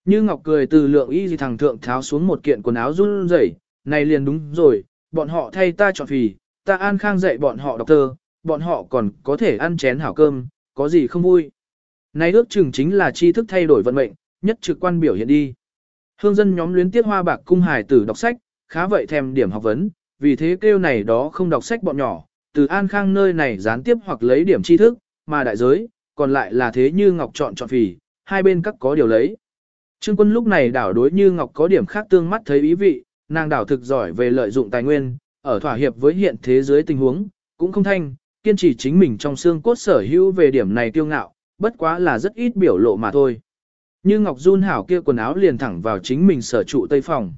Như Ngọc cười từ lượng y gì thằng thượng tháo xuống một kiện quần áo run rẩy, này liền đúng rồi, bọn họ thay ta chọn phì, ta an khang dạy bọn họ đọc thơ, bọn họ còn có thể ăn chén hảo cơm, có gì không vui. nay ước chừng chính là tri thức thay đổi vận mệnh, nhất trực quan biểu hiện đi. Hương dân nhóm luyến tiết hoa bạc cung hài tử đọc sách, khá vậy thèm điểm học vấn, vì thế kêu này đó không đọc sách bọn nhỏ, từ an khang nơi này gián tiếp hoặc lấy điểm tri thức, mà đại giới, còn lại là thế như ngọc chọn chọn phì, hai bên các có điều lấy. Trương quân lúc này đảo đối như ngọc có điểm khác tương mắt thấy ý vị, nàng đảo thực giỏi về lợi dụng tài nguyên, ở thỏa hiệp với hiện thế giới tình huống, cũng không thanh, kiên trì chính mình trong xương cốt sở hữu về điểm này tiêu ngạo, bất quá là rất ít biểu lộ mà thôi. Như Ngọc Jun hảo kia quần áo liền thẳng vào chính mình sở trụ tây phòng.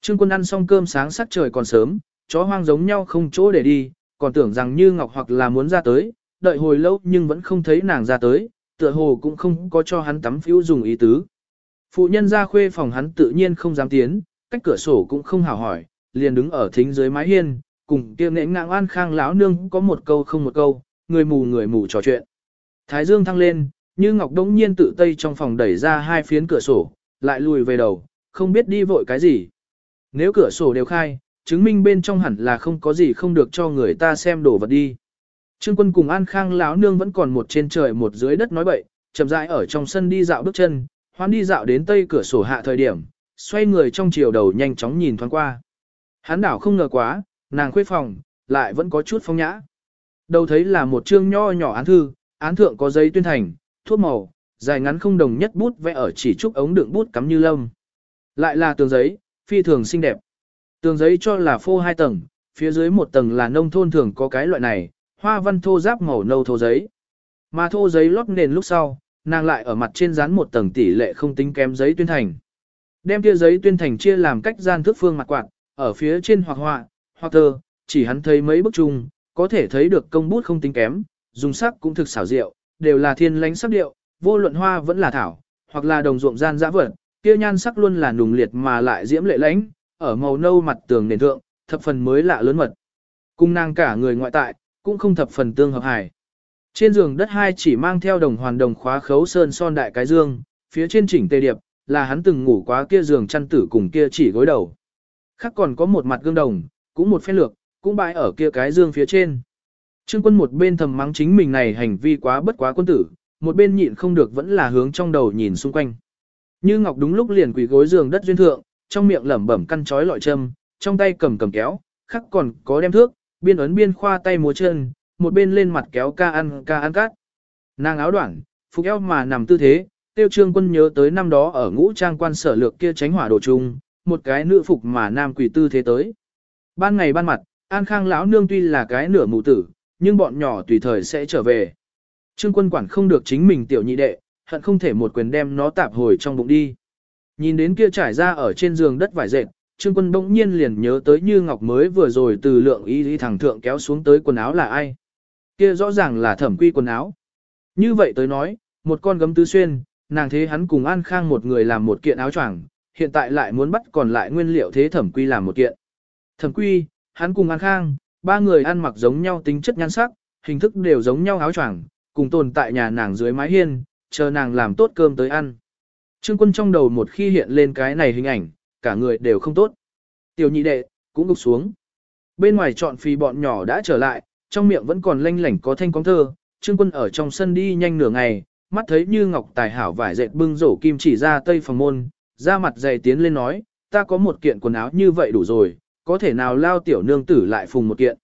Trương quân ăn xong cơm sáng sắc trời còn sớm, chó hoang giống nhau không chỗ để đi, còn tưởng rằng Như Ngọc hoặc là muốn ra tới, đợi hồi lâu nhưng vẫn không thấy nàng ra tới, tựa hồ cũng không có cho hắn tắm phiếu dùng ý tứ. Phụ nhân ra khuê phòng hắn tự nhiên không dám tiến, cách cửa sổ cũng không hào hỏi, liền đứng ở thính dưới mái hiên, cùng kia nệ ngạng an khang lão nương có một câu không một câu, người mù người mù trò chuyện. Thái dương thăng lên, như ngọc đống nhiên tự tây trong phòng đẩy ra hai phiến cửa sổ, lại lùi về đầu, không biết đi vội cái gì. Nếu cửa sổ đều khai, chứng minh bên trong hẳn là không có gì không được cho người ta xem đổ vật đi. Trương quân cùng an khang lão nương vẫn còn một trên trời một dưới đất nói bậy, chậm rãi ở trong sân đi dạo bước chân, hoan đi dạo đến tây cửa sổ hạ thời điểm, xoay người trong chiều đầu nhanh chóng nhìn thoáng qua. Hắn đảo không ngờ quá, nàng khuê phòng, lại vẫn có chút phong nhã. Đầu thấy là một chương nho nhỏ án thư, án thượng có giấy tuyên thành, thuốc màu, dài ngắn không đồng nhất bút vẽ ở chỉ trúc ống đựng bút cắm như lông, Lại là tường giấy, phi thường xinh đẹp. Tường giấy cho là phô hai tầng, phía dưới một tầng là nông thôn thường có cái loại này, hoa văn thô giáp màu nâu thô giấy. Mà thô giấy lót nền lúc sau, nàng lại ở mặt trên dán một tầng tỷ lệ không tính kém giấy tuyên thành. Đem kia giấy tuyên thành chia làm cách gian thước phương mặt quạt, ở phía trên hoặc họa, hoặc thơ, chỉ hắn thấy mấy bức chung, có thể thấy được công bút không tính kém, dùng sắc cũng thực xảo diệu, đều là thiên lánh sắc điệu, vô luận hoa vẫn là thảo, hoặc là đồng ruộng gian dã vật, kia nhan sắc luôn là nùng liệt mà lại diễm lệ lãnh, ở màu nâu mặt tường nền thượng, thập phần mới lạ lớn mật. Cung nàng cả người ngoại tại, cũng không thập phần tương hợp hài. Trên giường đất hai chỉ mang theo đồng hoàn đồng khóa khấu sơn son đại cái dương, phía trên chỉnh tề điệp, là hắn từng ngủ quá kia giường chăn tử cùng kia chỉ gối đầu. Khác còn có một mặt gương đồng, cũng một phen lược, cũng bãi ở kia cái dương phía trên. Trương quân một bên thầm mắng chính mình này hành vi quá bất quá quân tử, một bên nhịn không được vẫn là hướng trong đầu nhìn xung quanh. Như Ngọc đúng lúc liền quỳ gối giường đất duyên thượng, trong miệng lẩm bẩm căn chói lọi châm, trong tay cầm cầm kéo, khắc còn có đem thước, biên ấn biên khoa tay múa chân, một bên lên mặt kéo ca ăn ca ăn cát. Nàng áo đoạn, phục eo mà nằm tư thế, tiêu trương quân nhớ tới năm đó ở ngũ trang quan sở lược kia tránh hỏa đồ chung, một cái nữ phục mà nam quỷ tư thế tới. Ban ngày ban mặt, An Khang lão nương tuy là cái nửa mù tử, nhưng bọn nhỏ tùy thời sẽ trở về. Trương quân quản không được chính mình tiểu nhị đệ, hận không thể một quyền đem nó tạp hồi trong bụng đi. Nhìn đến kia trải ra ở trên giường đất vải dệt, Trương quân bỗng nhiên liền nhớ tới như ngọc mới vừa rồi từ lượng y lý thẳng thượng kéo xuống tới quần áo là ai kia rõ ràng là thẩm quy quần áo. Như vậy tới nói, một con gấm tứ xuyên, nàng thế hắn cùng An Khang một người làm một kiện áo choàng, hiện tại lại muốn bắt còn lại nguyên liệu thế thẩm quy làm một kiện. Thẩm quy, hắn cùng An Khang, ba người ăn mặc giống nhau tính chất nhan sắc, hình thức đều giống nhau áo choàng, cùng tồn tại nhà nàng dưới mái hiên, chờ nàng làm tốt cơm tới ăn. Trương quân trong đầu một khi hiện lên cái này hình ảnh, cả người đều không tốt. Tiểu nhị đệ, cũng gục xuống. Bên ngoài chọn phi bọn nhỏ đã trở lại, trong miệng vẫn còn lanh lảnh có thanh quang thơ, Trương Quân ở trong sân đi nhanh nửa ngày, mắt thấy như ngọc tài hảo vải dệt bưng rổ kim chỉ ra tây phòng môn, ra mặt dày tiến lên nói, ta có một kiện quần áo như vậy đủ rồi, có thể nào lao tiểu nương tử lại phùng một kiện.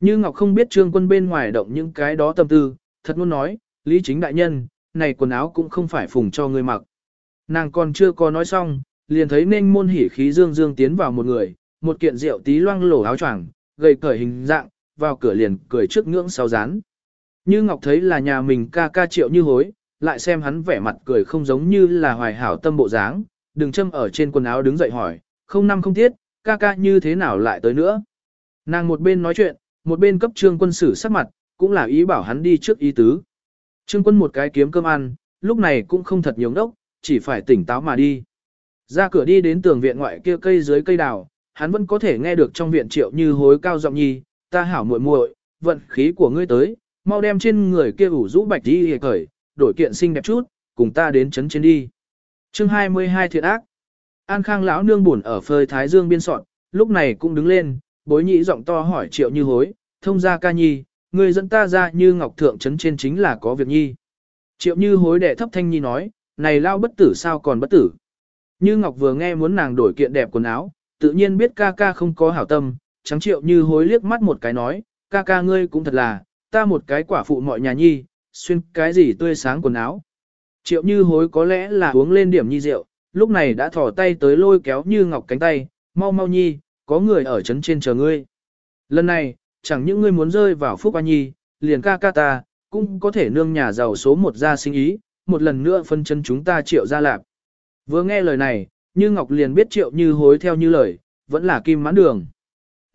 Như ngọc không biết Trương Quân bên ngoài động những cái đó tâm tư, thật muốn nói, lý chính đại nhân, này quần áo cũng không phải phùng cho ngươi mặc. Nàng còn chưa có nói xong, liền thấy nên môn hỉ khí dương dương tiến vào một người, một kiện rượu tí loang lổ áo choàng, gầy cởi hình dạng, vào cửa liền cười trước ngưỡng sáo rán. Như Ngọc thấy là nhà mình ca ca triệu như hối, lại xem hắn vẻ mặt cười không giống như là hoài hảo tâm bộ dáng, đừng châm ở trên quần áo đứng dậy hỏi, không năm không tiết, ca ca như thế nào lại tới nữa. Nàng một bên nói chuyện, một bên cấp trương quân sử sắc mặt, cũng là ý bảo hắn đi trước ý tứ. Trương quân một cái kiếm cơm ăn, lúc này cũng không thật nhiều đốc, chỉ phải tỉnh táo mà đi. Ra cửa đi đến tường viện ngoại kia cây dưới cây đào, hắn vẫn có thể nghe được trong viện triệu như hối cao giọng nhi, ta hảo muội muội, vận khí của ngươi tới, mau đem trên người kia ủ rũ bạch đi hề cởi, đổi kiện xinh đẹp chút, cùng ta đến chấn trên đi. Chương 22 thiện ác. An Khang lão nương buồn ở phơi thái dương biên soạn, lúc này cũng đứng lên, bối nhị giọng to hỏi triệu như hối, thông ra ca nhi, người dẫn ta ra như ngọc thượng chấn trên chính là có việc nhi. Triệu như hối đệ thấp thanh nhi nói, này lao bất tử sao còn bất tử. Như ngọc vừa nghe muốn nàng đổi kiện đẹp quần áo, tự nhiên biết ca ca không có hảo tâm, trắng triệu như hối liếc mắt một cái nói, ca ca ngươi cũng thật là, ta một cái quả phụ mọi nhà nhi, xuyên cái gì tươi sáng quần áo. Triệu như hối có lẽ là uống lên điểm nhi rượu, lúc này đã thỏ tay tới lôi kéo như ngọc cánh tay, mau mau nhi, có người ở trấn trên chờ ngươi. Lần này, chẳng những ngươi muốn rơi vào phúc an nhi, liền ca ca ta, cũng có thể nương nhà giàu số một ra sinh ý, một lần nữa phân chân chúng ta triệu ra lạp. Vừa nghe lời này, như ngọc liền biết triệu như hối theo như lời, vẫn là kim mãn đường.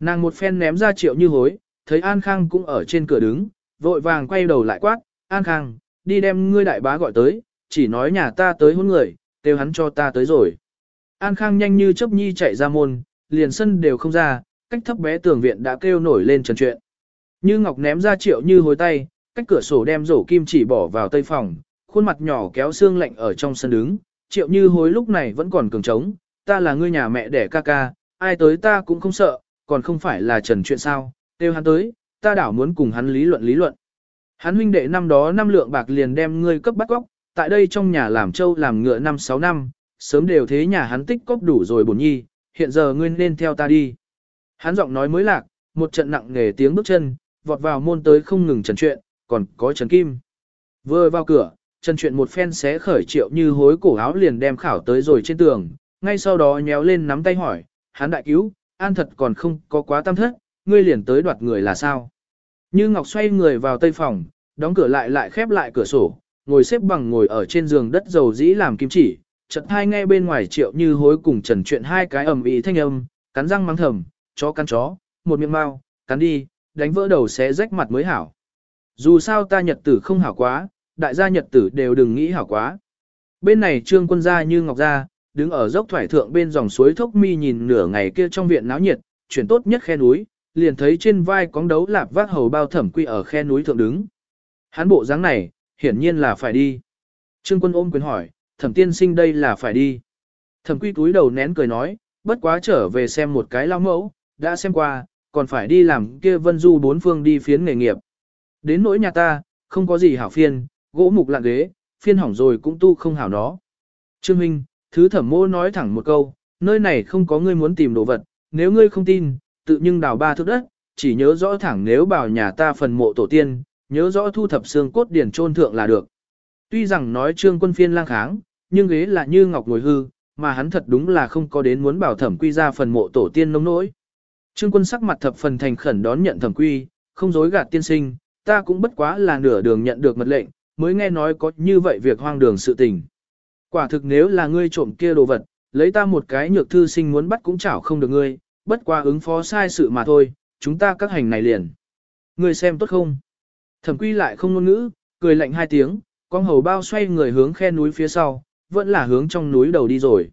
Nàng một phen ném ra triệu như hối, thấy An Khang cũng ở trên cửa đứng, vội vàng quay đầu lại quát, An Khang, đi đem ngươi đại bá gọi tới, chỉ nói nhà ta tới hôn người, kêu hắn cho ta tới rồi. An Khang nhanh như chớp nhi chạy ra môn, liền sân đều không ra, cách thấp bé tường viện đã kêu nổi lên trần chuyện. Như Ngọc ném ra triệu như hối tay, cách cửa sổ đem rổ kim chỉ bỏ vào tây phòng, khuôn mặt nhỏ kéo xương lạnh ở trong sân đứng, triệu như hối lúc này vẫn còn cường trống, ta là ngươi nhà mẹ đẻ ca ca, ai tới ta cũng không sợ, còn không phải là trần chuyện sao, kêu hắn tới, ta đảo muốn cùng hắn lý luận lý luận. Hắn huynh đệ năm đó năm lượng bạc liền đem ngươi cấp bắt góc, tại đây trong nhà làm trâu làm ngựa năm sáu năm, sớm đều thế nhà hắn tích cóp đủ rồi bổn nhi, hiện giờ ngươi nên theo ta đi. Hắn giọng nói mới lạc, một trận nặng nghề tiếng bước chân, vọt vào môn tới không ngừng trần chuyện, còn có trần kim. Vừa vào cửa, trần chuyện một phen xé khởi triệu như hối cổ áo liền đem khảo tới rồi trên tường, ngay sau đó nhéo lên nắm tay hỏi, hắn đại cứu, an thật còn không có quá tâm thất, ngươi liền tới đoạt người là sao. Như Ngọc xoay người vào tây phòng, đóng cửa lại lại khép lại cửa sổ, ngồi xếp bằng ngồi ở trên giường đất dầu dĩ làm kim chỉ, chợt hai nghe bên ngoài triệu như hối cùng trần chuyện hai cái ầm ĩ thanh âm, cắn răng mắng thầm, chó cắn chó, một miệng mau, cắn đi, đánh vỡ đầu sẽ rách mặt mới hảo. Dù sao ta nhật tử không hảo quá, đại gia nhật tử đều đừng nghĩ hảo quá. Bên này trương quân gia như ngọc gia, đứng ở dốc thoải thượng bên dòng suối thốc mi nhìn nửa ngày kia trong viện náo nhiệt, chuyển tốt nhất khe núi, liền thấy trên vai cóng đấu lạp vác hầu bao thẩm quy ở khe núi thượng đứng. Hắn bộ dáng này, hiển nhiên là phải đi. Trương quân ôm quyền hỏi, thẩm tiên sinh đây là phải đi. Thẩm quy túi đầu nén cười nói, bất quá trở về xem một cái lao mẫu, đã xem qua, còn phải đi làm kia vân du bốn phương đi phiến nghề nghiệp. Đến nỗi nhà ta, không có gì hảo phiên, gỗ mục lạng ghế, phiên hỏng rồi cũng tu không hảo nó. Trương Minh, thứ thẩm mô nói thẳng một câu, nơi này không có ngươi muốn tìm đồ vật, nếu ngươi không tin, tự nhưng đào ba thước đất, chỉ nhớ rõ thẳng nếu bảo nhà ta phần mộ tổ tiên, nhớ rõ thu thập xương cốt điển trôn thượng là được. Tuy rằng nói trương quân phiên lang kháng, nhưng ghế là như ngọc ngồi hư, mà hắn thật đúng là không có đến muốn bảo thẩm quy ra phần mộ tổ tiên nông nỗi. Trương quân sắc mặt thập phần thành khẩn đón nhận thẩm quy, không dối gạt tiên sinh, ta cũng bất quá là nửa đường nhận được mật lệnh, mới nghe nói có như vậy việc hoang đường sự tình. Quả thực nếu là ngươi trộm kia đồ vật, lấy ta một cái nhược thư sinh muốn bắt cũng chảo không được ngươi, bất qua ứng phó sai sự mà thôi, chúng ta các hành này liền. Ngươi xem tốt không? Thẩm quy lại không ngôn ngữ, cười lạnh hai tiếng, con hầu bao xoay người hướng khe núi phía sau, vẫn là hướng trong núi đầu đi rồi.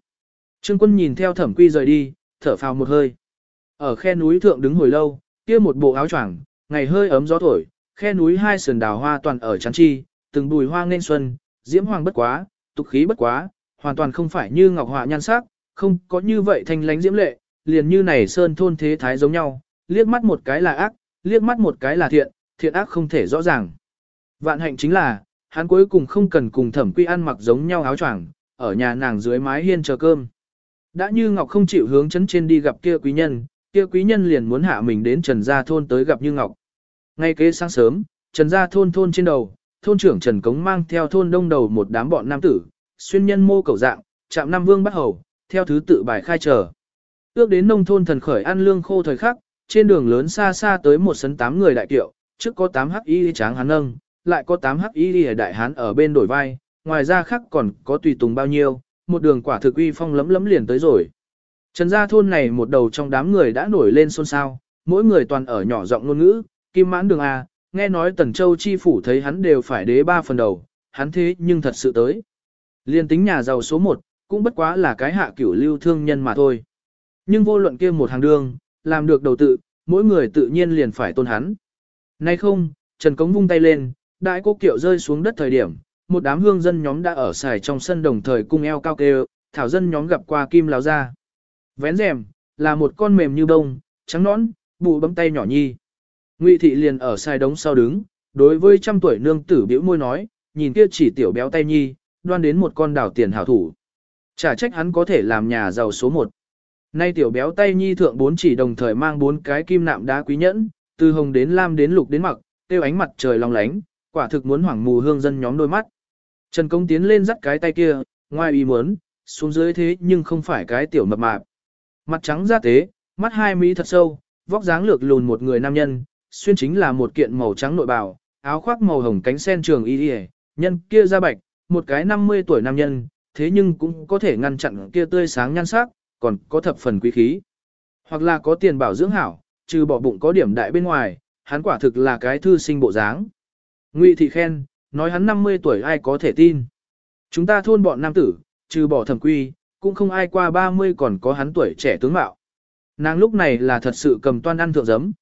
Trương quân nhìn theo thẩm quy rời đi, thở phào một hơi. Ở khe núi thượng đứng hồi lâu, kia một bộ áo choàng, ngày hơi ấm gió thổi, khe núi hai sườn đào hoa toàn ở chắn chi, từng bùi hoa nên xuân, diễm hoàng bất quá, tục khí bất quá, hoàn toàn không phải như ngọc họa nhan sắc, không có như vậy thanh lánh diễm lệ, liền như này sơn thôn thế thái giống nhau, liếc mắt một cái là ác, liếc mắt một cái là thiện, thiện ác không thể rõ ràng. Vạn hạnh chính là, hắn cuối cùng không cần cùng thẩm quy ăn mặc giống nhau áo choàng, ở nhà nàng dưới mái hiên chờ cơm. Đã như Ngọc không chịu hướng chấn trên đi gặp kia quý nhân, kia quý nhân liền muốn hạ mình đến Trần Gia Thôn tới gặp Như Ngọc. Ngay kế sáng sớm, Trần Gia Thôn thôn trên đầu, thôn trưởng Trần Cống mang theo thôn đông đầu một đám bọn nam tử, xuyên nhân mô cầu dạng, chạm Nam Vương bắt hầu, theo thứ tự bài khai trở. Ước đến nông thôn thần khởi ăn lương khô thời khắc, trên đường lớn xa xa tới một sấn tám người đại kiệu, trước có 8 hắc y tráng hắn nâng, lại có 8 hắc y đại hán ở bên đổi vai, ngoài ra khác còn có tùy tùng bao nhiêu, một đường quả thực uy phong lấm lấm liền tới rồi. Trần gia thôn này một đầu trong đám người đã nổi lên xôn xao, mỗi người toàn ở nhỏ giọng ngôn ngữ, kim mãn đường A, nghe nói tần châu chi phủ thấy hắn đều phải đế ba phần đầu, hắn thế nhưng thật sự tới. Liên tính nhà giàu số 1, cũng bất quá là cái hạ cửu lưu thương nhân mà thôi. Nhưng vô luận kia một hàng đường, làm được đầu tự, mỗi người tự nhiên liền phải tôn hắn. Nay không, Trần Cống vung tay lên, đại cô kiệu rơi xuống đất thời điểm, một đám hương dân nhóm đã ở xài trong sân đồng thời cung eo cao kêu, thảo dân nhóm gặp qua kim láo ra. Vén rèm, là một con mềm như bông, trắng nõn, bụ bấm tay nhỏ nhi. Ngụy thị liền ở xài đống sau đứng, đối với trăm tuổi nương tử biểu môi nói, nhìn kia chỉ tiểu béo tay nhi, đoan đến một con đảo tiền hảo thủ. Chả trách hắn có thể làm nhà giàu số một. Nay tiểu béo tay nhi thượng bốn chỉ đồng thời mang bốn cái kim nạm đá quý nhẫn, từ hồng đến lam đến lục đến mặc, tiêu ánh mặt trời long lánh, quả thực muốn hoảng mù hương dân nhóm đôi mắt. Trần Công tiến lên dắt cái tay kia, ngoài ý muốn, xuống dưới thế nhưng không phải cái tiểu mập mạp. Mặt trắng da tế, mắt hai mí thật sâu, vóc dáng lược lùn một người nam nhân, xuyên chính là một kiện màu trắng nội bào, áo khoác màu hồng cánh sen trường y y, nhân kia da bạch, một cái 50 tuổi nam nhân, thế nhưng cũng có thể ngăn chặn kia tươi sáng nhan sắc, còn có thập phần quý khí. Hoặc là có tiền bảo dưỡng hảo, trừ bỏ bụng có điểm đại bên ngoài, hắn quả thực là cái thư sinh bộ dáng. Ngụy thị khen, nói hắn 50 tuổi ai có thể tin. Chúng ta thôn bọn nam tử, trừ bỏ thẩm quy, cũng không ai qua 30 còn có hắn tuổi trẻ tướng mạo. Nàng lúc này là thật sự cầm toan ăn thượng giấm.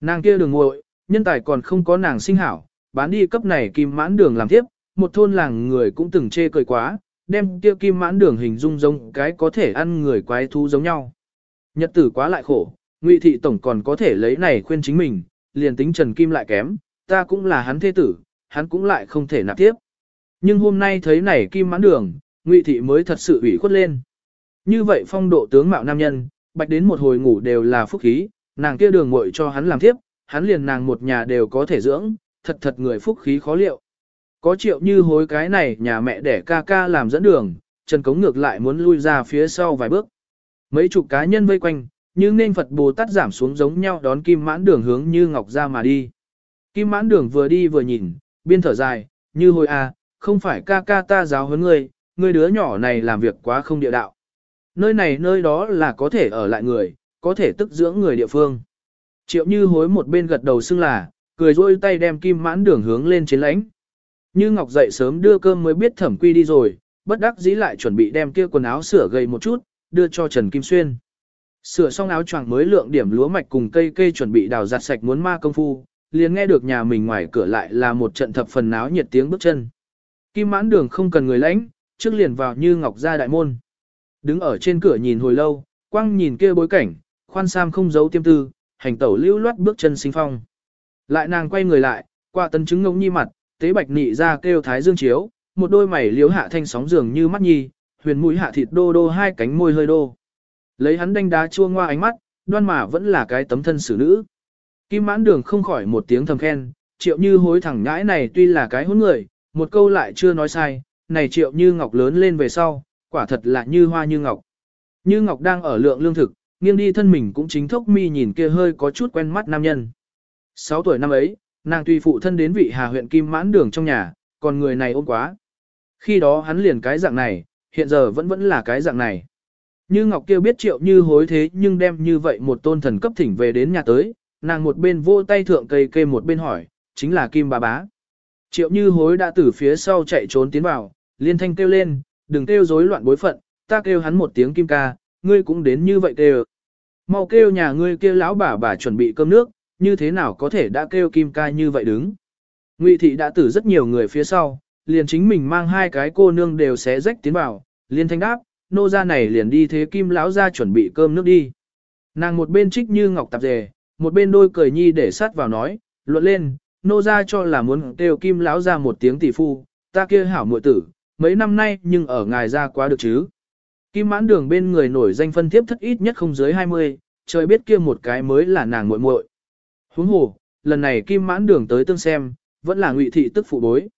Nàng kia đường ngội, nhân tài còn không có nàng sinh hảo, bán đi cấp này kim mãn đường làm tiếp, một thôn làng người cũng từng chê cười quá, đem kia kim mãn đường hình dung giống cái có thể ăn người quái thú giống nhau. Nhật tử quá lại khổ, Ngụy thị tổng còn có thể lấy này khuyên chính mình, liền tính Trần Kim lại kém, ta cũng là hắn thế tử, hắn cũng lại không thể nạp tiếp. Nhưng hôm nay thấy này Kim mãn đường, Ngụy thị mới thật sự ủy khuất lên. Như vậy phong độ tướng mạo nam nhân, bạch đến một hồi ngủ đều là phúc khí, nàng kia đường muội cho hắn làm tiếp, hắn liền nàng một nhà đều có thể dưỡng, thật thật người phúc khí khó liệu. Có triệu như hối cái này nhà mẹ để ca ca làm dẫn đường, Trần Cống ngược lại muốn lui ra phía sau vài bước. Mấy chục cá nhân vây quanh, nhưng nên Phật Bồ Tát giảm xuống giống nhau đón Kim Mãn Đường hướng như ngọc ra mà đi. Kim Mãn Đường vừa đi vừa nhìn, biên thở dài, như hồi à, không phải ca ca ta giáo huấn ngươi, ngươi đứa nhỏ này làm việc quá không địa đạo. Nơi này nơi đó là có thể ở lại người, có thể tức dưỡng người địa phương. Triệu như hối một bên gật đầu xưng là, cười rôi tay đem Kim Mãn Đường hướng lên trên lãnh. Như Ngọc dậy sớm đưa cơm mới biết thẩm quy đi rồi, bất đắc dĩ lại chuẩn bị đem kia quần áo sửa gầy một chút, đưa cho Trần Kim Xuyên. Sửa xong áo choàng mới lượng điểm lúa mạch cùng cây cây chuẩn bị đào giặt sạch muốn ma công phu, liền nghe được nhà mình ngoài cửa lại là một trận thập phần náo nhiệt tiếng bước chân. Kim mãn đường không cần người lãnh, trước liền vào như ngọc ra đại môn. Đứng ở trên cửa nhìn hồi lâu, quăng nhìn kia bối cảnh, khoan sam không giấu tiêm tư, hành tẩu lưu loát bước chân sinh phong. Lại nàng quay người lại, qua tân chứng ngông nhi mặt, tế bạch nị ra kêu thái dương chiếu, một đôi mày liếu hạ thanh sóng dường như mắt nhi, huyền mũi hạ thịt đô đô hai cánh môi hơi đô. Lấy hắn đánh đá chua ngoa ánh mắt, đoan mà vẫn là cái tấm thân xử nữ. Kim mãn đường không khỏi một tiếng thầm khen, triệu như hối thẳng nhãi này tuy là cái hôn người, một câu lại chưa nói sai, này triệu như ngọc lớn lên về sau, quả thật là như hoa như ngọc. Như ngọc đang ở lượng lương thực, nghiêng đi thân mình cũng chính thốc mi nhìn kia hơi có chút quen mắt nam nhân. Sáu tuổi năm ấy, nàng tùy phụ thân đến vị hà huyện Kim mãn đường trong nhà, còn người này ôm quá. Khi đó hắn liền cái dạng này, hiện giờ vẫn vẫn là cái dạng này. Như Ngọc Kiêu biết triệu như hối thế nhưng đem như vậy một tôn thần cấp thỉnh về đến nhà tới, nàng một bên vô tay thượng cây cây một bên hỏi, chính là Kim bà bá. Triệu như hối đã từ phía sau chạy trốn tiến vào, liên thanh kêu lên, đừng kêu rối loạn bối phận, ta kêu hắn một tiếng Kim ca, ngươi cũng đến như vậy kêu. Mau kêu nhà ngươi kêu lão bà bà chuẩn bị cơm nước, như thế nào có thể đã kêu Kim ca như vậy đứng. Ngụy thị đã tử rất nhiều người phía sau, liền chính mình mang hai cái cô nương đều xé rách tiến vào, liên thanh đáp, nô gia này liền đi thế kim lão ra chuẩn bị cơm nước đi. Nàng một bên trích như ngọc tạp dề, một bên đôi cười nhi để sát vào nói, luận lên, nô gia cho là muốn kêu kim lão ra một tiếng tỷ phu, ta kia hảo muội tử, mấy năm nay nhưng ở ngài ra quá được chứ. Kim mãn đường bên người nổi danh phân thiếp thất ít nhất không dưới 20, trời biết kia một cái mới là nàng muội muội. Huống hồ, lần này kim mãn đường tới tương xem, vẫn là ngụy thị tức phụ bối,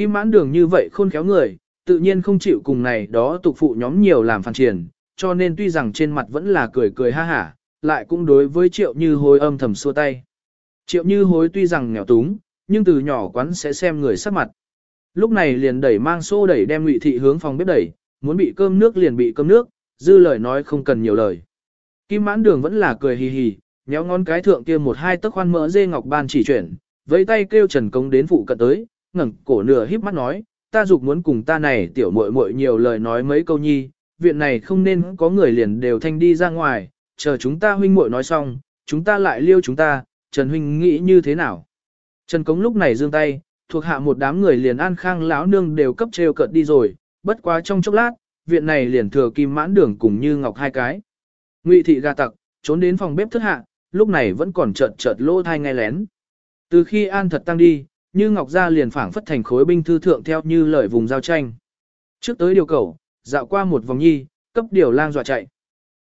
Kim mãn đường như vậy khôn khéo người, tự nhiên không chịu cùng này đó tục phụ nhóm nhiều làm phản triển, cho nên tuy rằng trên mặt vẫn là cười cười ha hả, lại cũng đối với triệu như hối âm thầm xua tay. Triệu như hối tuy rằng nghèo túng, nhưng từ nhỏ quán sẽ xem người sắc mặt. Lúc này liền đẩy mang xô đẩy đem ngụy thị hướng phòng bếp đẩy, muốn bị cơm nước liền bị cơm nước, dư lời nói không cần nhiều lời. Kim mãn đường vẫn là cười hì hì, nhéo ngón cái thượng kia một hai tấc khoan mỡ dê ngọc ban chỉ chuyển, vẫy tay kêu Trần Công đến phụ cận tới, ngẩng cổ nửa híp mắt nói, ta dục muốn cùng ta này tiểu muội muội nhiều lời nói mấy câu nhi, viện này không nên có người liền đều thanh đi ra ngoài, chờ chúng ta huynh muội nói xong, chúng ta lại liêu chúng ta, Trần huynh nghĩ như thế nào? Trần Cống lúc này giương tay, thuộc hạ một đám người liền an khang lão nương đều cấp treo cợt đi rồi, bất quá trong chốc lát, viện này liền thừa kim mãn đường cùng như ngọc hai cái. Ngụy thị gà tặc, trốn đến phòng bếp thất hạ, lúc này vẫn còn chợt chợt lỗ thai ngay lén. Từ khi an thật tăng đi, như ngọc gia liền phảng phất thành khối binh thư thượng theo như lời vùng giao tranh. Trước tới điều cầu, dạo qua một vòng nhi, cấp điều lang dọa chạy.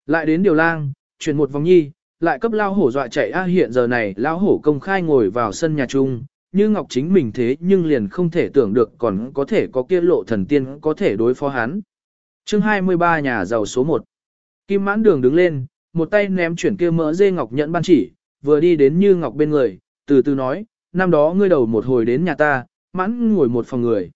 Lại đến điều lang, chuyển một vòng nhi, lại cấp lao hổ dọa chạy a hiện giờ này lao hổ công khai ngồi vào sân nhà chung, như Ngọc chính mình thế nhưng liền không thể tưởng được còn có thể có kia lộ thần tiên có thể đối phó hắn. chương 23 nhà giàu số 1 Kim mãn đường đứng lên, một tay ném chuyển kia mỡ dê Ngọc nhận ban chỉ, vừa đi đến như Ngọc bên người, từ từ nói, năm đó ngươi đầu một hồi đến nhà ta, mãn ngồi một phòng người.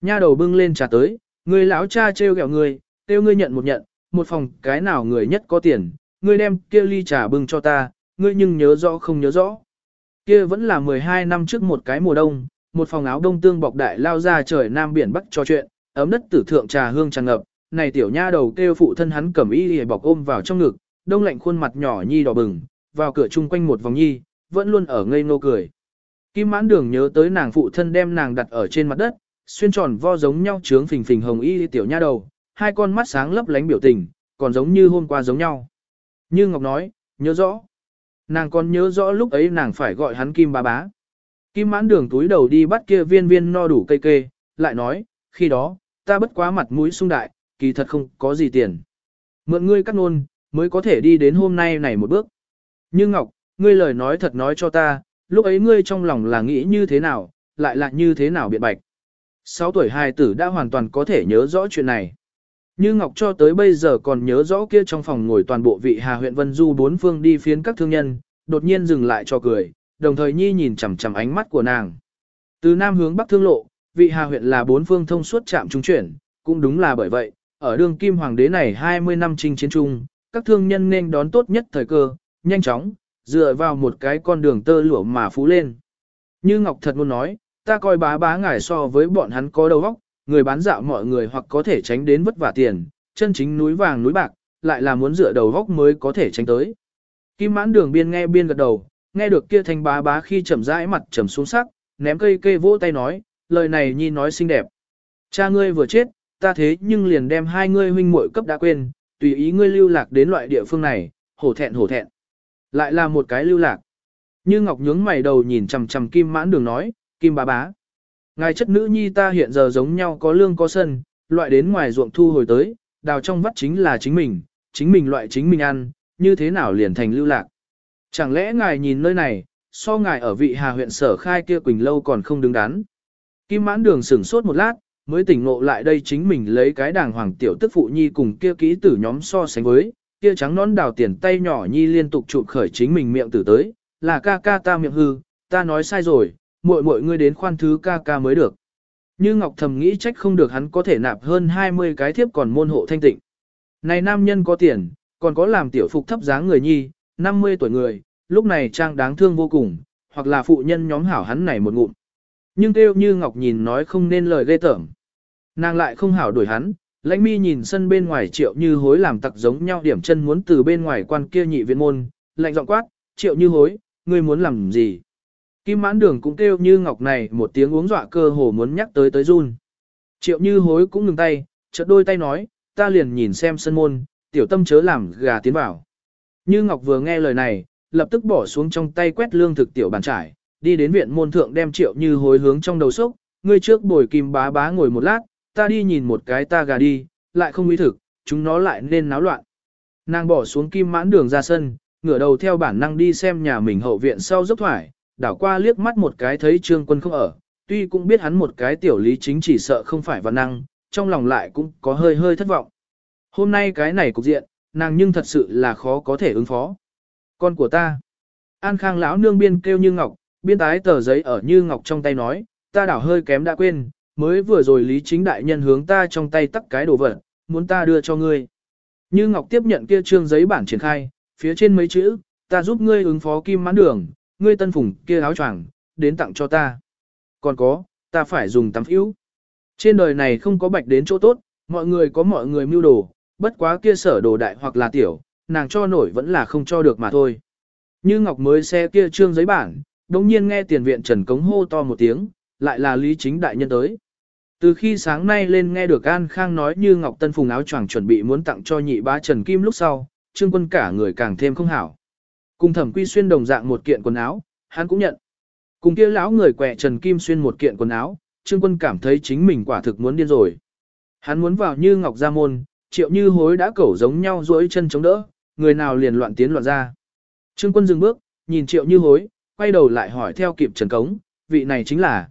Nha đầu bưng lên trà tới, ngươi lão cha trêu ghẹo ngươi, kêu ngươi nhận một nhận, một phòng cái nào người nhất có tiền, ngươi đem kia ly trà bưng cho ta, ngươi nhưng nhớ rõ không nhớ rõ. Kia vẫn là 12 năm trước một cái mùa đông, một phòng áo đông tương bọc đại lao ra trời nam biển bắc trò chuyện, ấm đất tử thượng trà hương tràn ngập, này tiểu nha đầu kêu phụ thân hắn cầm y lìa bọc ôm vào trong ngực, đông lạnh khuôn mặt nhỏ nhi đỏ bừng, vào cửa chung quanh một vòng nhi, vẫn luôn ở ngây ngô cười. Kim mãn đường nhớ tới nàng phụ thân đem nàng đặt ở trên mặt đất, xuyên tròn vo giống nhau trướng phình phình hồng y tiểu nha đầu, hai con mắt sáng lấp lánh biểu tình, còn giống như hôm qua giống nhau. Như Ngọc nói, nhớ rõ. Nàng còn nhớ rõ lúc ấy nàng phải gọi hắn Kim bá bá. Kim mãn đường túi đầu đi bắt kia viên viên no đủ cây kê, lại nói, khi đó, ta bất quá mặt mũi sung đại, kỳ thật không có gì tiền. Mượn ngươi cắt nôn, mới có thể đi đến hôm nay này một bước. Như Ngọc, ngươi lời nói thật nói cho ta, lúc ấy ngươi trong lòng là nghĩ như thế nào, lại là như thế nào biện bạch. Sáu tuổi hài tử đã hoàn toàn có thể nhớ rõ chuyện này. Như Ngọc cho tới bây giờ còn nhớ rõ kia trong phòng ngồi toàn bộ vị Hà huyện Vân Du bốn phương đi phiến các thương nhân, đột nhiên dừng lại cho cười, đồng thời Nhi nhìn chằm chằm ánh mắt của nàng. Từ Nam hướng Bắc thương lộ, vị Hà huyện là bốn phương thông suốt chạm trung chuyển, cũng đúng là bởi vậy, ở đường Kim Hoàng đế này 20 năm chinh chiến trung, các thương nhân nên đón tốt nhất thời cơ, nhanh chóng, dựa vào một cái con đường tơ lụa mà phú lên. Như Ngọc thật muốn nói, ta coi bá bá ngài so với bọn hắn có đầu óc, người bán dạo mọi người hoặc có thể tránh đến vất vả tiền, chân chính núi vàng núi bạc, lại là muốn dựa đầu óc mới có thể tránh tới. Kim mãn đường biên nghe biên gật đầu, nghe được kia thanh bá bá khi chậm rãi mặt trầm xuống sắc, ném cây cây vỗ tay nói, lời này nhi nói xinh đẹp. Cha ngươi vừa chết, ta thế nhưng liền đem hai ngươi huynh muội cấp đã quên, tùy ý ngươi lưu lạc đến loại địa phương này, hổ thẹn hổ thẹn. Lại là một cái lưu lạc. Như Ngọc nhướng mày đầu nhìn chằm chằm Kim mãn đường nói, Kim bà bá. Ngài chất nữ nhi ta hiện giờ giống nhau có lương có sân, loại đến ngoài ruộng thu hồi tới, đào trong vắt chính là chính mình, chính mình loại chính mình ăn, như thế nào liền thành lưu lạc. Chẳng lẽ ngài nhìn nơi này, so ngài ở vị hà huyện sở khai kia quỳnh lâu còn không đứng đắn. Kim mãn đường sửng sốt một lát, mới tỉnh ngộ lại đây chính mình lấy cái đàng hoàng tiểu tức phụ nhi cùng kia kỹ tử nhóm so sánh với, kia trắng nón đào tiền tay nhỏ nhi liên tục chụp khởi chính mình miệng tử tới, là ca ca ta miệng hư, ta nói sai rồi, muội muội ngươi đến khoan thứ ca ca mới được. Như Ngọc thầm nghĩ trách không được hắn có thể nạp hơn 20 cái thiếp còn môn hộ thanh tịnh. Này nam nhân có tiền, còn có làm tiểu phục thấp dáng người nhi, 50 tuổi người, lúc này trang đáng thương vô cùng, hoặc là phụ nhân nhóm hảo hắn này một ngụm. Nhưng kêu như Ngọc nhìn nói không nên lời ghê tởm. Nàng lại không hảo đuổi hắn, lãnh mi nhìn sân bên ngoài triệu như hối làm tặc giống nhau điểm chân muốn từ bên ngoài quan kia nhị viện môn, lạnh giọng quát, triệu như hối, ngươi muốn làm gì? Kim mãn đường cũng kêu như ngọc này một tiếng uống dọa cơ hồ muốn nhắc tới tới run. Triệu như hối cũng ngừng tay, chợt đôi tay nói, ta liền nhìn xem sân môn, tiểu tâm chớ làm gà tiến vào. Như ngọc vừa nghe lời này, lập tức bỏ xuống trong tay quét lương thực tiểu bàn trải, đi đến viện môn thượng đem triệu như hối hướng trong đầu sốc, ngươi trước bồi kim bá bá ngồi một lát, ta đi nhìn một cái ta gà đi, lại không ý thực, chúng nó lại nên náo loạn. Nàng bỏ xuống kim mãn đường ra sân, ngửa đầu theo bản năng đi xem nhà mình hậu viện sau dốc thoải, đảo qua liếc mắt một cái thấy trương quân không ở, tuy cũng biết hắn một cái tiểu lý chính chỉ sợ không phải văn năng, trong lòng lại cũng có hơi hơi thất vọng. Hôm nay cái này cục diện, nàng nhưng thật sự là khó có thể ứng phó. Con của ta. An Khang lão nương biên kêu như ngọc, biên tái tờ giấy ở như ngọc trong tay nói, ta đảo hơi kém đã quên, mới vừa rồi lý chính đại nhân hướng ta trong tay tắt cái đồ vật, muốn ta đưa cho ngươi. Như ngọc tiếp nhận kia trương giấy bản triển khai, phía trên mấy chữ, ta giúp ngươi ứng phó kim mãn đường, ngươi tân phùng kia áo choàng, đến tặng cho ta. Còn có, ta phải dùng tắm phiếu. Trên đời này không có bạch đến chỗ tốt, mọi người có mọi người mưu đồ, bất quá kia sở đồ đại hoặc là tiểu, nàng cho nổi vẫn là không cho được mà thôi. Như Ngọc mới xe kia trương giấy bản, đồng nhiên nghe tiền viện Trần Cống hô to một tiếng, lại là Lý Chính Đại Nhân tới. Từ khi sáng nay lên nghe được An Khang nói như Ngọc Tân Phùng áo choàng chuẩn bị muốn tặng cho nhị bá Trần Kim lúc sau, trương quân cả người càng thêm không hảo. Cùng thẩm quy xuyên đồng dạng một kiện quần áo, hắn cũng nhận. Cùng kia lão người quẹ Trần Kim xuyên một kiện quần áo, trương quân cảm thấy chính mình quả thực muốn điên rồi. Hắn muốn vào như Ngọc Gia Môn, triệu như hối đã cẩu giống nhau duỗi chân chống đỡ, người nào liền loạn tiến loạn ra. Trương quân dừng bước, nhìn triệu như hối, quay đầu lại hỏi theo kịp Trần Cống, vị này chính là.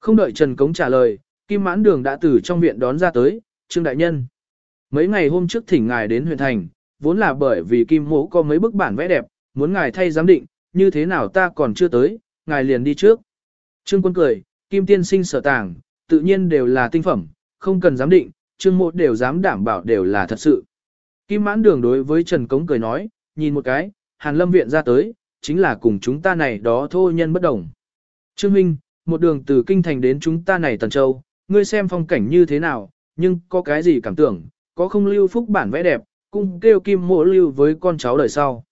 Không đợi Trần Cống trả lời, Kim Mãn Đường đã từ trong viện đón ra tới, Trương Đại Nhân. Mấy ngày hôm trước thỉnh ngài đến huyện thành, vốn là bởi vì Kim Mỗ có mấy bức bản vẽ đẹp, muốn ngài thay giám định, như thế nào ta còn chưa tới, ngài liền đi trước. Trương quân cười, Kim Tiên sinh sở tàng, tự nhiên đều là tinh phẩm, không cần giám định, Trương Mộ đều dám đảm bảo đều là thật sự. Kim Mãn Đường đối với Trần Cống cười nói, nhìn một cái, Hàn Lâm viện ra tới, chính là cùng chúng ta này đó thô nhân bất đồng. Trương Minh, một đường từ Kinh Thành đến chúng ta này Tần Châu, ngươi xem phong cảnh như thế nào, nhưng có cái gì cảm tưởng, có không lưu phúc bản vẽ đẹp, cung kêu kim mộ lưu với con cháu đời sau.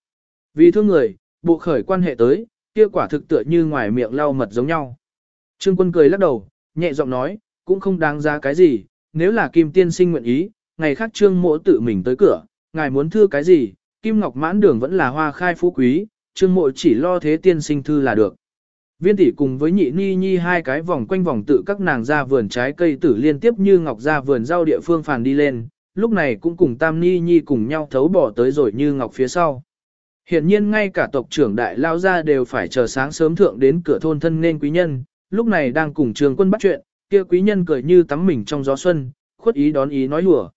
Vì thương người, bộ khởi quan hệ tới, kia quả thực tựa như ngoài miệng lau mật giống nhau. Trương quân cười lắc đầu, nhẹ giọng nói, cũng không đáng giá cái gì, nếu là kim tiên sinh nguyện ý, ngày khác trương mộ tự mình tới cửa, ngài muốn thư cái gì, kim ngọc mãn đường vẫn là hoa khai phú quý, trương mộ chỉ lo thế tiên sinh thư là được. Viên tỷ cùng với nhị ni nhi hai cái vòng quanh vòng tự các nàng ra vườn trái cây tử liên tiếp như ngọc ra vườn rau địa phương phàn đi lên, lúc này cũng cùng tam ni nhi cùng nhau thấu bỏ tới rồi như ngọc phía sau. Hiện nhiên ngay cả tộc trưởng đại lao ra đều phải chờ sáng sớm thượng đến cửa thôn thân nên quý nhân, lúc này đang cùng trường quân bắt chuyện, kia quý nhân cười như tắm mình trong gió xuân, khuất ý đón ý nói hùa.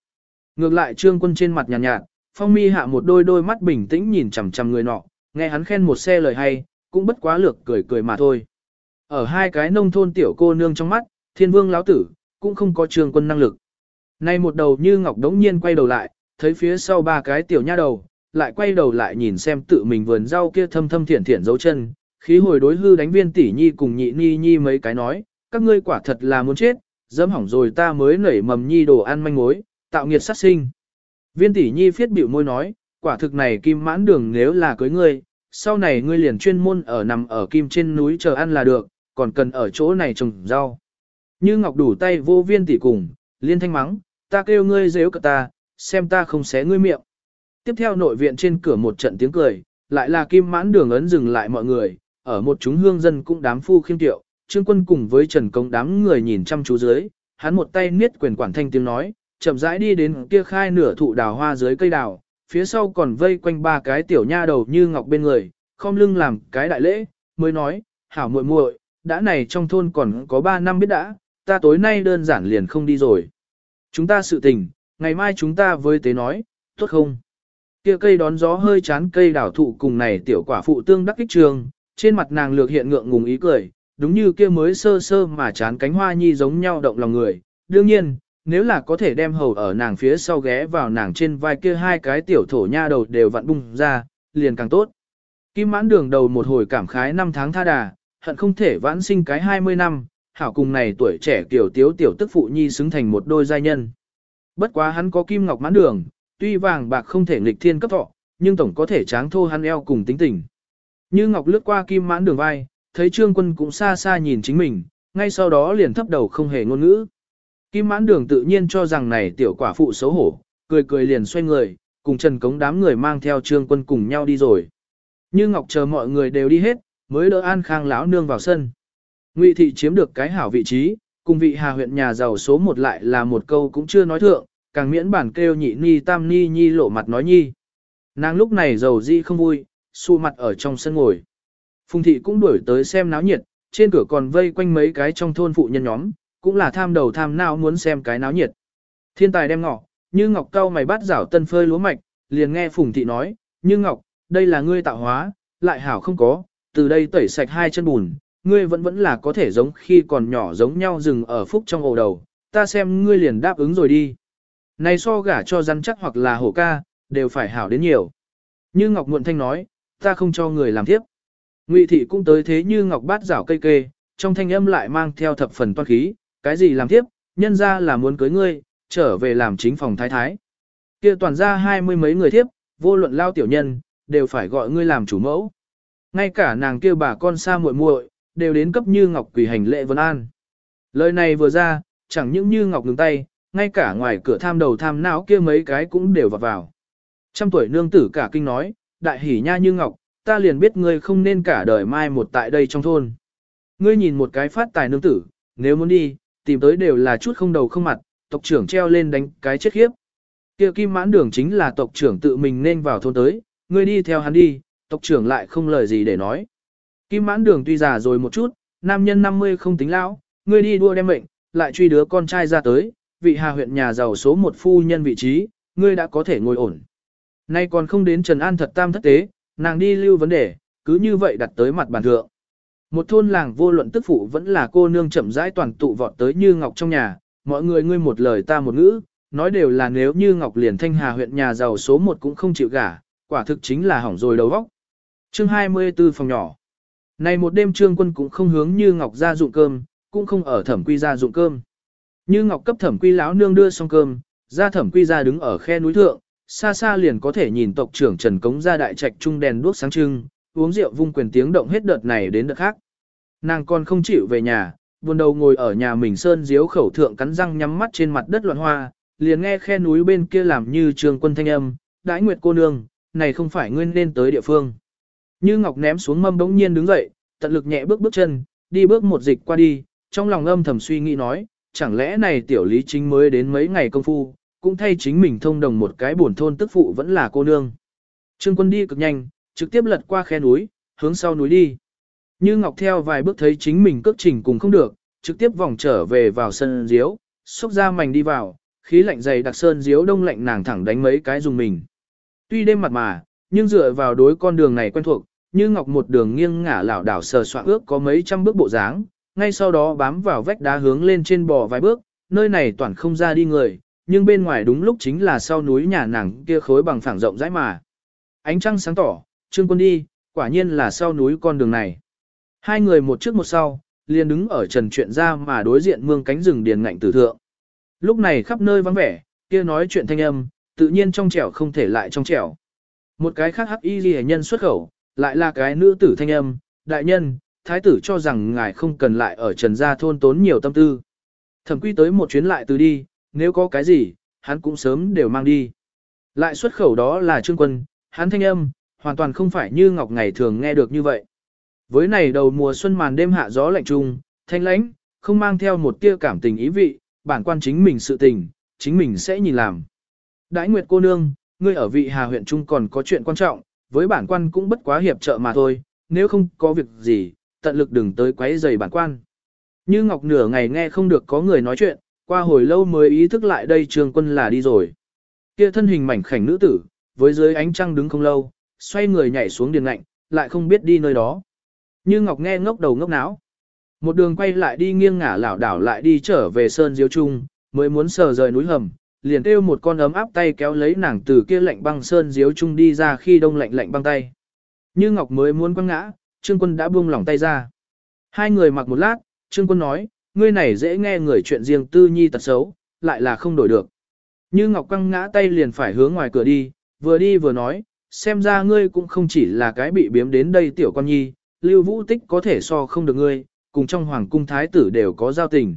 Ngược lại trương quân trên mặt nhàn nhạt, nhạt, phong mi hạ một đôi đôi mắt bình tĩnh nhìn chằm chằm người nọ, nghe hắn khen một xe lời hay, cũng bất quá lược cười cười mà thôi. Ở hai cái nông thôn tiểu cô nương trong mắt, thiên vương lão tử, cũng không có trường quân năng lực. Nay một đầu như ngọc đống nhiên quay đầu lại, thấy phía sau ba cái tiểu nha đầu, lại quay đầu lại nhìn xem tự mình vườn rau kia thâm thâm thiển thiển dấu chân, khí hồi đối hư đánh viên tỷ nhi cùng nhị ni nhi mấy cái nói, các ngươi quả thật là muốn chết, dẫm hỏng rồi ta mới nảy mầm nhi đồ ăn manh mối, tạo nghiệt sát sinh. Viên tỷ nhi phiết biểu môi nói, quả thực này kim mãn đường nếu là cưới ngươi, sau này ngươi liền chuyên môn ở nằm ở kim trên núi chờ ăn là được, còn cần ở chỗ này trồng rau. Như Ngọc đủ tay vô viên tỷ cùng, liên thanh mắng, ta kêu ngươi dễ cả ta, xem ta không xé ngươi miệng. Tiếp theo nội viện trên cửa một trận tiếng cười, lại là kim mãn đường ấn dừng lại mọi người, ở một chúng hương dân cũng đám phu khiêm tiệu, trương quân cùng với trần công đám người nhìn chăm chú dưới, hắn một tay niết quyền quản thanh tiếng nói, chậm rãi đi đến kia khai nửa thụ đào hoa dưới cây đào, phía sau còn vây quanh ba cái tiểu nha đầu như ngọc bên người, không lưng làm cái đại lễ, mới nói, hảo muội muội, đã này trong thôn còn có 3 năm biết đã, ta tối nay đơn giản liền không đi rồi. Chúng ta sự tình, ngày mai chúng ta với tế nói, tốt không? Kia cây đón gió hơi chán cây đảo thụ cùng này tiểu quả phụ tương đắc kích trường, trên mặt nàng lược hiện ngượng ngùng ý cười, đúng như kia mới sơ sơ mà chán cánh hoa nhi giống nhau động lòng người. Đương nhiên, nếu là có thể đem hầu ở nàng phía sau ghé vào nàng trên vai kia hai cái tiểu thổ nha đầu đều vặn bung ra, liền càng tốt. Kim mãn đường đầu một hồi cảm khái năm tháng tha đà, hận không thể vãn sinh cái 20 năm, hảo cùng này tuổi trẻ tiểu tiếu tiểu tức phụ nhi xứng thành một đôi giai nhân. Bất quá hắn có kim ngọc mãn đường, tuy vàng bạc không thể nghịch thiên cấp thọ, nhưng tổng có thể tráng thô hắn eo cùng tính tình. Như ngọc lướt qua kim mãn đường vai, thấy trương quân cũng xa xa nhìn chính mình, ngay sau đó liền thấp đầu không hề ngôn ngữ. Kim mãn đường tự nhiên cho rằng này tiểu quả phụ xấu hổ, cười cười liền xoay người, cùng Trần Cống đám người mang theo trương quân cùng nhau đi rồi. Như Ngọc chờ mọi người đều đi hết, mới đỡ An Khang lão nương vào sân. Ngụy thị chiếm được cái hảo vị trí, cùng vị Hà huyện nhà giàu số một lại là một câu cũng chưa nói thượng, càng miễn bản kêu nhị ni tam ni nhi lộ mặt nói nhi. Nàng lúc này giàu di không vui, xu mặt ở trong sân ngồi. Phùng thị cũng đuổi tới xem náo nhiệt, trên cửa còn vây quanh mấy cái trong thôn phụ nhân nhóm, cũng là tham đầu tham não muốn xem cái náo nhiệt. Thiên tài đem ngọ, như ngọc cao mày bắt rảo tân phơi lúa mạch, liền nghe Phùng thị nói, như ngọc, đây là ngươi tạo hóa, lại hảo không có, từ đây tẩy sạch hai chân bùn, ngươi vẫn vẫn là có thể giống khi còn nhỏ giống nhau dừng ở phúc trong ổ đầu, ta xem ngươi liền đáp ứng rồi đi. Này so gả cho rắn chắc hoặc là hổ ca, đều phải hảo đến nhiều. Như Ngọc Muộn Thanh nói, ta không cho người làm tiếp. Ngụy thị cũng tới thế như Ngọc bát rảo cây kê, trong thanh âm lại mang theo thập phần toan khí, cái gì làm tiếp, nhân ra là muốn cưới ngươi, trở về làm chính phòng thái thái. kia toàn ra hai mươi mấy người thiếp, vô luận lao tiểu nhân, đều phải gọi ngươi làm chủ mẫu. Ngay cả nàng kia bà con xa muội muội đều đến cấp như Ngọc quỳ hành lệ vân an. Lời này vừa ra, chẳng những như Ngọc ngừng tay, ngay cả ngoài cửa tham đầu tham não kia mấy cái cũng đều vọt vào. Trăm tuổi nương tử cả kinh nói, đại hỉ nha như Ngọc, ta liền biết ngươi không nên cả đời mai một tại đây trong thôn. Ngươi nhìn một cái phát tài nương tử, nếu muốn đi, tìm tới đều là chút không đầu không mặt, tộc trưởng treo lên đánh cái chết khiếp. Kia kim mãn đường chính là tộc trưởng tự mình nên vào thôn tới, ngươi đi theo hắn đi, tộc trưởng lại không lời gì để nói. Kim mãn đường tuy già rồi một chút, nam nhân 50 không tính lão, ngươi đi đua đem mệnh, lại truy đứa con trai ra tới, vị hà huyện nhà giàu số một phu nhân vị trí, ngươi đã có thể ngồi ổn. Nay còn không đến Trần An thật tam thất tế, nàng đi lưu vấn đề, cứ như vậy đặt tới mặt bàn thượng. Một thôn làng vô luận tức phụ vẫn là cô nương chậm rãi toàn tụ vọt tới như ngọc trong nhà, mọi người ngươi một lời ta một ngữ, nói đều là nếu như ngọc liền thanh hà huyện nhà giàu số một cũng không chịu gả, quả thực chính là hỏng rồi đầu óc. Chương 24 phòng nhỏ. Này một đêm trương quân cũng không hướng như ngọc ra dụng cơm, cũng không ở thẩm quy ra dụng cơm. Như ngọc cấp thẩm quy lão nương đưa xong cơm, ra thẩm quy ra đứng ở khe núi thượng, xa xa liền có thể nhìn tộc trưởng Trần Cống ra đại trạch trung đèn đuốc sáng trưng, uống rượu vung quyền tiếng động hết đợt này đến đợt khác. Nàng còn không chịu về nhà, buồn đầu ngồi ở nhà mình sơn diếu khẩu thượng cắn răng nhắm mắt trên mặt đất loạn hoa, liền nghe khe núi bên kia làm như trường quân thanh âm, đãi nguyệt cô nương, này không phải nguyên nên tới địa phương. Như Ngọc ném xuống mâm bỗng nhiên đứng dậy, tận lực nhẹ bước bước chân, đi bước một dịch qua đi, trong lòng âm thầm suy nghĩ nói, chẳng lẽ này tiểu lý chính mới đến mấy ngày công phu, cũng thay chính mình thông đồng một cái buồn thôn tức phụ vẫn là cô nương. Trương quân đi cực nhanh, trực tiếp lật qua khe núi, hướng sau núi đi. Như Ngọc theo vài bước thấy chính mình cước trình cùng không được, trực tiếp vòng trở về vào sân diếu, xúc ra mảnh đi vào, khí lạnh dày đặc sơn diếu đông lạnh nàng thẳng đánh mấy cái dùng mình. Tuy đêm mặt mà, nhưng dựa vào đối con đường này quen thuộc, như Ngọc một đường nghiêng ngả lảo đảo sờ soạn ước có mấy trăm bước bộ dáng, ngay sau đó bám vào vách đá hướng lên trên bò vài bước, nơi này toàn không ra đi người, nhưng bên ngoài đúng lúc chính là sau núi nhà nàng kia khối bằng phẳng rộng rãi mà. Ánh trăng sáng tỏ, Trương Quân đi, quả nhiên là sau núi con đường này. Hai người một trước một sau, liền đứng ở trần chuyện ra mà đối diện mương cánh rừng điền ngạnh tử thượng. Lúc này khắp nơi vắng vẻ, kia nói chuyện thanh âm, tự nhiên trong trẻo không thể lại trong trẻo. Một cái khác hắc y ghi nhân xuất khẩu, lại là cái nữ tử thanh âm, đại nhân, thái tử cho rằng ngài không cần lại ở trần gia thôn tốn nhiều tâm tư. Thẩm quy tới một chuyến lại từ đi, nếu có cái gì, hắn cũng sớm đều mang đi. Lại xuất khẩu đó là trương quân, hắn thanh âm, hoàn toàn không phải như ngọc ngày thường nghe được như vậy. Với này đầu mùa xuân màn đêm hạ gió lạnh trung, thanh lãnh, không mang theo một tia cảm tình ý vị, bản quan chính mình sự tình, chính mình sẽ nhìn làm. Đãi Nguyệt cô nương, ngươi ở vị Hà huyện trung còn có chuyện quan trọng, với bản quan cũng bất quá hiệp trợ mà thôi, nếu không có việc gì, tận lực đừng tới quấy rầy bản quan. Như Ngọc nửa ngày nghe không được có người nói chuyện, qua hồi lâu mới ý thức lại đây trường quân là đi rồi. Kia thân hình mảnh khảnh nữ tử, với dưới ánh trăng đứng không lâu, xoay người nhảy xuống điền ngạnh, lại không biết đi nơi đó. Như Ngọc nghe ngốc đầu ngốc não. Một đường quay lại đi nghiêng ngả lảo đảo lại đi trở về sơn diếu trung, mới muốn sờ rời núi hầm, liền kêu một con ấm áp tay kéo lấy nàng từ kia lạnh băng sơn diếu trung đi ra khi đông lạnh lạnh băng tay. Như Ngọc mới muốn quăng ngã, Trương Quân đã buông lỏng tay ra. Hai người mặc một lát, Trương Quân nói, ngươi này dễ nghe người chuyện riêng tư nhi tật xấu, lại là không đổi được. Như Ngọc quăng ngã tay liền phải hướng ngoài cửa đi, vừa đi vừa nói, xem ra ngươi cũng không chỉ là cái bị biếm đến đây tiểu con nhi, lưu vũ tích có thể so không được ngươi, cùng trong hoàng cung thái tử đều có giao tình.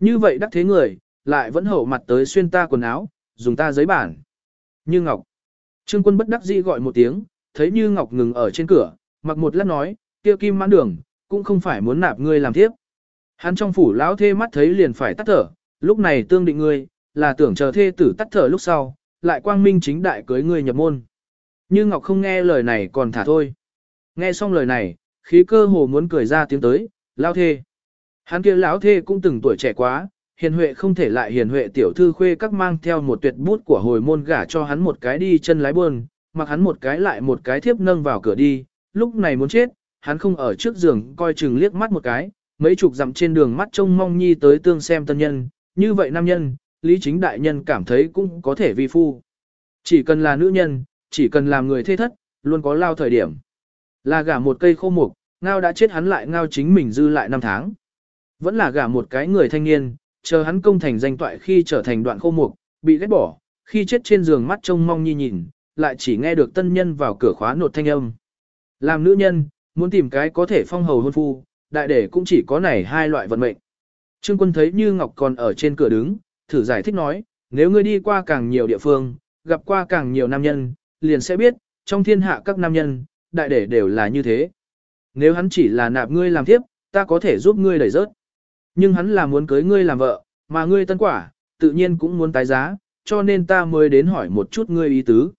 Như vậy đắc thế người, lại vẫn hậu mặt tới xuyên ta quần áo, dùng ta giấy bản. Như Ngọc. Trương quân bất đắc dĩ gọi một tiếng, thấy Như Ngọc ngừng ở trên cửa, mặc một lát nói, kia kim mãn đường, cũng không phải muốn nạp ngươi làm thiếp Hắn trong phủ lão thê mắt thấy liền phải tắt thở, lúc này tương định ngươi, là tưởng chờ thê tử tắt thở lúc sau, lại quang minh chính đại cưới ngươi nhập môn. Như Ngọc không nghe lời này còn thả thôi. Nghe xong lời này, khí cơ hồ muốn cười ra tiếng tới, lao thê. Hắn kia lão thê cũng từng tuổi trẻ quá, hiền huệ không thể lại hiền huệ tiểu thư khuê các mang theo một tuyệt bút của hồi môn gả cho hắn một cái đi chân lái buồn mặc hắn một cái lại một cái thiếp nâng vào cửa đi, lúc này muốn chết, hắn không ở trước giường coi chừng liếc mắt một cái, mấy chục dặm trên đường mắt trông mong nhi tới tương xem tân nhân, như vậy nam nhân, lý chính đại nhân cảm thấy cũng có thể vi phu. Chỉ cần là nữ nhân, chỉ cần làm người thê thất, luôn có lao thời điểm. Là gả một cây khô mục, ngao đã chết hắn lại ngao chính mình dư lại năm tháng. Vẫn là gả một cái người thanh niên, chờ hắn công thành danh toại khi trở thành đoạn khô mục, bị ghét bỏ, khi chết trên giường mắt trông mong nhi nhìn, lại chỉ nghe được tân nhân vào cửa khóa nột thanh âm. Làm nữ nhân, muốn tìm cái có thể phong hầu hôn phu, đại để cũng chỉ có này hai loại vận mệnh. Trương quân thấy như Ngọc còn ở trên cửa đứng, thử giải thích nói, nếu ngươi đi qua càng nhiều địa phương, gặp qua càng nhiều nam nhân, liền sẽ biết, trong thiên hạ các nam nhân, đại để đều là như thế. Nếu hắn chỉ là nạp ngươi làm thiếp ta có thể giúp ngươi đẩy rớt. Nhưng hắn là muốn cưới ngươi làm vợ, mà ngươi tân quả, tự nhiên cũng muốn tái giá, cho nên ta mới đến hỏi một chút ngươi ý tứ.